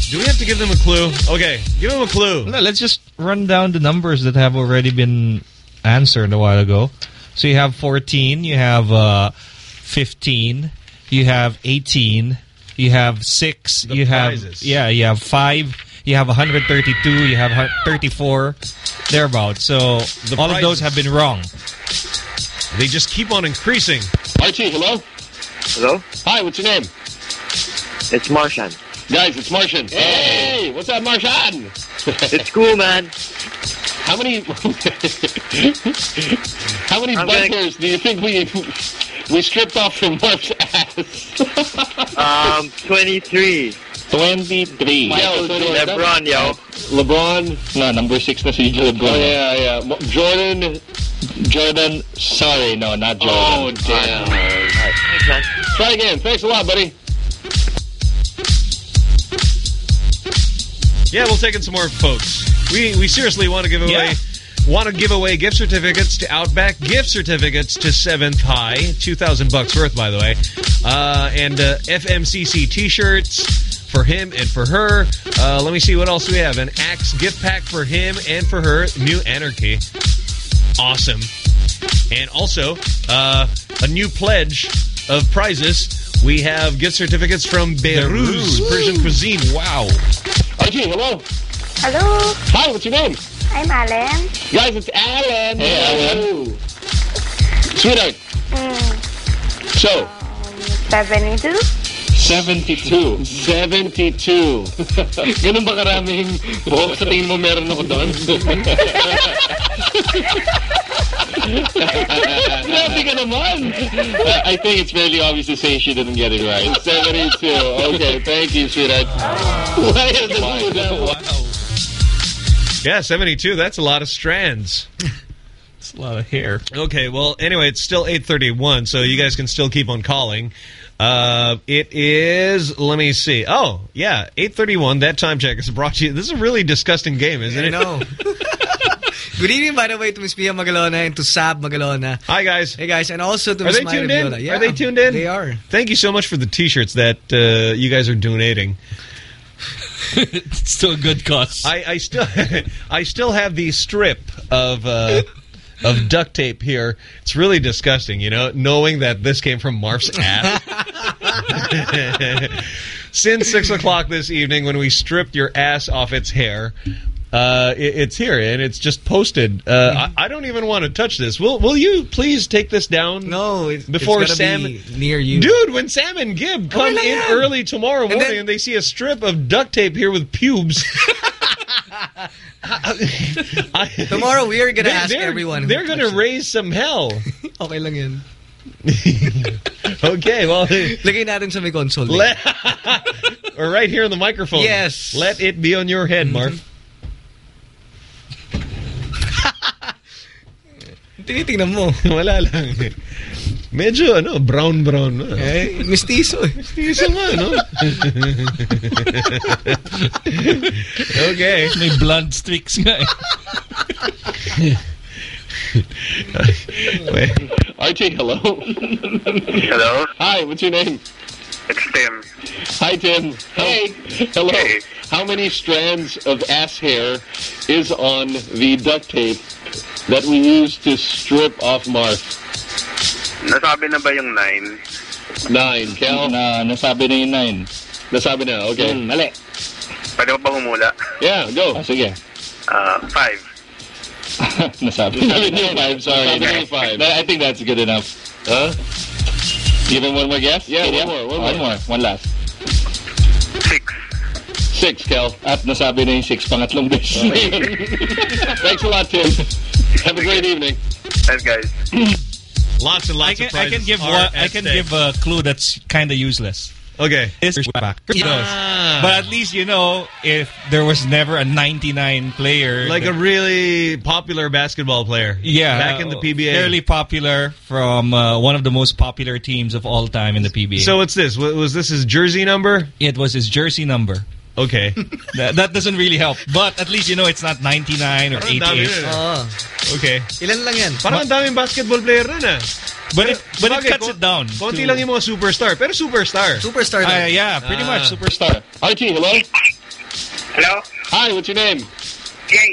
Do we have to give them a clue? Okay, give them a clue. No, let's just run down the numbers that have already been answered a while ago. So you have 14, you have uh, 15, you have 18, you have 6, you have yeah, you have 5, you have 132, you have 34 thereabouts. So The all of those have been wrong. They just keep on increasing. Archie, hello? Hello? Hi, what's your name? It's Martian. Guys, it's Martian. Hey, what's up, Martian? It's cool, man. How many How many I'm butt gonna- hairs do you think we we stripped off from Mark's ass? Um, 23. 23. Michael LeBron, yo. LeBron? No, number 6 na si LeBron. Oh, yeah, yeah. Jordan? Jordan? Sorry, no, not Jordan. Oh, damn. Thanks, man. Try again. Thanks a lot, buddy. Yeah, we'll take in some more folks. We we seriously want to give away want to give away gift certificates to Outback, gift certificates to Seventh High, two thousand bucks worth, by the way, uh, and uh, FMCC T-shirts for him and for her. Uh, let me see what else we have. An Axe gift pack for him and for her. New Anarchy, awesome, and also uh, a new pledge of prizes. We have gift certificates from Beirut's Persian cuisine. Wow. RG, hello. Hello, Hi, what's your name? I'm Alan. Guys, it's Alan. Hey, Alan. Sweetheart, Mm, so, 72? 72. 72. Ganun ba karaming buhok sa tingin mo meron ako doon? Grabe ka naman. Uh, I think it's fairly obvious to say she didn't get it right. 72. Okay, thank you, sweetheart. Why is it Wow. Yeah, 72. That's a lot of strands. It's a lot of hair. Okay, well, anyway, it's still 8.31, so you guys can still keep on calling. Uh, it is, let me see. Oh, yeah, 8.31. That time check is brought to you. This is a really disgusting game, isn't it? know. Good evening, by the way, to Miss Pia Magalona and to Sab Magalona. Hi, guys. Hey, guys. And also to Are Miss they Myra tuned in? Viola. Yeah, Are they tuned in? They are. Thank you so much for the T-shirts that uh, you guys are donating. it's still a good cause. I, I still, I still have the strip of uh, of duct tape here. It's really disgusting, you know, knowing that this came from Marf's ass. Since six o'clock this evening, when we stripped your ass off its hair. Uh, it, it's here and it's just posted. Uh, I, I don't even want to touch this. Will Will you please take this down? No, it, before it's Sam be near you. Dude, when Sam and Gib come lang in early tomorrow And morning then- and they see a strip of duct tape here with pubes. Tomorrow we are gonna ask everyone. They're going to touched it. raise some hell. Okay lang yan. okay, well, Lagay natin sa may console. let, or right here on the microphone. Yes. Let it be on your head, Marf. Tinitingnan mo. Wala lang. Medyo, ano, brown-brown. na. Eh, mistiso eh. Mistiso nga, no? okay. May blood streaks nga eh. Wait. RJ, hello. Hello? Hi, what's your name? It's Tim. Hi, Tim. Hey. Hello. How many strands of ass hair is on the duct tape that we use to strip off Marf? Nasabi na ba yung 9? Nine. Kel? Na, nasabi na yung nine. Nasabi na, okay. Hmm, mali. Pwede mo ba humula? Yeah, go. Ah, sige. Uh, 5. Nasabi Nasabi na five, sorry. Nasabi na five. I think that's good enough. Huh? Give him one more guess? Yeah, Okay, one more, one One more. more. One last. Six. Six, Kel. At nasabi na yung six, pangatlong beses na yun. Thanks a lot, Tim. Have a great evening. Thanks, guys. Lots and I lots can, of I can give one, I can stake. give a clue that's kind of useless. Okay. It's back. Ah. But at least you know if there was never a 99 player. Like a really popular basketball player. yeah, Back in the PBA. fairly popular from uh, one of the most popular teams of all time in the PBA. So what's this? Was this his jersey number? it was his jersey number. Okay. that, that doesn't really help, but at least you know it's not 99 or 88. yun eh. Ah. Okay. Ilan lang yan? Parang ang daming basketball player nun ah. But it but it cuts it down. Konti lang yung mga superstar. Pero superstar. Superstar lang. yeah, pretty Ah. much superstar. RT, hello. Hello? Hi, what's your name? Jay.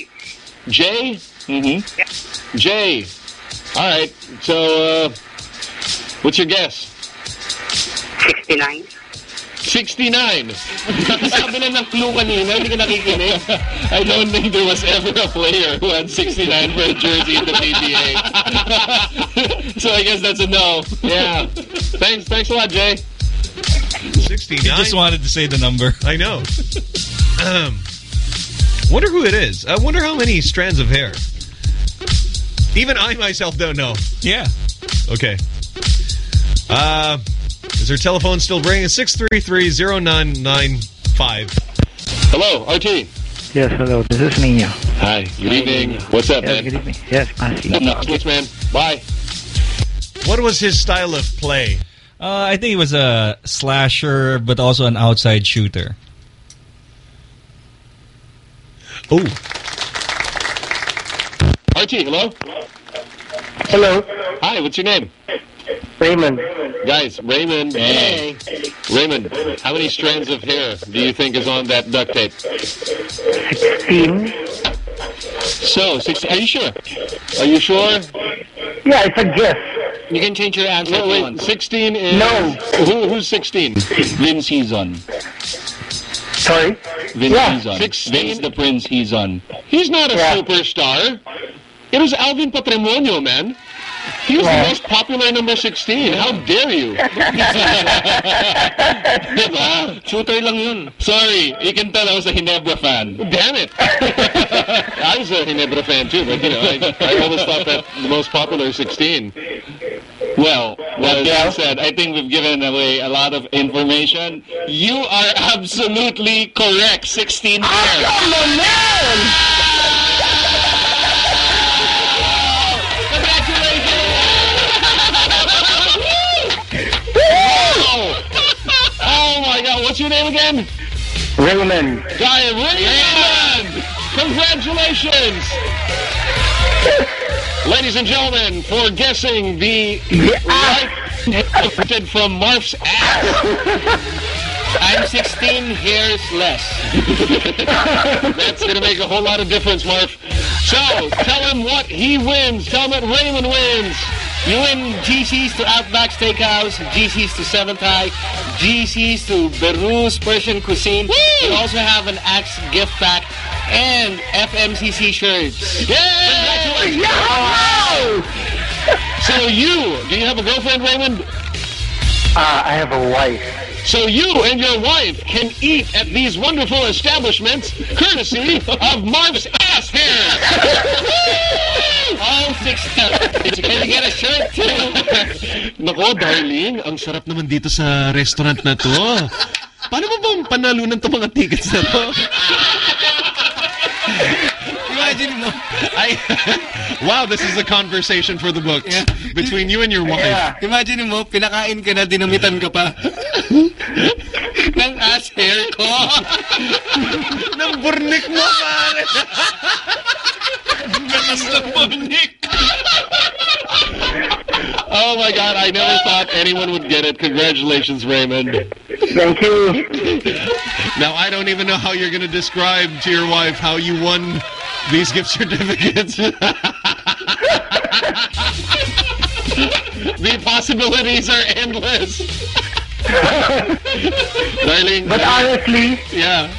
Jay? Mm-hmm. Jay. All right. So, uh, what's your guess? 69. 69. Sabi na ng clue kanina, hindi ka nakikinig. I don't think there was ever a player who had 69 for a jersey in the PBA. so I guess that's a no. Yeah. Thanks, thanks a lot, Jay. 69. He just wanted to say the number. I know. um, wonder who it is. I wonder how many strands of hair. Even I myself don't know. Yeah. Okay. Uh, is her telephone still ringing? 633-0995. Hello, RT. Yes, hello. This is Nino. Hi, good evening. What's up, Yes, man? good evening. Yes, Masi. No, switch, man. Bye. What was his style of play? Uh, I think he was a slasher, but also an outside shooter. Oh. RT, hello? Hello. Hi, what's your name? Raymond. Guys, Raymond. Hey. Raymond, how many strands of hair do you think is on that duct tape? 16. So, six, are you sure? Are you sure? Yeah, it's a guess. You can change your answer. Wait, wait, 16 is... No. Who, who's 16? Vince Hizon. Sorry? Vince Yeah. Hizon. 16? Vince the Prince Hizon. He's not a Yeah. superstar. It was Alvin Patrimonio, man. He was Yeah. the most popular number 16. How dare you? diba? Shooter lang yun. Sorry, you can tell I was a Ginebra fan. Damn it. I was a Ginebra fan too, but you know, I, I always thought that the most popular 16. Well, that being said, I think we've given away a lot of information. You are absolutely correct. 16 ah, there. What's your name again? Raymond. Guy Raymond! Congratulations! Ladies and gentlemen, for guessing the right from Marf's ass. I'm 16 hairs less. That's going to make a whole lot of difference, Marf. So, tell him what he wins. Tell him that Raymond wins. You win GCs to Outback Steakhouse, GCs to Seventh High, GCs to Behrouz Persian Cuisine. You also have an Axe gift pack and FMCC shirts. Congratulations! So you, do you have a girlfriend, Raymond? Uh, I have a wife. So you and your wife can eat at these wonderful establishments courtesy of Marf's All six Can you get a shirt too? Nako, darling, ang sarap naman dito sa restaurant na to. Paano mo bang panalunan to mga tickets na to? Imagine mo. I, wow, this is a conversation for the books between you and your wife. Imagine mo, pinakain ka na, dinamitan ka pa. ng ass hair ko. ng burnik mo, pare. Gatas ng burnik. Oh my god, I never thought anyone would get it. Congratulations, Raymond. Thank you. Now, I don't even know how you're going to describe to your wife how you won these gift certificates. the possibilities are endless. Darling. But honestly, yeah.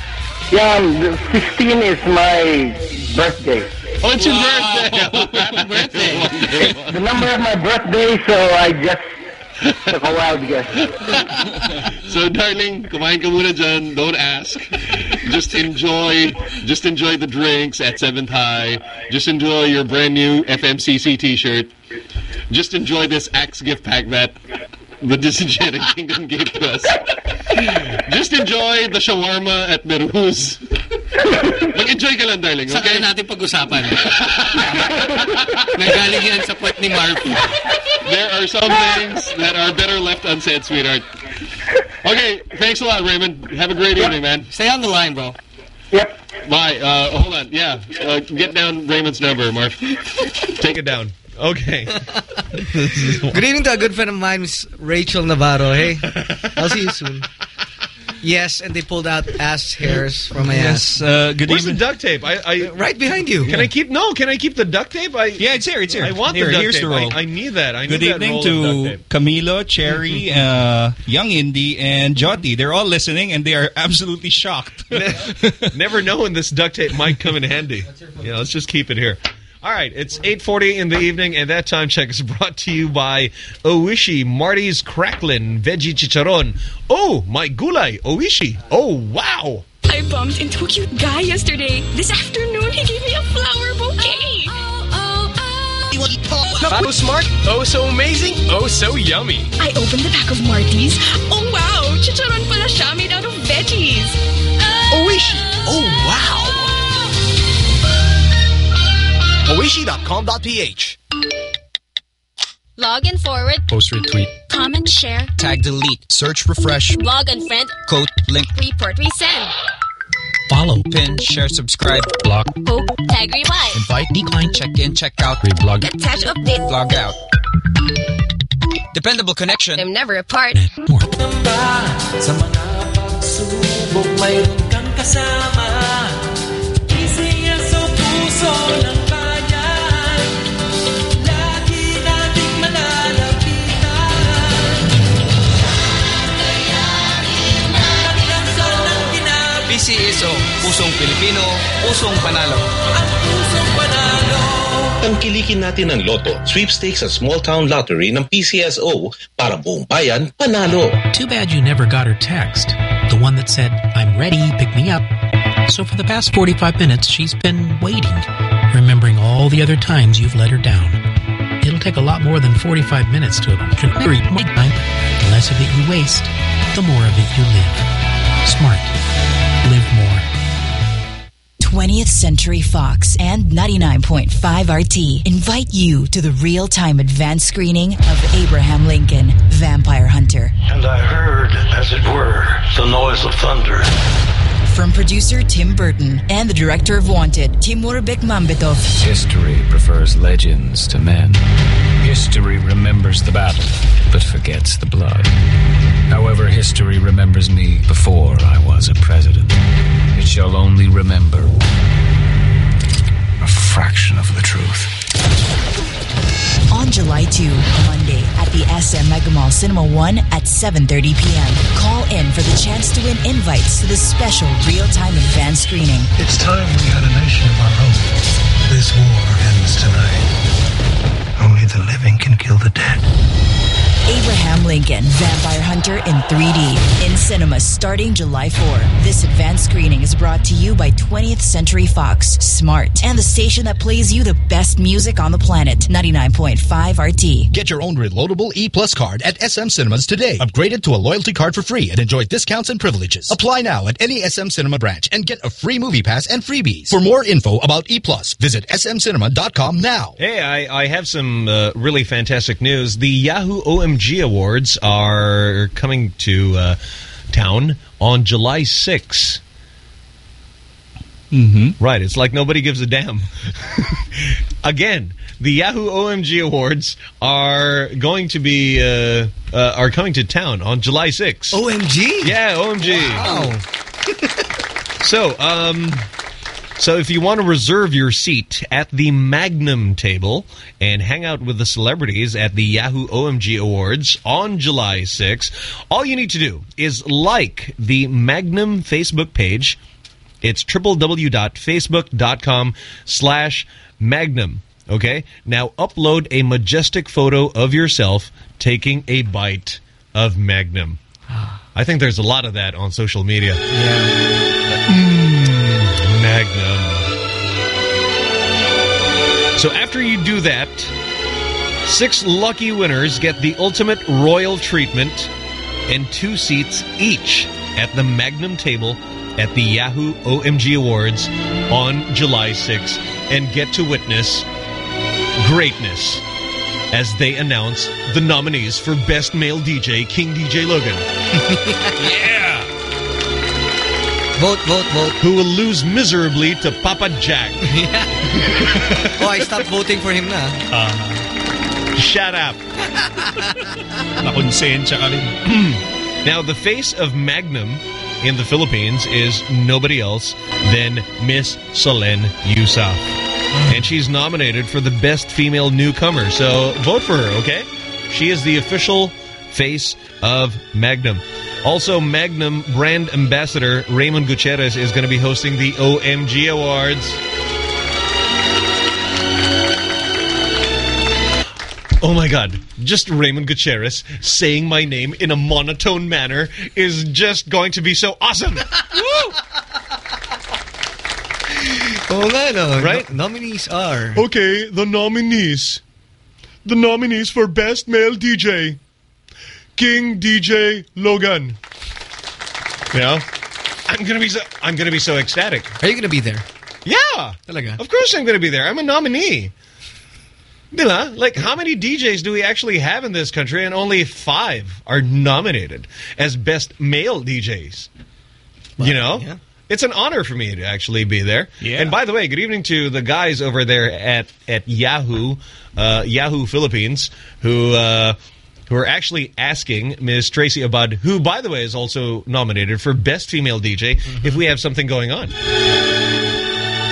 Yeah, 15 is my birthday. Oh, it's your birthday! birthday. the number of my birthday, so I just So, darling, kumain ka muna dyan. Don't ask. Just enjoy. Just enjoy the drinks at 7th High. Just enjoy your brand new FMCC t-shirt. Just enjoy this Axe gift pack that the Disenchanted Kingdom gave to us. Just enjoy the shawarma at Meru's. Mag-enjoy ka lang, darling, Saka okay? natin pag-usapan. Nagaling yan sa puwet ni Marf. There are some things that are better left unsaid, sweetheart. Okay, thanks a lot, Raymond. Have a great evening, man. Stay on the line, bro. Yep. Bye. Uh, hold on. Yeah. Uh, get down Raymond's number, Marf. Take it down. Okay. Good evening to a good friend of mine, Miss Rachel Navarro. Hey, I'll see you soon. Yes, and they pulled out ass hairs from my Yes, ass. uh, good Where's evening. the duct tape? I, I right behind you. Can I keep? No, can I keep the duct tape? I yeah, it's here. It's here. I want Here, the duct here's tape. the roll. I, I need that. I Good need evening that roll to tape. Camilo, Cherry, uh, Young Indy, and Jotty. They're all listening, and they are absolutely shocked. Never knowing this duct tape might come in handy. Yeah, let's just keep it here. All right, it's 8.40 in the evening, and that time check is brought to you by Oishi Marty's Cracklin Veggie Chicharon. Oh, my gulay, Oishi. Oh, wow. I bumped into a cute guy yesterday. This afternoon, he gave me a flower bouquet. Oh, oh uh smart. Oh, so amazing. Oh, so yummy. I opened the pack of Marty's. Oh, wow. Chicharon pala siya made out of veggies. Oishi. Oh, wow. Oishi.com.ph Log and forward. Post retweet. Comment, share. Tag delete. Search refresh. Log and friend. Quote link. Report, resend. Follow. Pin. Share. Subscribe. Block. Hope. Tag, reply. Invite. Decline. Check in. Check out. Reblog. Attach, update. Log out. Dependable connection. I'm never apart. Sa Pusong Pilipino, pusong panalo. Tangkilikin natin ang loto, sweepstakes at small town lottery ng PCSO para buong bayan panalo. Too bad you never got her text. The one that said, I'm ready, pick me up. So for the past 45 minutes, she's been waiting, remembering all the other times you've let her down. It'll take a lot more than 45 minutes to marry my time. The less of it you waste, the more of it you live. Smart. Live more. 20th Century Fox and 99.5 RT invite you to the real-time advanced screening of Abraham Lincoln, Vampire Hunter. And I heard, as it were, the noise of thunder. From producer Tim Burton and the director of Wanted, Timur Bekmambetov. History prefers legends to men. History remembers the battle, but forgets the blood. However, history remembers me before I was a president. It shall only remember a fraction of the truth. On July 2, Monday, at the SM Megamall Cinema 1 at 7.30 p.m. Call in for the chance to win invites to the special real-time advanced screening. It's time we had a nation of our own. This war ends tonight. Can kill the dead. Abraham Lincoln, Vampire Hunter in 3D. In cinemas starting July 4. This advanced screening is brought to you by 20th Century Fox, Smart, and the station that plays you the best music on the planet, 99.5 RT. Get your own reloadable E Plus card at SM Cinemas today. Upgrade it to a loyalty card for free and enjoy discounts and privileges. Apply now at any SM Cinema branch and get a free movie pass and freebies. For more info about E Plus, visit smcinema.com now. Hey, I, I have some uh, really fantastic news. The Yahoo OMG Awards are coming to uh, town on July 6th. Mm-hmm. Right, it's like nobody gives a damn. Again, the Yahoo OMG Awards are going to be uh, uh, are coming to town on July 6th. OMG? Yeah, OMG. Wow. So, um, so if you want to reserve your seat at the Magnum table and hang out with the celebrities at the Yahoo OMG Awards on July 6, all you need to do is like the Magnum Facebook page. It's www.facebook.com slash Magnum. Okay? Now upload a majestic photo of yourself taking a bite of Magnum. I think there's a lot of that on social media. Mm, So after you do that, six lucky winners get the ultimate royal treatment and two seats each at the Magnum table at the Yahoo OMG Awards on July 6th and get to witness greatness as they announce the nominees for Best Male DJ, King DJ Logan. yeah! Vote, vote, vote. Who will lose miserably to Papa Jack. oh, I stopped voting for him na. Ah. Shut up. Nakonsensya ka rin. now, the face of Magnum in the Philippines is nobody else than Miss Solenn Heussaff. And she's nominated for the Best Female Newcomer. So vote for her, okay? She is the official face of Magnum. Also, Magnum brand ambassador Raymond Gutierrez is going to be hosting the OMG Awards. Oh my god, just Raymond Gutierrez saying my name in a monotone manner is just going to be so awesome. Woo! Oh, no. Right? No- nominees are... Okay, the nominees. The nominees for Best Male DJ. King DJ Logan. You know? I'm gonna be so I'm gonna be so ecstatic. Are you gonna be there? Yeah. Talaga? Of course I'm gonna be there. I'm a nominee. Diba? Like, how many DJs do we actually have in this country and only five are nominated as best male DJs? you know? It's an honor for me to actually be there. Yeah. And by the way, good evening to the guys over there at at Yahoo, uh, Yahoo Philippines, who uh, who are actually asking Ms. Tracy Abad, who by the way is also nominated for Best Female DJ, if we have something going on.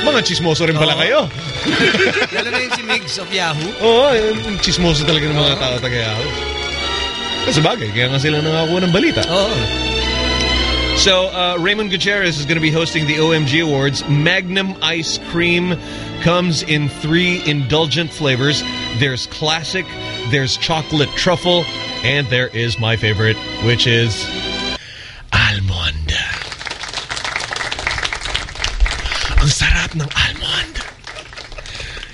Mga chismoso rin pala Oo. kayo. Lalo na yung si Migs of Yahoo. Oo, yung chismoso talaga ng mga tao taga Yahoo. Kasi bagay, kaya nga sila nangakuha ng balita. Oo. So uh, Raymond Gutierrez is going to be hosting the OMG Awards. Magnum Ice Cream comes in three indulgent flavors. There's classic, there's chocolate truffle, and there is my favorite, which is almond. Ang sarap ng almond.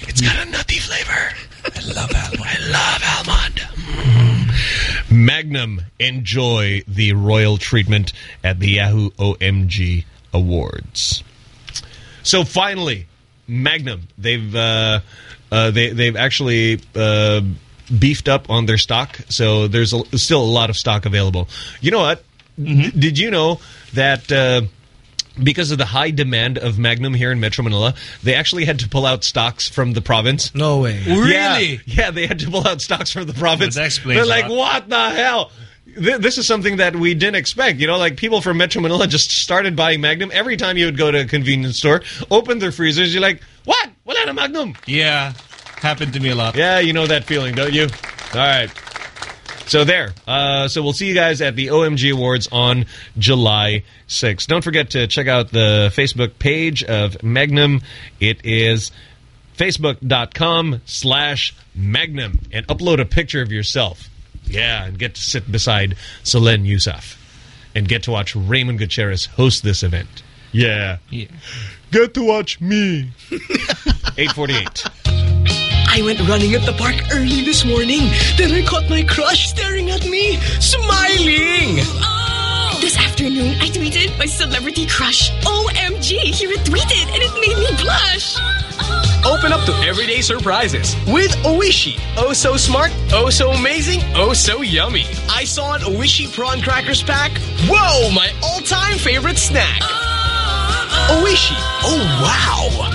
It's got a nutty flavor. I love almond. I love almond. Mm. Magnum, enjoy the royal treatment at the Yahoo OMG Awards. So finally, Magnum, they've uh, uh, they they've actually uh, beefed up on their stock. So there's a, still a lot of stock available. You know what? D- did you know that? Uh, because of the high demand of Magnum here in Metro Manila, they actually had to pull out stocks from the province. No way. Yeah, Yeah, they had to pull out stocks from the province. Well, that explains They're like, what the hell? This is something that we didn't expect. You know, like people from Metro Manila just started buying Magnum. Every time you would go to a convenience store, open their freezers, you're like, what? Wala na Magnum. Yeah, happened to me a lot. Yeah, you know that feeling, don't you? All right. So there. Uh, so we'll see you guys at the OMG Awards on July 6th. Don't forget to check out the Facebook page of Magnum. It is facebook.com slash Magnum. And upload a picture of yourself. Yeah, and get to sit beside Solenn Heussaff. And get to watch Raymond Gutierrez host this event. Yeah. Yeah. Get to watch me. 848. I went running at the park early this morning. Then I caught my crush staring at me, smiling. This afternoon, I tweeted my celebrity crush. OMG, he retweeted and it made me blush. Open up to everyday surprises with Oishi. Oh so smart, oh so amazing, oh so yummy. I saw an Oishi prawn crackers pack. Whoa, my all-time favorite snack. Oishi. Oh wow.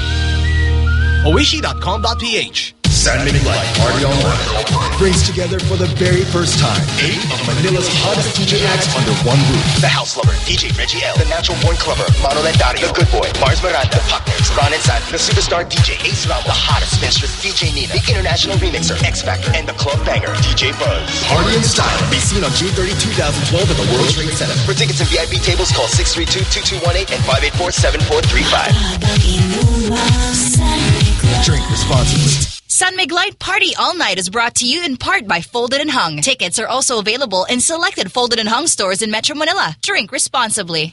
Oishi.com.ph San Miguel Party Online brings together for the very first time eight of Manila's hottest DJ acts under one roof. The House Lover, DJ Reggie L. The Natural Born Clubber, Manolet Dario. The Good Boy, Mars Miranda. The Partners, Ron and San. The Superstar DJ, Ace Ram. The Hottest Mistress, DJ Nina. The International Remixer, X Factor. And the Club Banger, DJ Buzz. Party in Style. Be seen on June 30, 2012 at the World Trade Center. For tickets and VIP tables, call 632-2218 and 584-7435. Drink responsibly. San Mig Light Party All Night is brought to you in part by Folded and Hung. Tickets are also available in selected Folded and Hung stores in Metro Manila. Drink responsibly.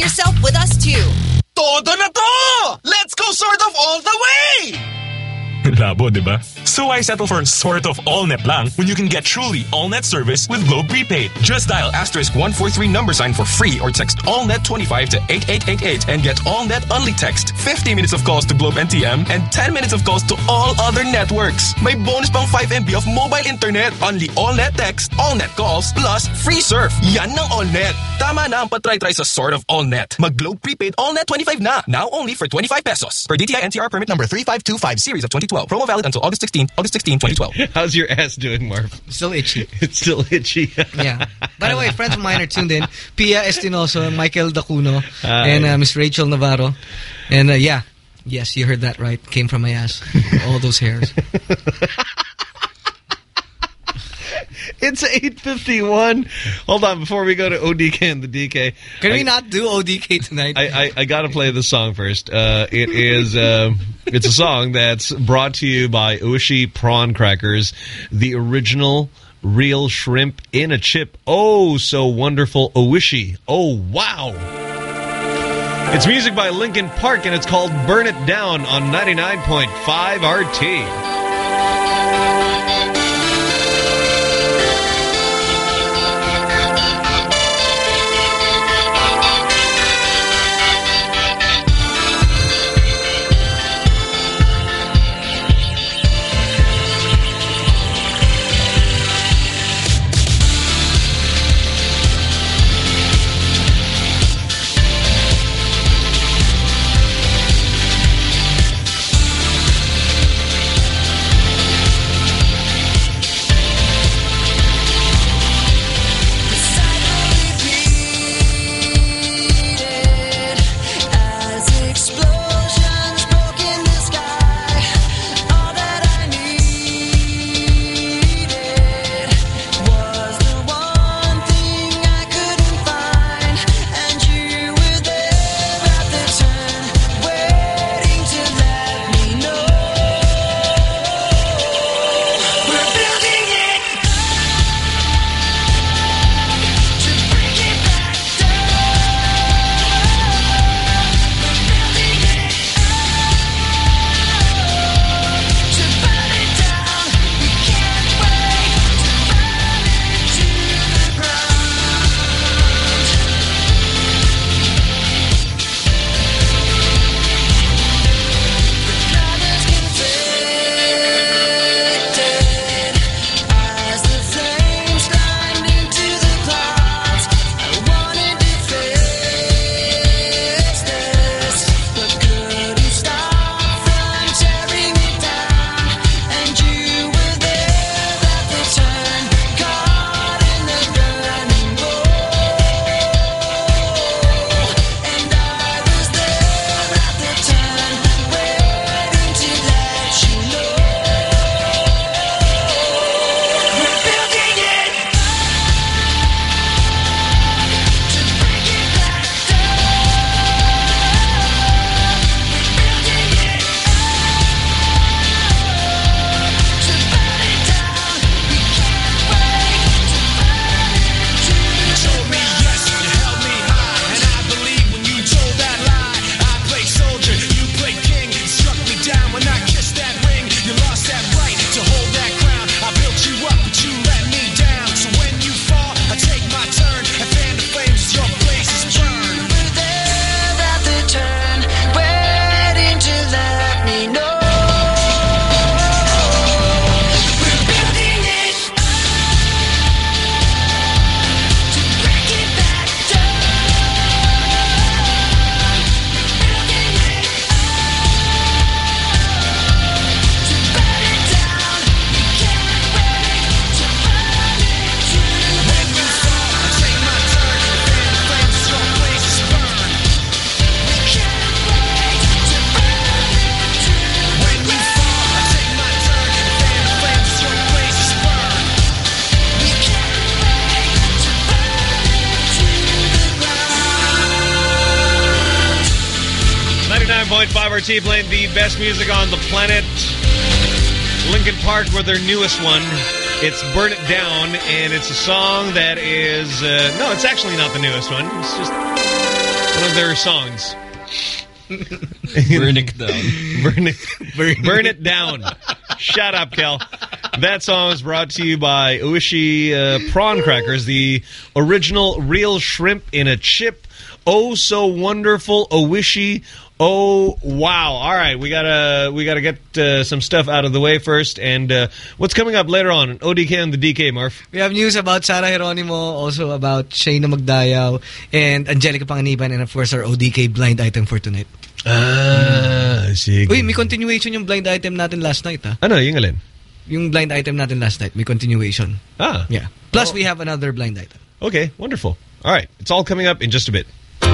yourself with us too. Todo na to! Let's go sort of all the way! Labo? So I settle for a sort of all-net lang when you can get truly all-net service with Globe Prepaid. Just dial asterisk 143 number sign for free or text all-net 25 to 8888 and get all-net only text, 50 minutes of calls to Globe NTM, and 10 minutes of calls to all other networks. May bonus pang 5 MB of mobile internet, only all-net text, all-net calls, plus free surf. Yan ng all-net. Tama na ang patry-try sa sort of all-net. Mag-Globe Prepaid all-net 25 na. Now only for 25 pesos. Per DTI NCR permit number 3525 series of 2012. Promo valid until August 16, August 16, 2012. How's your ass doing, Marf? Still itchy. It's still itchy. yeah. By the way, friends of mine are tuned in. Pia Estinoso, Michael Dacuno, Hi. and uh, Miss Rachel Navarro. And uh, yeah, yes, you heard that right. Came from my ass. All those hairs. It's 8.51. Hold on, before we go to ODK and the DK. Can I, we not do ODK tonight? I, I, I got to play the song first. Uh, it is uh, it's a song that's brought to you by Oishi Prawn Crackers, the original real shrimp in a chip. Oh, so wonderful Oishi. Oh, wow. It's music by Linkin Park, and it's called Burn It Down on 99.5 RT. RT With their newest one. It's Burn It Down, and it's a song that is... Uh, no, it's actually not the newest one. It's just one of their songs. Burn it down. Burn it, burn, burn it down. Shut up, Kel. That song is brought to you by Oishi uh, Prawn Crackers, the original real shrimp in a chip. Oh, so wonderful. Oishi. Oh, wow. All right, we gotta we gotta get uh, some stuff out of the way first. And uh, what's coming up later on? ODK and the DK, Marf. We have news about Sarah Geronimo, also about Shaina Magdayao, and Angelica Panganiban, and of course our ODK blind item for tonight. Ah, sige. Uy, may continuation yung blind item natin last night, ah. Ano, yung alin? Yung blind item natin last night, may continuation. Ah. Yeah. Plus, we have another blind item. Okay, wonderful. All right, it's all coming up in just a bit.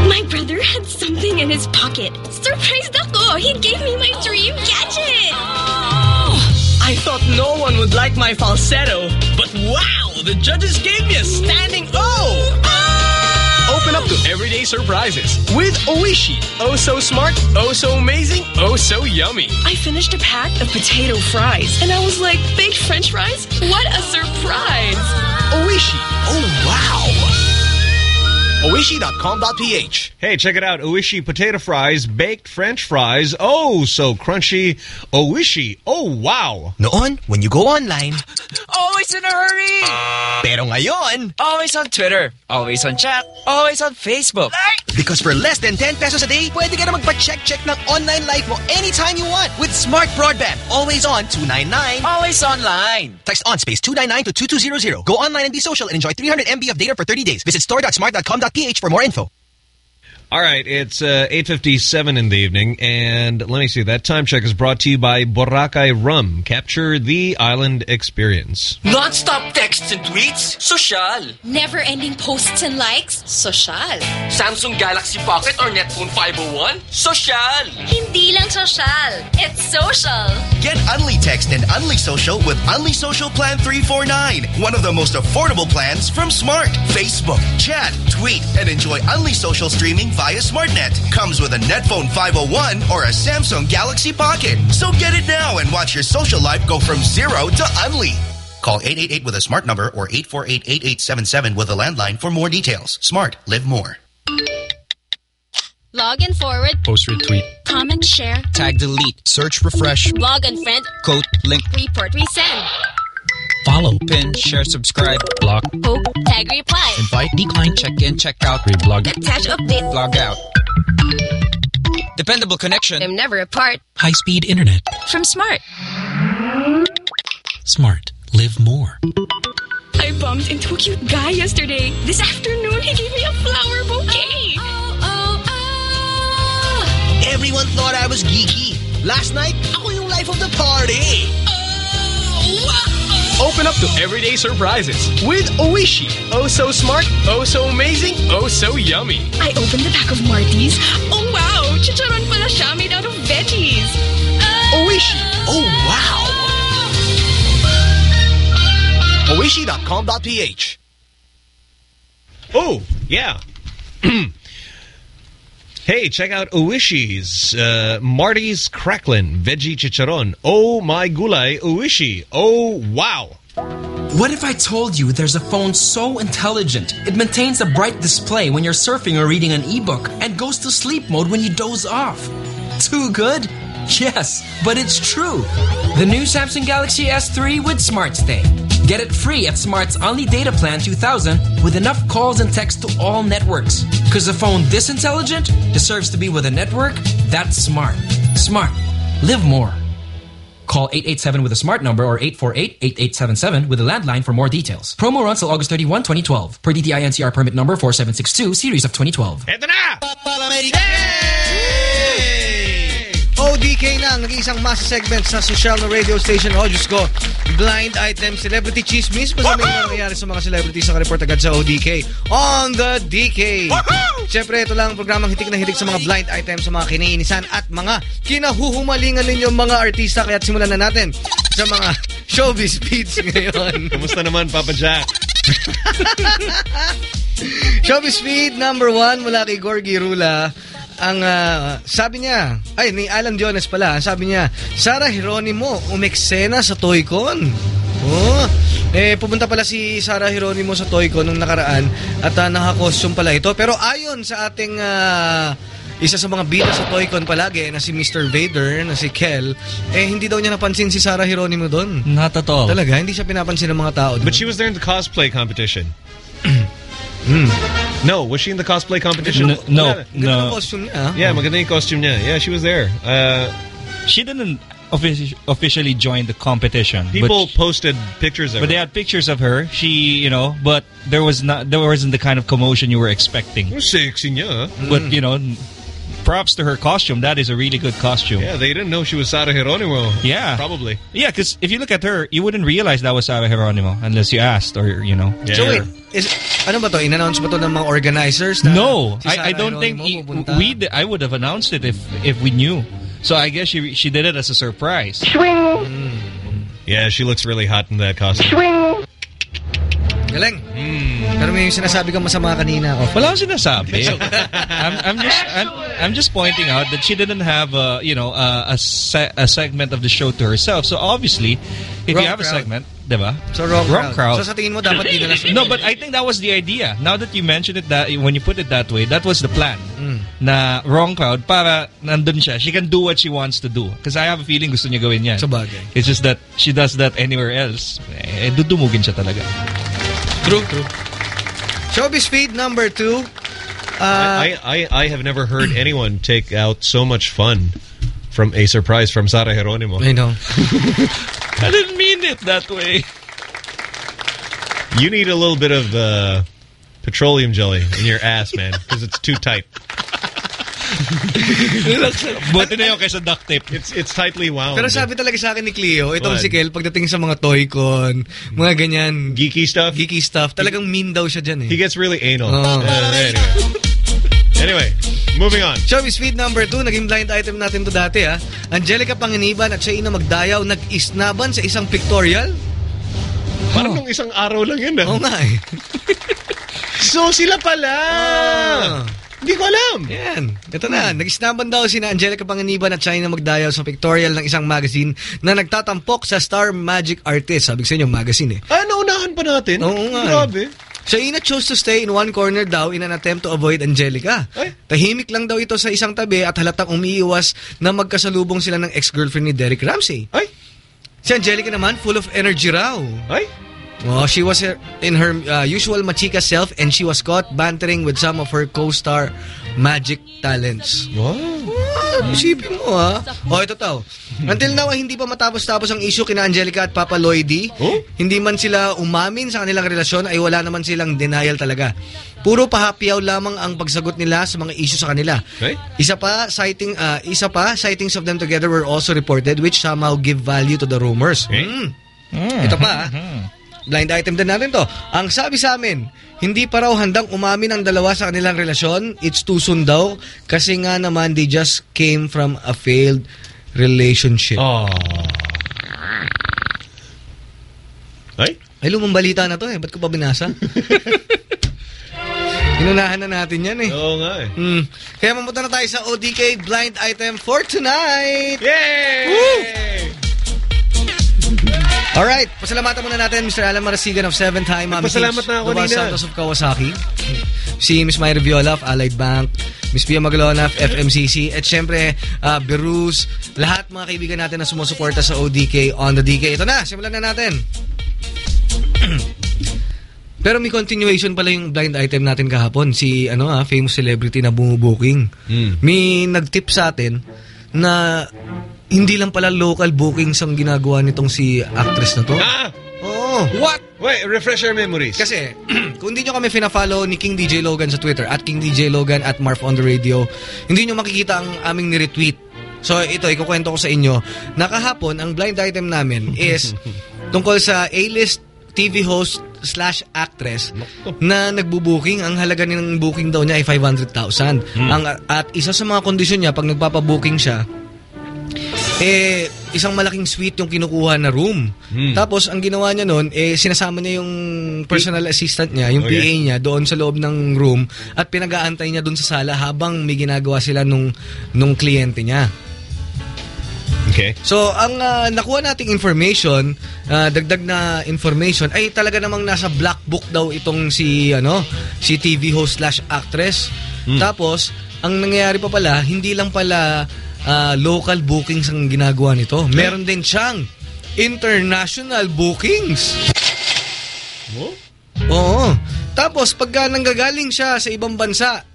My brother had something in his pocket. Surprise ako! He gave me my dream gadget! Oh! I thought no one would like my falsetto, but wow, the judges gave me a standing O! Oh! Open up to everyday surprises with Oishi. Oh so smart, oh so amazing, oh so yummy. I finished a pack of potato fries, and I was like, baked french fries? What a surprise! Oishi. Oh wow. Oishi.com.ph Hey, check it out. Oishi potato fries, baked french fries. Oh, so crunchy. Oishi. Oh, wow. Noon, when you go online, Always in a hurry! pero ngayon, Always on Twitter. Always on chat. Always on Facebook. because for less than 10 pesos a day, pwede ka na magpa-check-check ng online life mo anytime you want with Smart Broadband. Always on 299. Always online. Text on space 299 to 2200. Go online and be social and enjoy 300 MB of data for 30 days. Visit store.smart.com.ph for more info. All right, it's uh, 8.57 in the evening, and let me see. That time check is brought to you by Boracay Rum. Capture the island experience. Non-stop texts and tweets? Social. Never-ending posts and likes? Social. Samsung Galaxy Pocket or Netphone 501? Social. Hindi lang social. It's social. Get Unli Text and Unli Social with Unli Social Plan 349. One of the most affordable plans from Smart. Facebook, chat, tweet, and enjoy Unli Social streaming via SmartNet. Comes with a Netphone 501 or a Samsung Galaxy Pocket. So get it now and watch your social life go from zero to Unli. Call 888 with a smart number or 848-8877 with a landline for more details. Smart. Live more. Log and forward. Post retweet. Comment share. Tag delete. Search refresh. Blog and friend. Quote link. Report resend. Follow. Pin. Share subscribe. Block. Hope. Tag reply. Invite. Decline. Check in. Check out. Reblog. Attach update. Log out. Dependable connection. I'm never apart. High speed internet. From Smart. Smart. Live more. I bumped into a cute guy yesterday. This afternoon, he gave me a flower bouquet. Oh, oh, oh. Everyone thought I was geeky. Last night, ako yung life of the party. Open up to everyday surprises with Oishi. Oh so smart, oh so amazing, oh so yummy. I opened the pack of Marty's. Oh wow, chicharon pala siya made out of veggies. Oishi. Oh, wow. Oishi.com.ph Oh, yeah. hey, check out Oishi's uh, Marty's Cracklin Veggie Chicharon. Oh my gulay, Oishi. Oh wow. What if I told you there's a phone so intelligent it maintains a bright display when you're surfing or reading an ebook and goes to sleep mode when you doze off? Too good? Yes, but it's true. The new Samsung Galaxy S3 with Smart Stay. Get it free at Smart's Only Data Plan 2000 with enough calls and texts to all networks. Because a phone this intelligent deserves to be with a network that's smart. Smart. Live more. Call 887 with a smart number or 848-8877 with a landline for more details. Promo runs till August 31, 2012. Per DTI NCR permit number 4762, series of 2012. Eto na! ODK na ang nag-iisang masa segment sa social na radio station. Oh, Diyos ko. Blind item, celebrity chismis. Basta may nangyayari sa mga celebrities ang report agad sa ODK. On the DK. Siyempre, ito lang ang programang hitik na hitik sa mga blind items, sa mga kiniinisan at mga kinahuhumalingan ninyong mga artista. Kaya simulan na natin sa mga showbiz beats ngayon. Kamusta naman, Papa Jack? Showbiz feed number one mula kay Gorgie Rula. Ang ah, sabi niya, ay ni Alan Diones pala, ang sabi niya, Sarah Geronimo umeksena sa Toycon. Oh, eh pumunta pala si Sarah Geronimo sa Toycon nung nakaraan at uh, naka-costume pala ito. Pero ayon sa ating ah, isa sa mga bida sa Toycon palagi na si Mr. Vader, na si Kel, eh hindi daw niya napansin si Sarah Geronimo doon. Not at all. Talaga, hindi siya pinapansin ng mga tao doon. But she was there in the cosplay competition. No, was she in the cosplay competition? N- no, no. Ang costume niya. ah. Yeah, maganda yung costume niya. Yeah, she was there. Uh, She didn't offici- officially join the competition. people but, posted pictures of but her. But they had pictures of her. She, you know, but there was not there wasn't the kind of commotion you were expecting. Sexy niya. But you know, props to her costume. That is a really good costume. Yeah, they didn't know she was Sarah Geronimo. Yeah. Probably. Yeah, because if you look at her, you wouldn't realize that was Sarah Geronimo unless you asked or you know. So wait, is, ano ba to? In-announce ba to ng mga organizers? Na No, si I, I don't think Geronimo i- pupunta? we. d- I would have announced it if if we knew. So I guess she she did it as a surprise. Swing! Yeah, she looks really hot in that costume. Galing. Pero may sinasabi kang masama kanina. Oh. Wala akong sinasabi. I'm, I'm just I'm, I'm just pointing out that she didn't have a you know a a, se a segment of the show to herself. So obviously, if Wrong you have a crowd. segment, diba? So wrong, Wrong crowd. So sa tingin mo dapat di na No, but I think that was the idea. Now that you mentioned it that when you put it that way, that was the plan. Mm. Na wrong crowd para nandun siya. She can do what she wants to do. Because I have a feeling gusto niya gawin yan. Sabagay. It's just that she does that anywhere else. Eh, dudumugin siya talaga. True, true. Showbiz feed number two. Uh, I, I, I have never heard anyone take out so much fun from a surprise from Sarah Geronimo. I know. I didn't mean it that way. You need a little bit of uh, petroleum jelly in your ass, man, because it's too tight. Buti na yung kaysa duct tape. It's it's tightly wound. Pero sabi talaga sa akin ni Cleo, itong What? si Kel, pagdating sa mga Toy-Con, mga ganyan. Geeky stuff? Geeky stuff. Talagang mean daw siya dyan eh. He gets really anal. Oh. Uh, anyway. anyway, moving on. Showbiz feed number 2, naging blind item natin to dati ha. Angelica Panginiban at Shaina Magdayaw nag-isnaban sa isang pictorial. Parang nung isang araw lang yun. Ah. Oo nga eh. so sila pala! Hindi ko alam. Yan. Ito na. Nag-isnaban daw si Angelica Panganiban at China Magdayaw sa pictorial ng isang magazine na nagtatampok sa Star Magic Artist. Sabi ko sa inyo, magazine eh. Ah, naunahan pa natin? Oo nga. Grabe. Shaina chose to stay in one corner daw in an attempt to avoid Angelica. Tahimik lang daw ito sa isang tabi at halatang umiiwas na magkasalubong sila ng ex-girlfriend ni Derek Ramsey. Ay! Si Angelica naman, full of energy raw. Ay! Well, she was in her uh, usual machika self and she was caught bantering with some of her co-star magic talents. Wow. Wow, isipin mo ha. Oh, ito to. Until now, hindi pa matapos-tapos ang issue kina Angelica at Papa Lloydie. Hindi man sila umamin sa kanilang relasyon ay wala naman silang denial talaga. Puro pahapyaw lamang ang pagsagot nila sa mga issue sa kanila. Okay. Isa pa, citing, uh, isa pa, sightings of them together were also reported which somehow give value to the rumors. Mm. Ito pa, ah. Blind item din natin to. Ang sabi sa amin, hindi pa raw handang umamin ang dalawa sa kanilang relasyon. It's too soon daw. Kasi nga naman, they just came from a failed relationship. Oh. Ay? Ay, lumang balita na to eh. Ba't ko pa binasa? Inunahan na natin yan eh. Oo nga eh. Hmm. Kaya mamunta na tayo sa ODK blind item for tonight. Yay! Woo! Alright, pasalamatan muna natin Mr. Alan Marasigan of 7th High Mami Nagpasalamat na ako kanina. Santos of Kawasaki. Si Miss Myra Viola of Allied Bank. Miss Pia Magalona of FMCC. At syempre, uh, Berus. Lahat mga kaibigan natin na sumusuporta sa ODK on the DK. Ito na, simulan na natin. Pero may continuation pala yung blind item natin kahapon. Si ano ah, famous celebrity na bumubooking. May nag-tip sa atin na hindi lang pala local bookings ang ginagawa nitong si actress na to. Ah! Oo. What? Wait, refresh our memories. Kasi, kung hindi nyo kami fina-follow ni King DJ Logan sa Twitter, at King DJ Logan at Marf on the Radio, hindi nyo makikita ang aming ni-retweet. So, ito, ikukwento ko sa inyo. Nakahapon, ang blind item namin is tungkol sa A-list TV host slash actress na nagbubuking. Ang halaga ng booking daw niya ay 500,000. Ang At isa sa mga kondisyon niya, pag nagpapabooking siya, eh, isang malaking suite yung kinukuha na room. Hmm. Tapos, ang ginawa niya noon, eh, sinasama niya yung personal assistant niya, yung Okay. PA niya, doon sa loob ng room at pinag-aantay niya doon sa sala habang may ginagawa sila nung, nung kliyente niya. Okay. So, ang ah, nakuha nating information, ah, dagdag na information, ay talaga namang nasa black book daw itong si, ano, si TV host slash actress. Tapos, ang nangyayari pa pala, hindi lang pala ah, local bookings ang ginagawa nito. Meron din siyang international bookings. Oo. Tapos, pagka nanggagaling siya sa ibang bansa,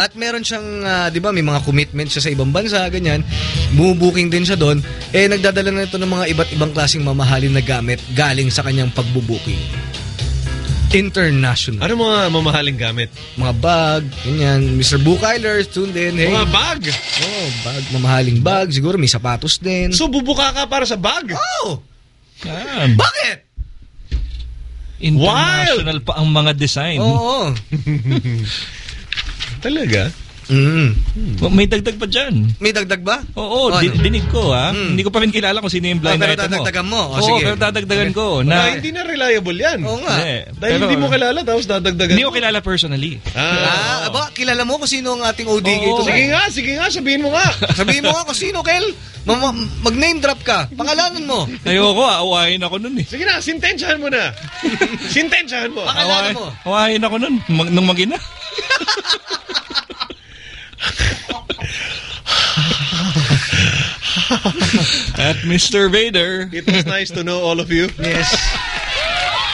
at meron siyang, ah, di ba, may mga commitment siya sa ibang bansa, ganyan. Bumubuking din siya doon. Eh, nagdadala na ito ng mga iba't ibang klaseng mamahalin na gamit galing sa kanyang pagbubuking. International. Ano mga mamahaling gamit? Mga bag, ganyan. Mr. Bookyler, tuned in. Hey. Mga bag? Oh, bag. Mamahaling bag. Siguro may sapatos din. So, bubuka ka para sa bag? Oh! Bakit? International pa ang mga design. Oo. Talaga? Mm. May dagdag pa dyan. May dagdag ba? Oo, Oh, di- ano? dinig ko ha. Hindi ko pa rin kilala kung sino yung blind Oh, pero item mo. dadagdagan mo. Oh, Oo, sige. pero dadagdagan ko. Na, Na, hindi na reliable yan. Oo nga. Hindi. Dahil Pero- hindi mo kilala, tapos dadagdagan Hindi ko kilala personally. Ah, aba, kilala mo kung sino ang ating ODK Oo. ito? Sige nga, sige nga, sabihin mo nga. Sabihin mo nga kung sino, Kel. Ma- Mag-name drop ka. Pangalanan mo. Ayoko, aawahin ako nun eh. Sige na, sintensyahan mo na. sintensyahan mo. Pangalanan mo. Awahin ako nun, mag, nung magina. At Mr. Vader. It was nice to know all of you. Yes.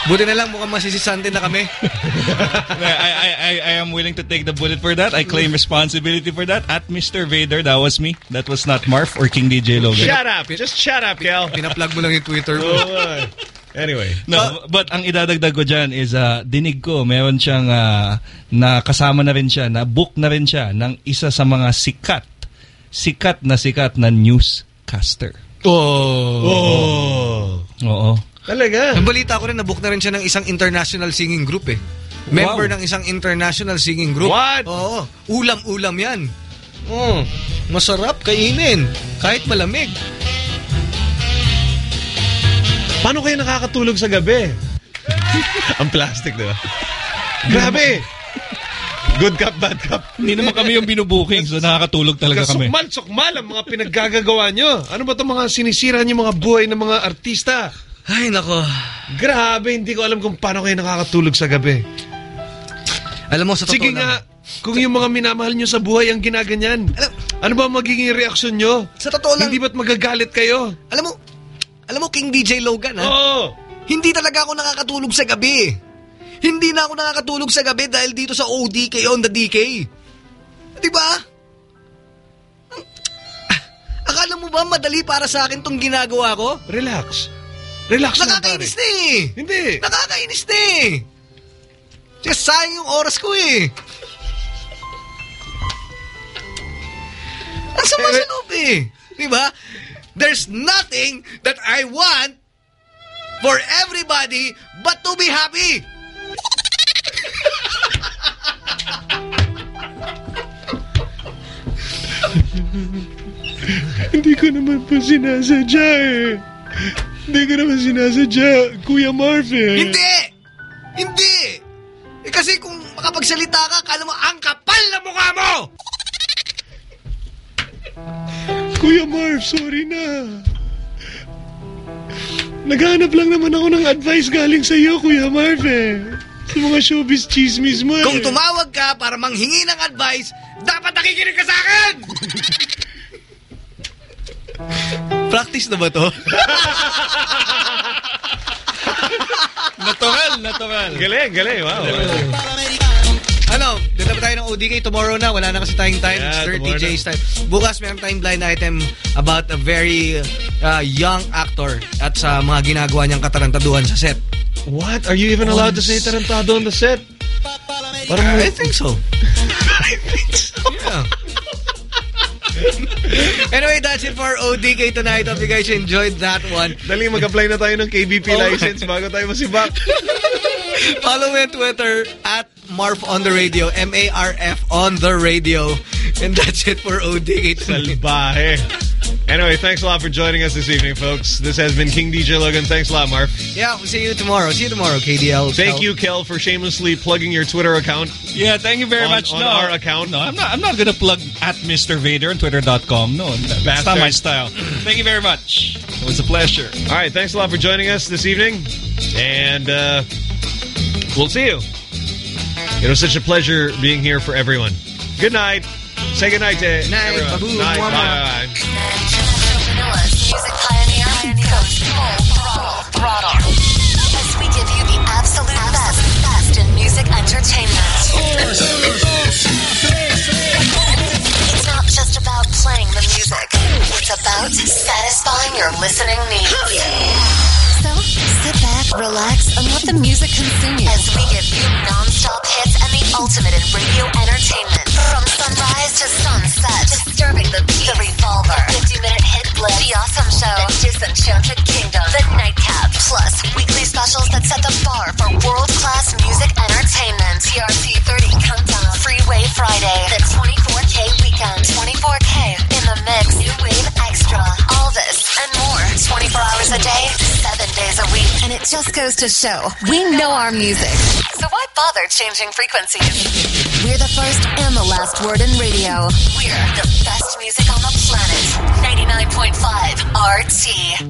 Buti na lang mukhang masisisante na kami. I, I, I, I am willing to take the bullet for that. I claim responsibility for that. At Mr. Vader, that was me. That was not Marf or King DJ Logan. Shut up. Just shut up, Kel. Pinaplug mo lang yung Twitter mo. Oo nga. Anyway. No, but ang idadagdag ko dyan is uh, dinig ko, meron siyang uh, na kasama na rin siya, na book na rin siya ng isa sa mga sikat, sikat na sikat na newscaster. Oh. Oo. Talaga? Ang balita ko rin, nabook na rin siya ng isang international singing group eh. Member Wow. ng isang international singing group. What? Oo. Ulam-ulam yan. Oh, masarap kainin. Kahit malamig. Paano kayo nakakatulog sa gabi? Ang plastic, di ba? Grabe! Good cup, bad cup. Hindi naman kami yung binubuking, so nakakatulog talaga kami. Kasukmal-sukmal ang mga pinaggagawa nyo. Ano ba itong mga sinisira nyo mga buhay ng mga artista? Ay, nako. Grabe, hindi ko alam kung paano kayo nakakatulog sa gabi. Alam mo, sa totoo Sige lang, nga, kung yung mga minamahal nyo sa buhay ang ginaganyan, ano ba ang magiging reaksyon nyo? Sa totoo lang. Hindi ba't magagalit kayo? Alam mo, alam mo, King DJ Logan, ha? Oo. Hindi talaga ako nakakatulog sa gabi. Hindi na ako nakakatulog sa gabi dahil dito sa ODK on the DK. Di ba? Akala mo ba madali para sa akin tong ginagawa ko? Relax. Relax lang, Nakakainis pare. na eh. Hindi. Nakakainis na eh. Kasi sayang yung oras ko eh. Ang sama sa loob eh. Di ba? There's nothing that I want for everybody but to be happy. Hindi ko naman po sinasadya eh. Hindi ko naman sinasadya, Kuya Marv eh. Hindi! Hindi! Eh, kasi kung makapagsalita ka, kala mo ang kapal na mukha mo! Kuya Marv, sorry na. Naghanap lang naman ako ng advice galing sa iyo, Kuya Marv eh. Sa mga showbiz chismis mo eh. Kung tumawag ka para manghingi ng advice, dapat nakikinig ka sa akin! Practice na ba to? natural, natural. Galing, galing. Wow. Ano, dito ba tayo ng ODK tomorrow na? Wala na kasi tayong time. Yeah, It's 30 tomorrow J's time. Bukas meron tayong blind item about a very uh, young actor at sa mga ginagawa niyang katarantaduhan sa set. What? Are you even allowed to say tarantado on the set? Parang I think so. I think so. Yeah. anyway, that's it for ODK tonight. Hope you guys enjoyed that one. Dali, mag-apply na tayo ng KBP Oh. license bago tayo masibak. Follow me on Twitter at Marf on the radio. M-A-R-F on the radio. And that's it for ODK tonight. Salbahe. Anyway, thanks a lot for joining us this evening, folks. This has been King DJ Logan. Thanks a lot, Marf. Yeah, we'll see you tomorrow. See you tomorrow, KDL. Thank you, Kel, for shamelessly plugging your Twitter account. Yeah, thank you very on, much. On no, our account. No, I'm not. I'm not gonna plug at Mr. Vader on Twitter.com. No, that's not my style. Thank you very much. It was a pleasure. All right, thanks a lot for joining us this evening, and uh, we'll see you. It was such a pleasure being here for everyone. Good night. Say good night to Night, everyone. babu, night. mwah, Bye. Manila's music pioneer goes full throttle, throttle. As we give you the absolute best, best in music entertainment. It's not just about playing the music. It's about satisfying your listening needs. So, sit back, relax, and let the music consume you. As we give you non-stop hits and the ultimate in radio entertainment. From sunrise to sunset. Disturbing the beat. The Revolver. 50-minute hit blitz. The Awesome Show. The Disenchanted Kingdom. The Nightcap. Plus, weekly specials that set the bar for world-class music entertainment. TRT 30 Countdown. Freeway Friday. The 24K Weekend. 24K in the mix. New Wave Extra. All this and more. 24 hours a day, 7 days a week. And it just goes to show we know our music. So why bother changing frequencies? We're the first and the last word in radio. We're the best music on the planet. 99.5 RT.